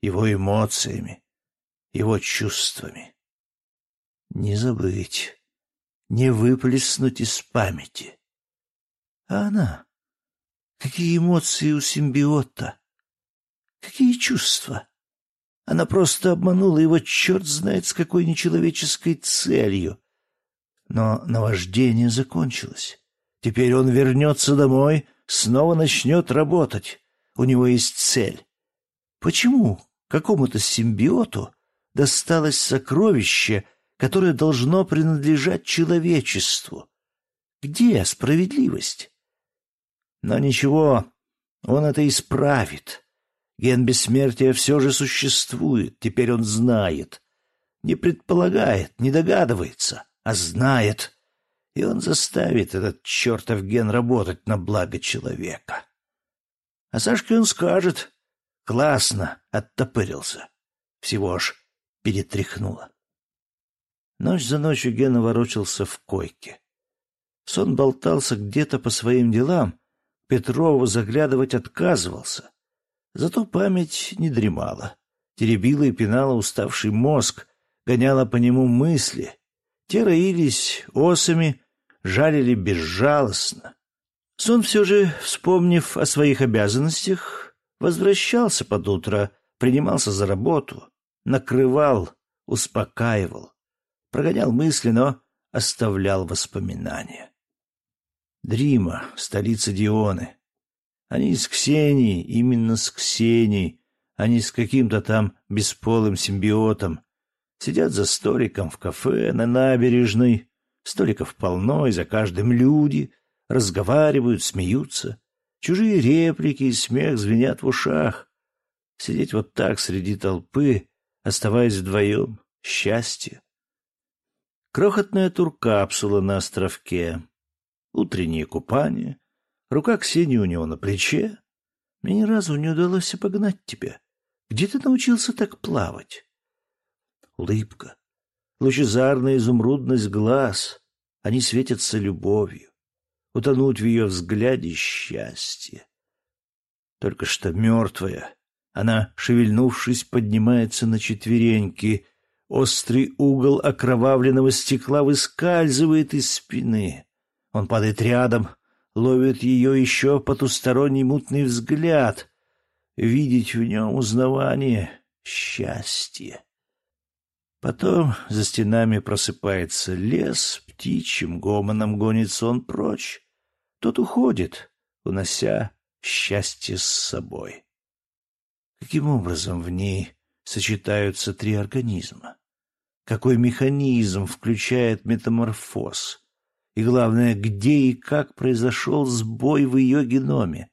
его эмоциями, его чувствами. Не забыть, не выплеснуть из памяти. А она? Какие эмоции у симбиота? Какие чувства? Она просто обманула его черт знает с какой нечеловеческой целью. Но наваждение закончилось. Теперь он вернется домой, снова начнет работать. У него есть цель. Почему какому-то симбиоту досталось сокровище, которое должно принадлежать человечеству? Где справедливость? Но ничего, он это исправит. Ген бессмертия все же существует, теперь он знает. Не предполагает, не догадывается, а знает. И он заставит этот чертов ген работать на благо человека. А Сашке он скажет. Классно, оттопырился. Всего ж перетряхнуло. Ночь за ночью Гена ворочался в койке. Сон болтался где-то по своим делам, Петрову заглядывать отказывался. Зато память не дремала. Теребила и пинала уставший мозг, гоняла по нему мысли. Те роились осами, жалили безжалостно. Сон все же, вспомнив о своих обязанностях, возвращался под утро, принимался за работу, накрывал, успокаивал, прогонял мысли, но оставлял воспоминания. Дрима, столица Дионы. Они с Ксенией, именно с Ксенией, а не с каким-то там бесполым симбиотом. Сидят за столиком в кафе на набережной. Столиков полно, и за каждым люди. Разговаривают, смеются. Чужие реплики и смех звенят в ушах. Сидеть вот так среди толпы, оставаясь вдвоем — счастье. Крохотная туркапсула на островке, утреннее купание, рука Ксении у него на плече. Мне ни разу не удалось обогнать тебя. Где ты научился так плавать? Улыбка, лучезарная изумрудность глаз, они светятся любовью. Утонуть в ее взгляде счастье. Только что мертвая, она, шевельнувшись, поднимается на четвереньки. Острый угол окровавленного стекла выскальзывает из спины. Он падает рядом, ловит ее еще потусторонний мутный взгляд. Видеть в нем узнавание — счастье. Потом за стенами просыпается лес, птичьим гомоном гонится он прочь. Тот уходит, унося счастье с собой. Каким образом в ней сочетаются три организма? Какой механизм включает метаморфоз? И главное, где и как произошел сбой в ее геноме.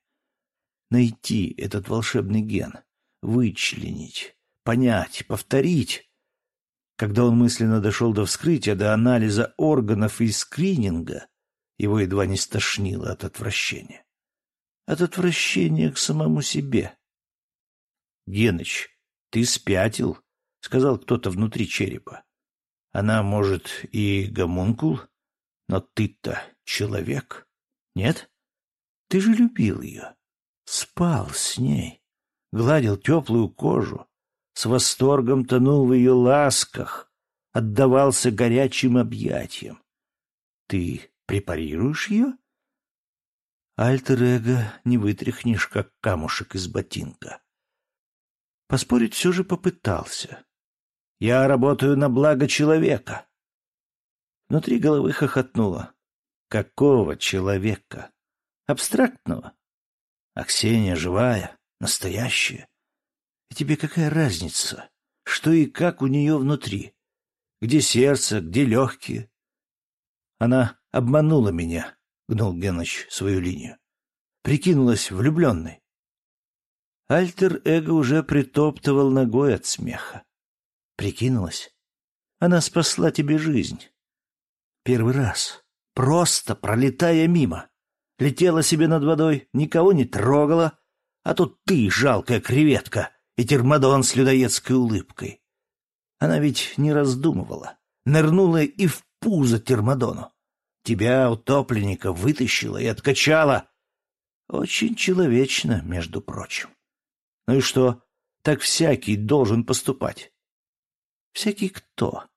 Найти этот волшебный ген, вычленить, понять, повторить. Когда он мысленно дошел до вскрытия, до анализа органов и скрининга, его едва не стошнило от отвращения. От отвращения к самому себе. — Геныч, ты спятил, — сказал кто-то внутри черепа. — Она, может, и гомункул? — но ты-то человек, нет? Ты же любил ее, спал с ней, гладил теплую кожу, с восторгом тонул в ее ласках, отдавался горячим объятиям. Ты препарируешь ее? Альтер-эго не вытряхнешь, как камушек из ботинка. Поспорить все же попытался. Я работаю на благо человека. Внутри головы хохотнуло. Какого человека? Абстрактного? А Ксения живая, настоящая. И тебе какая разница, что и как у нее внутри? Где сердце, где легкие? Она обманула меня, гнул Геныч свою линию. Прикинулась влюбленной. Альтер-эго уже притоптывал ногой от смеха. Прикинулась. Она спасла тебе жизнь. первый раз, просто пролетая мимо. Летела себе над водой, никого не трогала, а тут ты, жалкая креветка, и термодон с людоедской улыбкой. Она ведь не раздумывала, нырнула и в пузо термодону. Тебя, утопленника, вытащила и откачала. Очень человечно, между прочим. Ну и что, так всякий должен поступать? Всякий кто?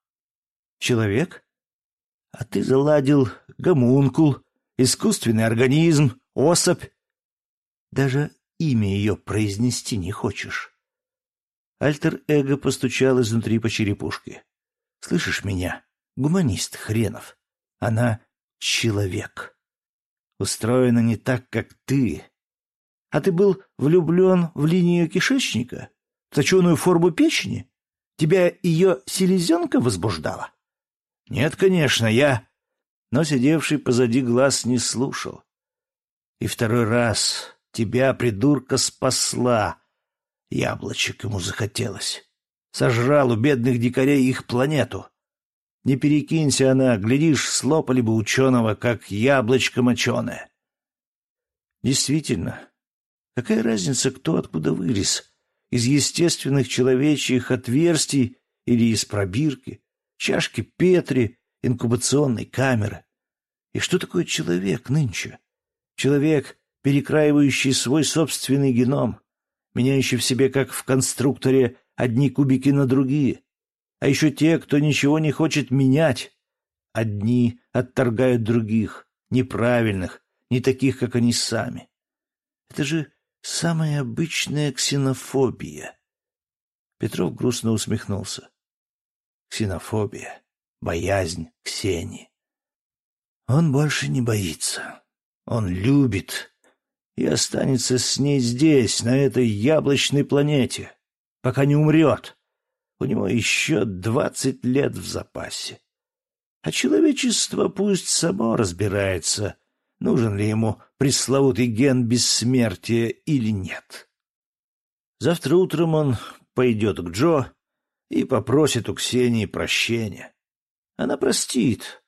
Человек? А ты заладил гомункул, искусственный организм, особь. Даже имя ее произнести не хочешь. Альтер-эго постучал изнутри по черепушке. Слышишь меня, гуманист хренов? Она человек. Устроена не так, как ты. А ты был влюблен в линию кишечника? В точеную форму печени? Тебя ее селезенка возбуждала? Нет, конечно, я... Но сидевший позади глаз не слушал. И второй раз тебя, придурка, спасла. Яблочек ему захотелось. Сожрал у бедных дикарей их планету. Не перекинься она, глядишь, слопали бы ученого, как яблочко моченое. Действительно, какая разница, кто откуда вылез? Из естественных человечьих отверстий или из пробирки, чашки Петри, инкубационной камеры? И что такое человек нынче? Человек, перекраивающий свой собственный геном, меняющий в себе, как в конструкторе, одни кубики на другие — а еще те, кто ничего не хочет менять. Одни отторгают других, неправильных, не таких, как они сами. Это же самая обычная ксенофобия. Петров грустно усмехнулся. Ксенофобия, боязнь Ксении. Он больше не боится. Он любит и останется с ней здесь, на этой яблочной планете, пока не умрет. У него еще двадцать лет в запасе. А человечество пусть само разбирается, нужен ли ему пресловутый ген бессмертия или нет. Завтра утром он пойдет к Джо и попросит у Ксении прощения. Она простит.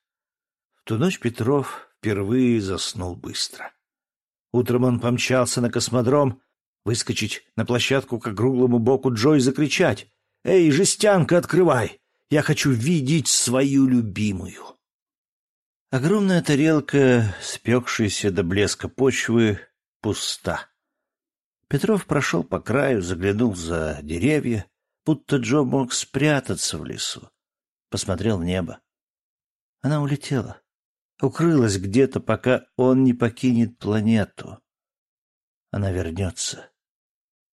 В ту ночь Петров впервые заснул быстро. Утром он помчался на космодром, выскочить на площадку к круглому боку Джо и закричать «Эй, жестянка, открывай! Я хочу видеть свою любимую!» Огромная тарелка, спекшаяся до блеска почвы, пуста. Петров прошел по краю, заглянул за деревья, будто Джо мог спрятаться в лесу. Посмотрел в небо. Она улетела, укрылась где-то, пока он не покинет планету. Она вернется.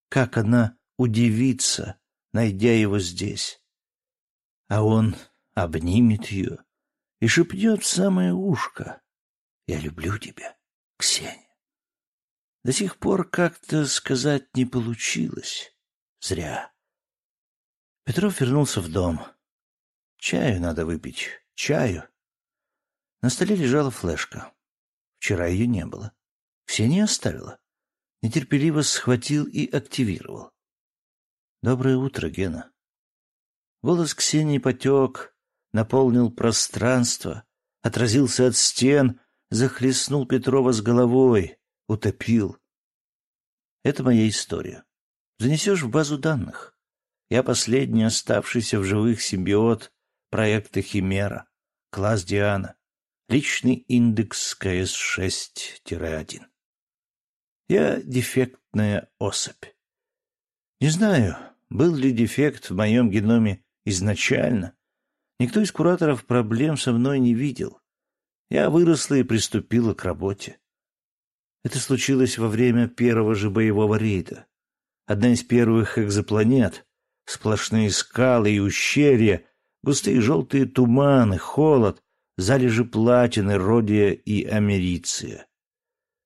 Как она удивится, найдя его здесь. А он обнимет ее и шепнет в самое ушко. «Я люблю тебя, Ксения». До сих пор как-то сказать не получилось. Зря. Петров вернулся в дом. Чаю надо выпить. Чаю. На столе лежала флешка. Вчера ее не было. Ксения оставила. Нетерпеливо схватил и активировал. Доброе утро, Гена. Голос Ксении потек, наполнил пространство, отразился от стен, захлестнул Петрова с головой, утопил. Это моя история. Занесешь в базу данных. Я последний оставшийся в живых симбиот проекта Химера, класс Диана, личный индекс КС-6-1. Я дефектная особь. Не знаю, был ли дефект в моем геноме изначально. Никто из кураторов проблем со мной не видел. Я выросла и приступила к работе. Это случилось во время первого же боевого рейда. Одна из первых экзопланет, сплошные скалы и ущелья, густые желтые туманы, холод, залежи платины, родия и америция.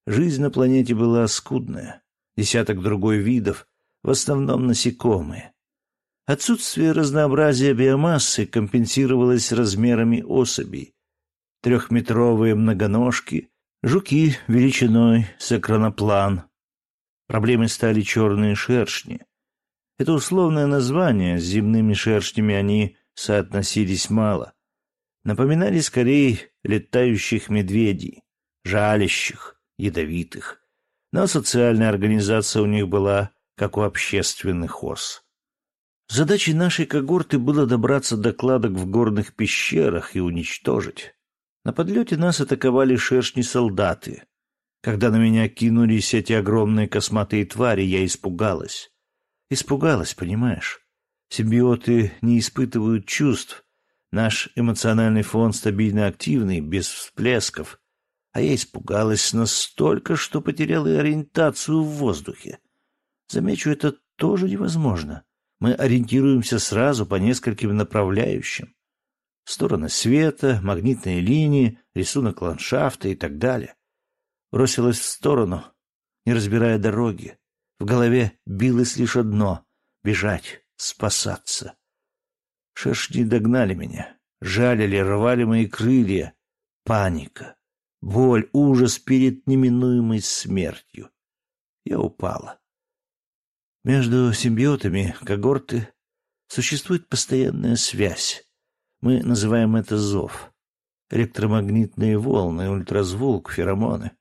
Жизнь на планете была скудная. Десяток другой видов, в основном насекомые. Отсутствие разнообразия биомассы компенсировалось размерами особей. Трехметровые многоножки, жуки величиной с экраноплан. Проблемой стали черные шершни. Это условное название, с земными шершнями они соотносились мало. Напоминали скорее летающих медведей, жалящих, ядовитых. Но социальная организация у них была, как у общественных ос. Задачей нашей когорты было добраться до кладок в горных пещерах и уничтожить. На подлете нас атаковали шершни-солдаты. Когда на меня кинулись эти огромные косматые твари, я испугалась. Испугалась, понимаешь? Симбиоты не испытывают чувств. Наш эмоциональный фон стабильно активный, без всплесков. А я испугалась настолько, что потеряла ориентацию в воздухе. Замечу, это тоже невозможно. Мы ориентируемся сразу по нескольким направляющим. Стороны света, магнитные линии, рисунок ландшафта и так далее. Бросилась в сторону, не разбирая дороги. В голове билось лишь одно — бежать, спасаться. Шершни догнали меня, жалили, рвали мои крылья. Паника, боль, ужас перед неминуемой смертью. Я упала. Между симбиотами когорты существует постоянная связь. Мы называем это зов. Электромагнитные волны, ультразвук, феромоны.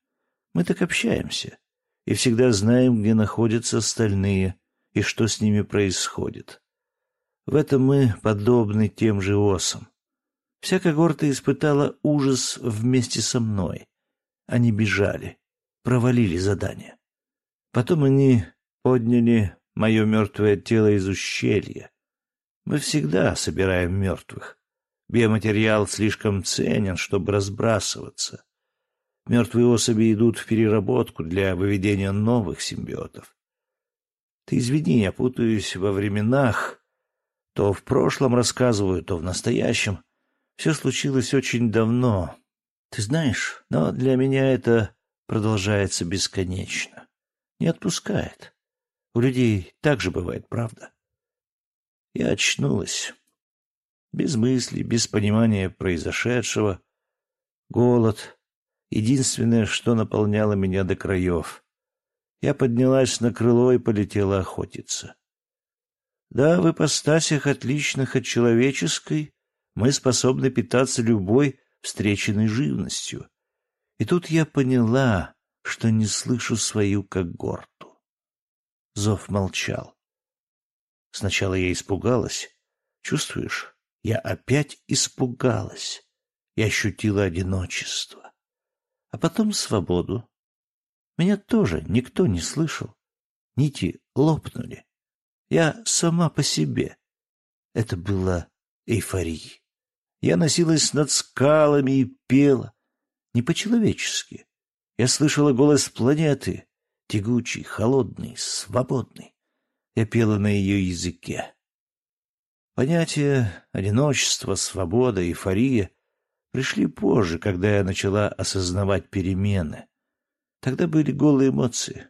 Мы так общаемся и всегда знаем, где находятся остальные и что с ними происходит. В этом мы подобны тем же осам. Вся когорта испытала ужас вместе со мной. Они бежали, провалили задание. Потом они подняли мое мертвое тело из ущелья. Мы всегда собираем мертвых. Биоматериал слишком ценен, чтобы разбрасываться. Мертвые особи идут в переработку для выведения новых симбиотов. Ты извини, я путаюсь во временах. То в прошлом рассказываю, то в настоящем. Все случилось очень давно. Ты знаешь, но для меня это продолжается бесконечно. Не отпускает. У людей так же бывает, правда? Я очнулась. Без мысли, без понимания произошедшего. Голод. Единственное, что наполняло меня до краев. Я поднялась на крыло и полетела охотиться. Да, в ипостасях, отличных от человеческой, мы способны питаться любой встреченной живностью. И тут я поняла, что не слышу свою когорту. Зов молчал. Сначала я испугалась. Чувствуешь, я опять испугалась. Я ощутила одиночество. А потом свободу. Меня тоже никто не слышал. Нити лопнули. Я сама по себе. Это было эйфорией. Я носилась над скалами и пела. Не по-человечески. Я слышала голос планеты, тягучий, холодный, свободный. Я пела на ее языке. Понятия одиночества, свобода, эйфория пришли позже, когда я начала осознавать перемены. Тогда были голые эмоции.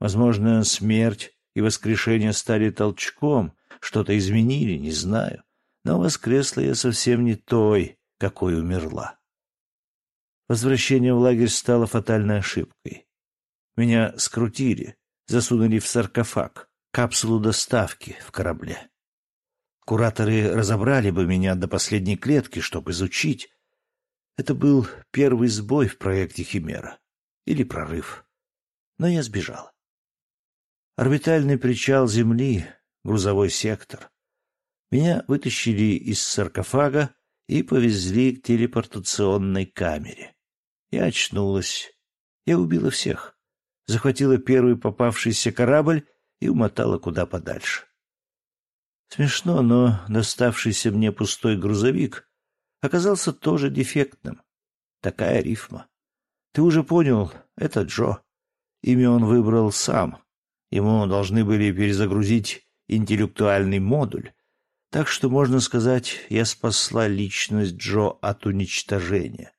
Возможно, смерть и воскрешение стали толчком, что-то изменили, не знаю. Но воскресла я совсем не той, какой умерла. Возвращение в лагерь стало фатальной ошибкой. Меня скрутили, засунули в саркофаг, капсулу доставки в корабле. Кураторы разобрали бы меня до последней клетки, чтобы изучить. Это был первый сбой в проекте Химера. Или прорыв. Но я сбежал. Орбитальный причал Земли, грузовой сектор. Меня вытащили из саркофага и повезли к телепортационной камере. Я очнулась. Я убила всех захватила первый попавшийся корабль и умотала куда подальше. Смешно, но доставшийся мне пустой грузовик оказался тоже дефектным. Такая рифма. Ты уже понял, это Джо. Имя он выбрал сам. Ему должны были перезагрузить интеллектуальный модуль. Так что, можно сказать, я спасла личность Джо от уничтожения.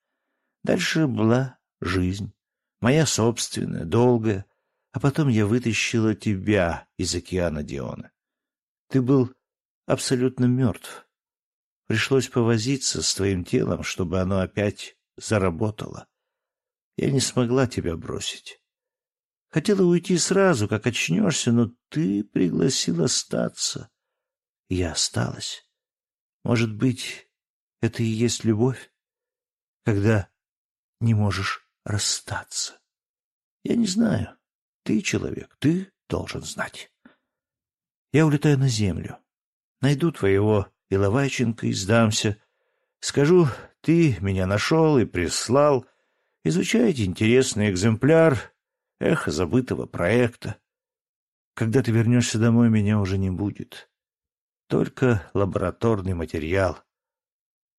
Дальше была жизнь моя собственная, долгая, а потом я вытащила тебя из океана Диона. Ты был абсолютно мертв. Пришлось повозиться с твоим телом, чтобы оно опять заработало. Я не смогла тебя бросить. Хотела уйти сразу, как очнешься, но ты пригласил остаться. Я осталась. Может быть, это и есть любовь? когда не можешь расстаться? Я не знаю. Ты человек, ты должен знать. Я улетаю на землю. Найду твоего Иловайченко и сдамся. Скажу, ты меня нашел и прислал. Изучайте интересный экземпляр эхо забытого проекта. Когда ты вернешься домой, меня уже не будет. Только лабораторный материал.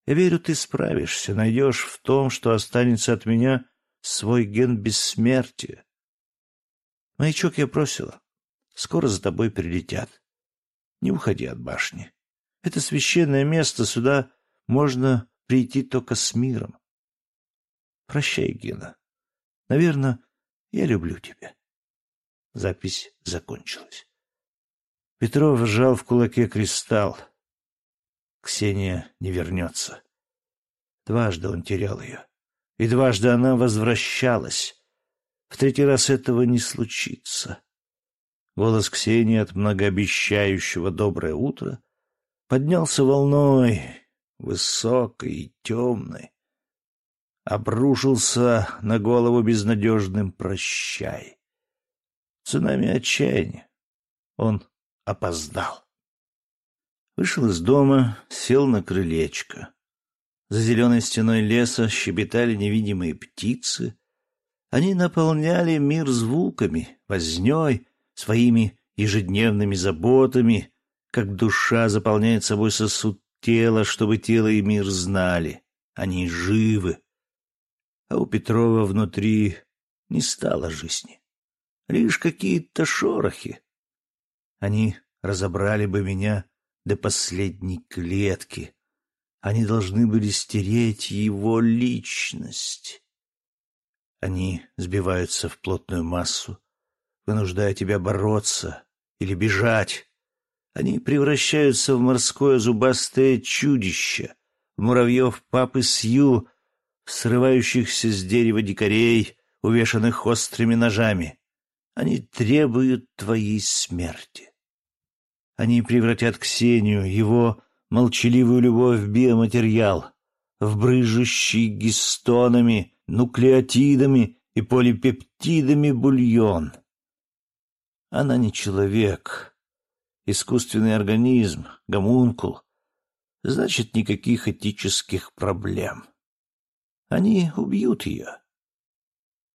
Я верю, ты справишься, найдешь в том, что останется от меня, свой ген бессмертия. Маячок я бросила. Скоро за тобой прилетят. Не уходи от башни. Это священное место, сюда можно прийти только с миром. Прощай, Гена. Наверное, я люблю тебя. Запись закончилась. Петров сжал в кулаке кристалл. Ксения не вернется. Дважды он терял ее. И дважды она возвращалась. В третий раз этого не случится. Голос Ксении от многообещающего «доброе утро» поднялся волной, высокой и темной. Обрушился на голову безнадежным «прощай». Цунами отчаяния. Он опоздал. Вышел из дома, сел на крылечко. За зеленой стеной леса щебетали невидимые птицы. Они наполняли мир звуками, вознёй, своими ежедневными заботами, как душа заполняет собой сосуд тела, чтобы тело и мир знали. Они живы. А у Петрова внутри не стало жизни. Лишь какие-то шорохи. Они разобрали бы меня до последней клетки. Они должны были стереть его личность. Они сбиваются в плотную массу, вынуждая тебя бороться или бежать. Они превращаются в морское зубастое чудище, в муравьев папы Сью, срывающихся с дерева дикарей, увешанных острыми ножами. Они требуют твоей смерти. Они превратят Ксению, его молчаливую любовь в биоматериал, в брыжущий гистонами, нуклеотидами и полипептидами бульон — она не человек, искусственный организм, гомункул. Значит, никаких этических проблем. Они убьют ее.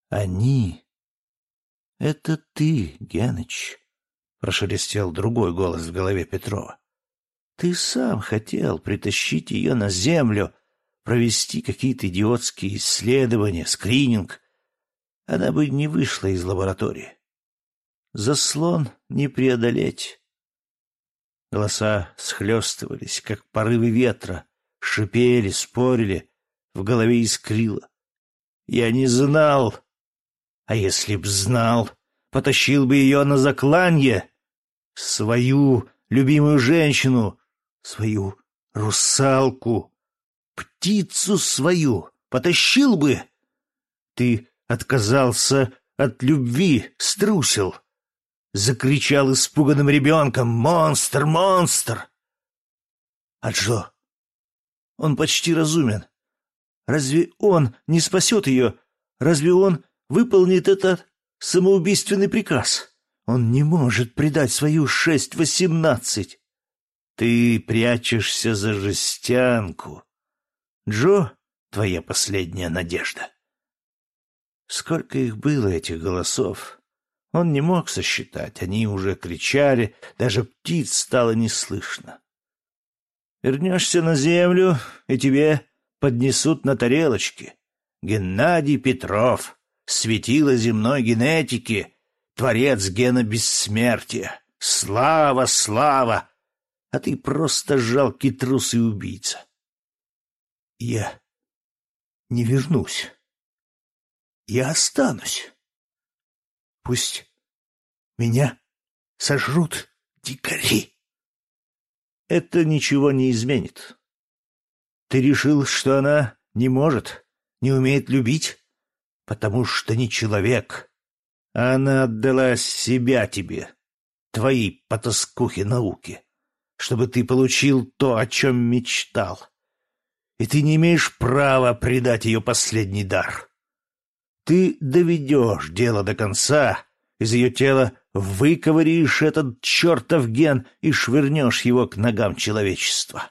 Они — это ты, Геныч, — прошелестел другой голос в голове Петрова. Ты сам хотел притащить ее на землю, провести какие-то идиотские исследования, скрининг. Она бы не вышла из лаборатории. Заслон не преодолеть. Голоса схлестывались, как порывы ветра, шипели, спорили, в голове искрило. Я не знал. А если б знал, потащил бы ее на закланье, свою любимую женщину, свою русалку, птицу свою, потащил бы. Ты отказался от любви, струсил закричал испуганным ребенком «Монстр! Монстр!» А Джо? Он почти разумен. Разве он не спасет ее? Разве он выполнит этот самоубийственный приказ? Он не может предать свою шесть восемнадцать. Ты прячешься за жестянку. Джо — твоя последняя надежда. Сколько их было, этих голосов? Он не мог сосчитать, они уже кричали, даже птиц стало не слышно. Вернешься на землю, и тебе поднесут на тарелочке. Геннадий Петров, светило земной генетики, творец гена бессмертия. Слава, слава! А ты просто жалкий трус и убийца. Я не вернусь. Я останусь. Пусть меня сожрут дикари. Это ничего не изменит. Ты решил, что она не может, не умеет любить, потому что не человек. Она отдала себя тебе, твои потаскухи науки, чтобы ты получил то, о чем мечтал. и ты не имеешь права предать ее последний дар. Ты доведешь дело до конца, из ее тела выковыришь этот чертов ген и швырнешь его к ногам человечества.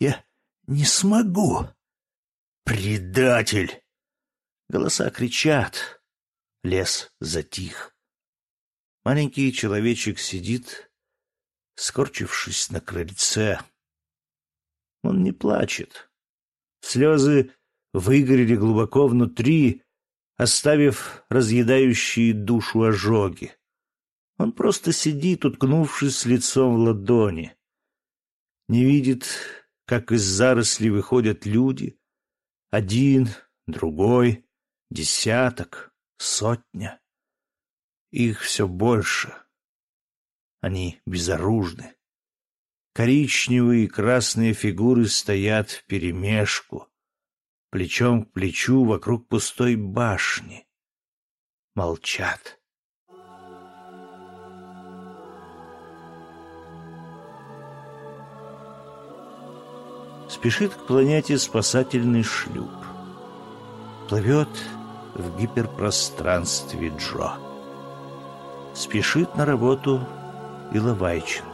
Я не смогу. Предатель! Голоса кричат. Лес затих. Маленький человечек сидит, скорчившись на крыльце. Он не плачет. Слезы выгорели глубоко внутри, оставив разъедающие душу ожоги. Он просто сидит, уткнувшись лицом в ладони. Не видит, как из зарослей выходят люди. Один, другой, десяток, сотня. Их все больше. Они безоружны. Коричневые и красные фигуры стоят вперемешку, плечом к плечу вокруг пустой башни. Молчат. Спешит к планете спасательный шлюп. Плывет в гиперпространстве Джо. Спешит на работу Иловайченко.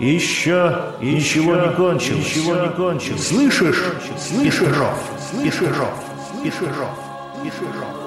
Еще, ничего не кончил, ничего не кончил. Слышишь? Слышишь? Петров, Петров, Петров, Петров.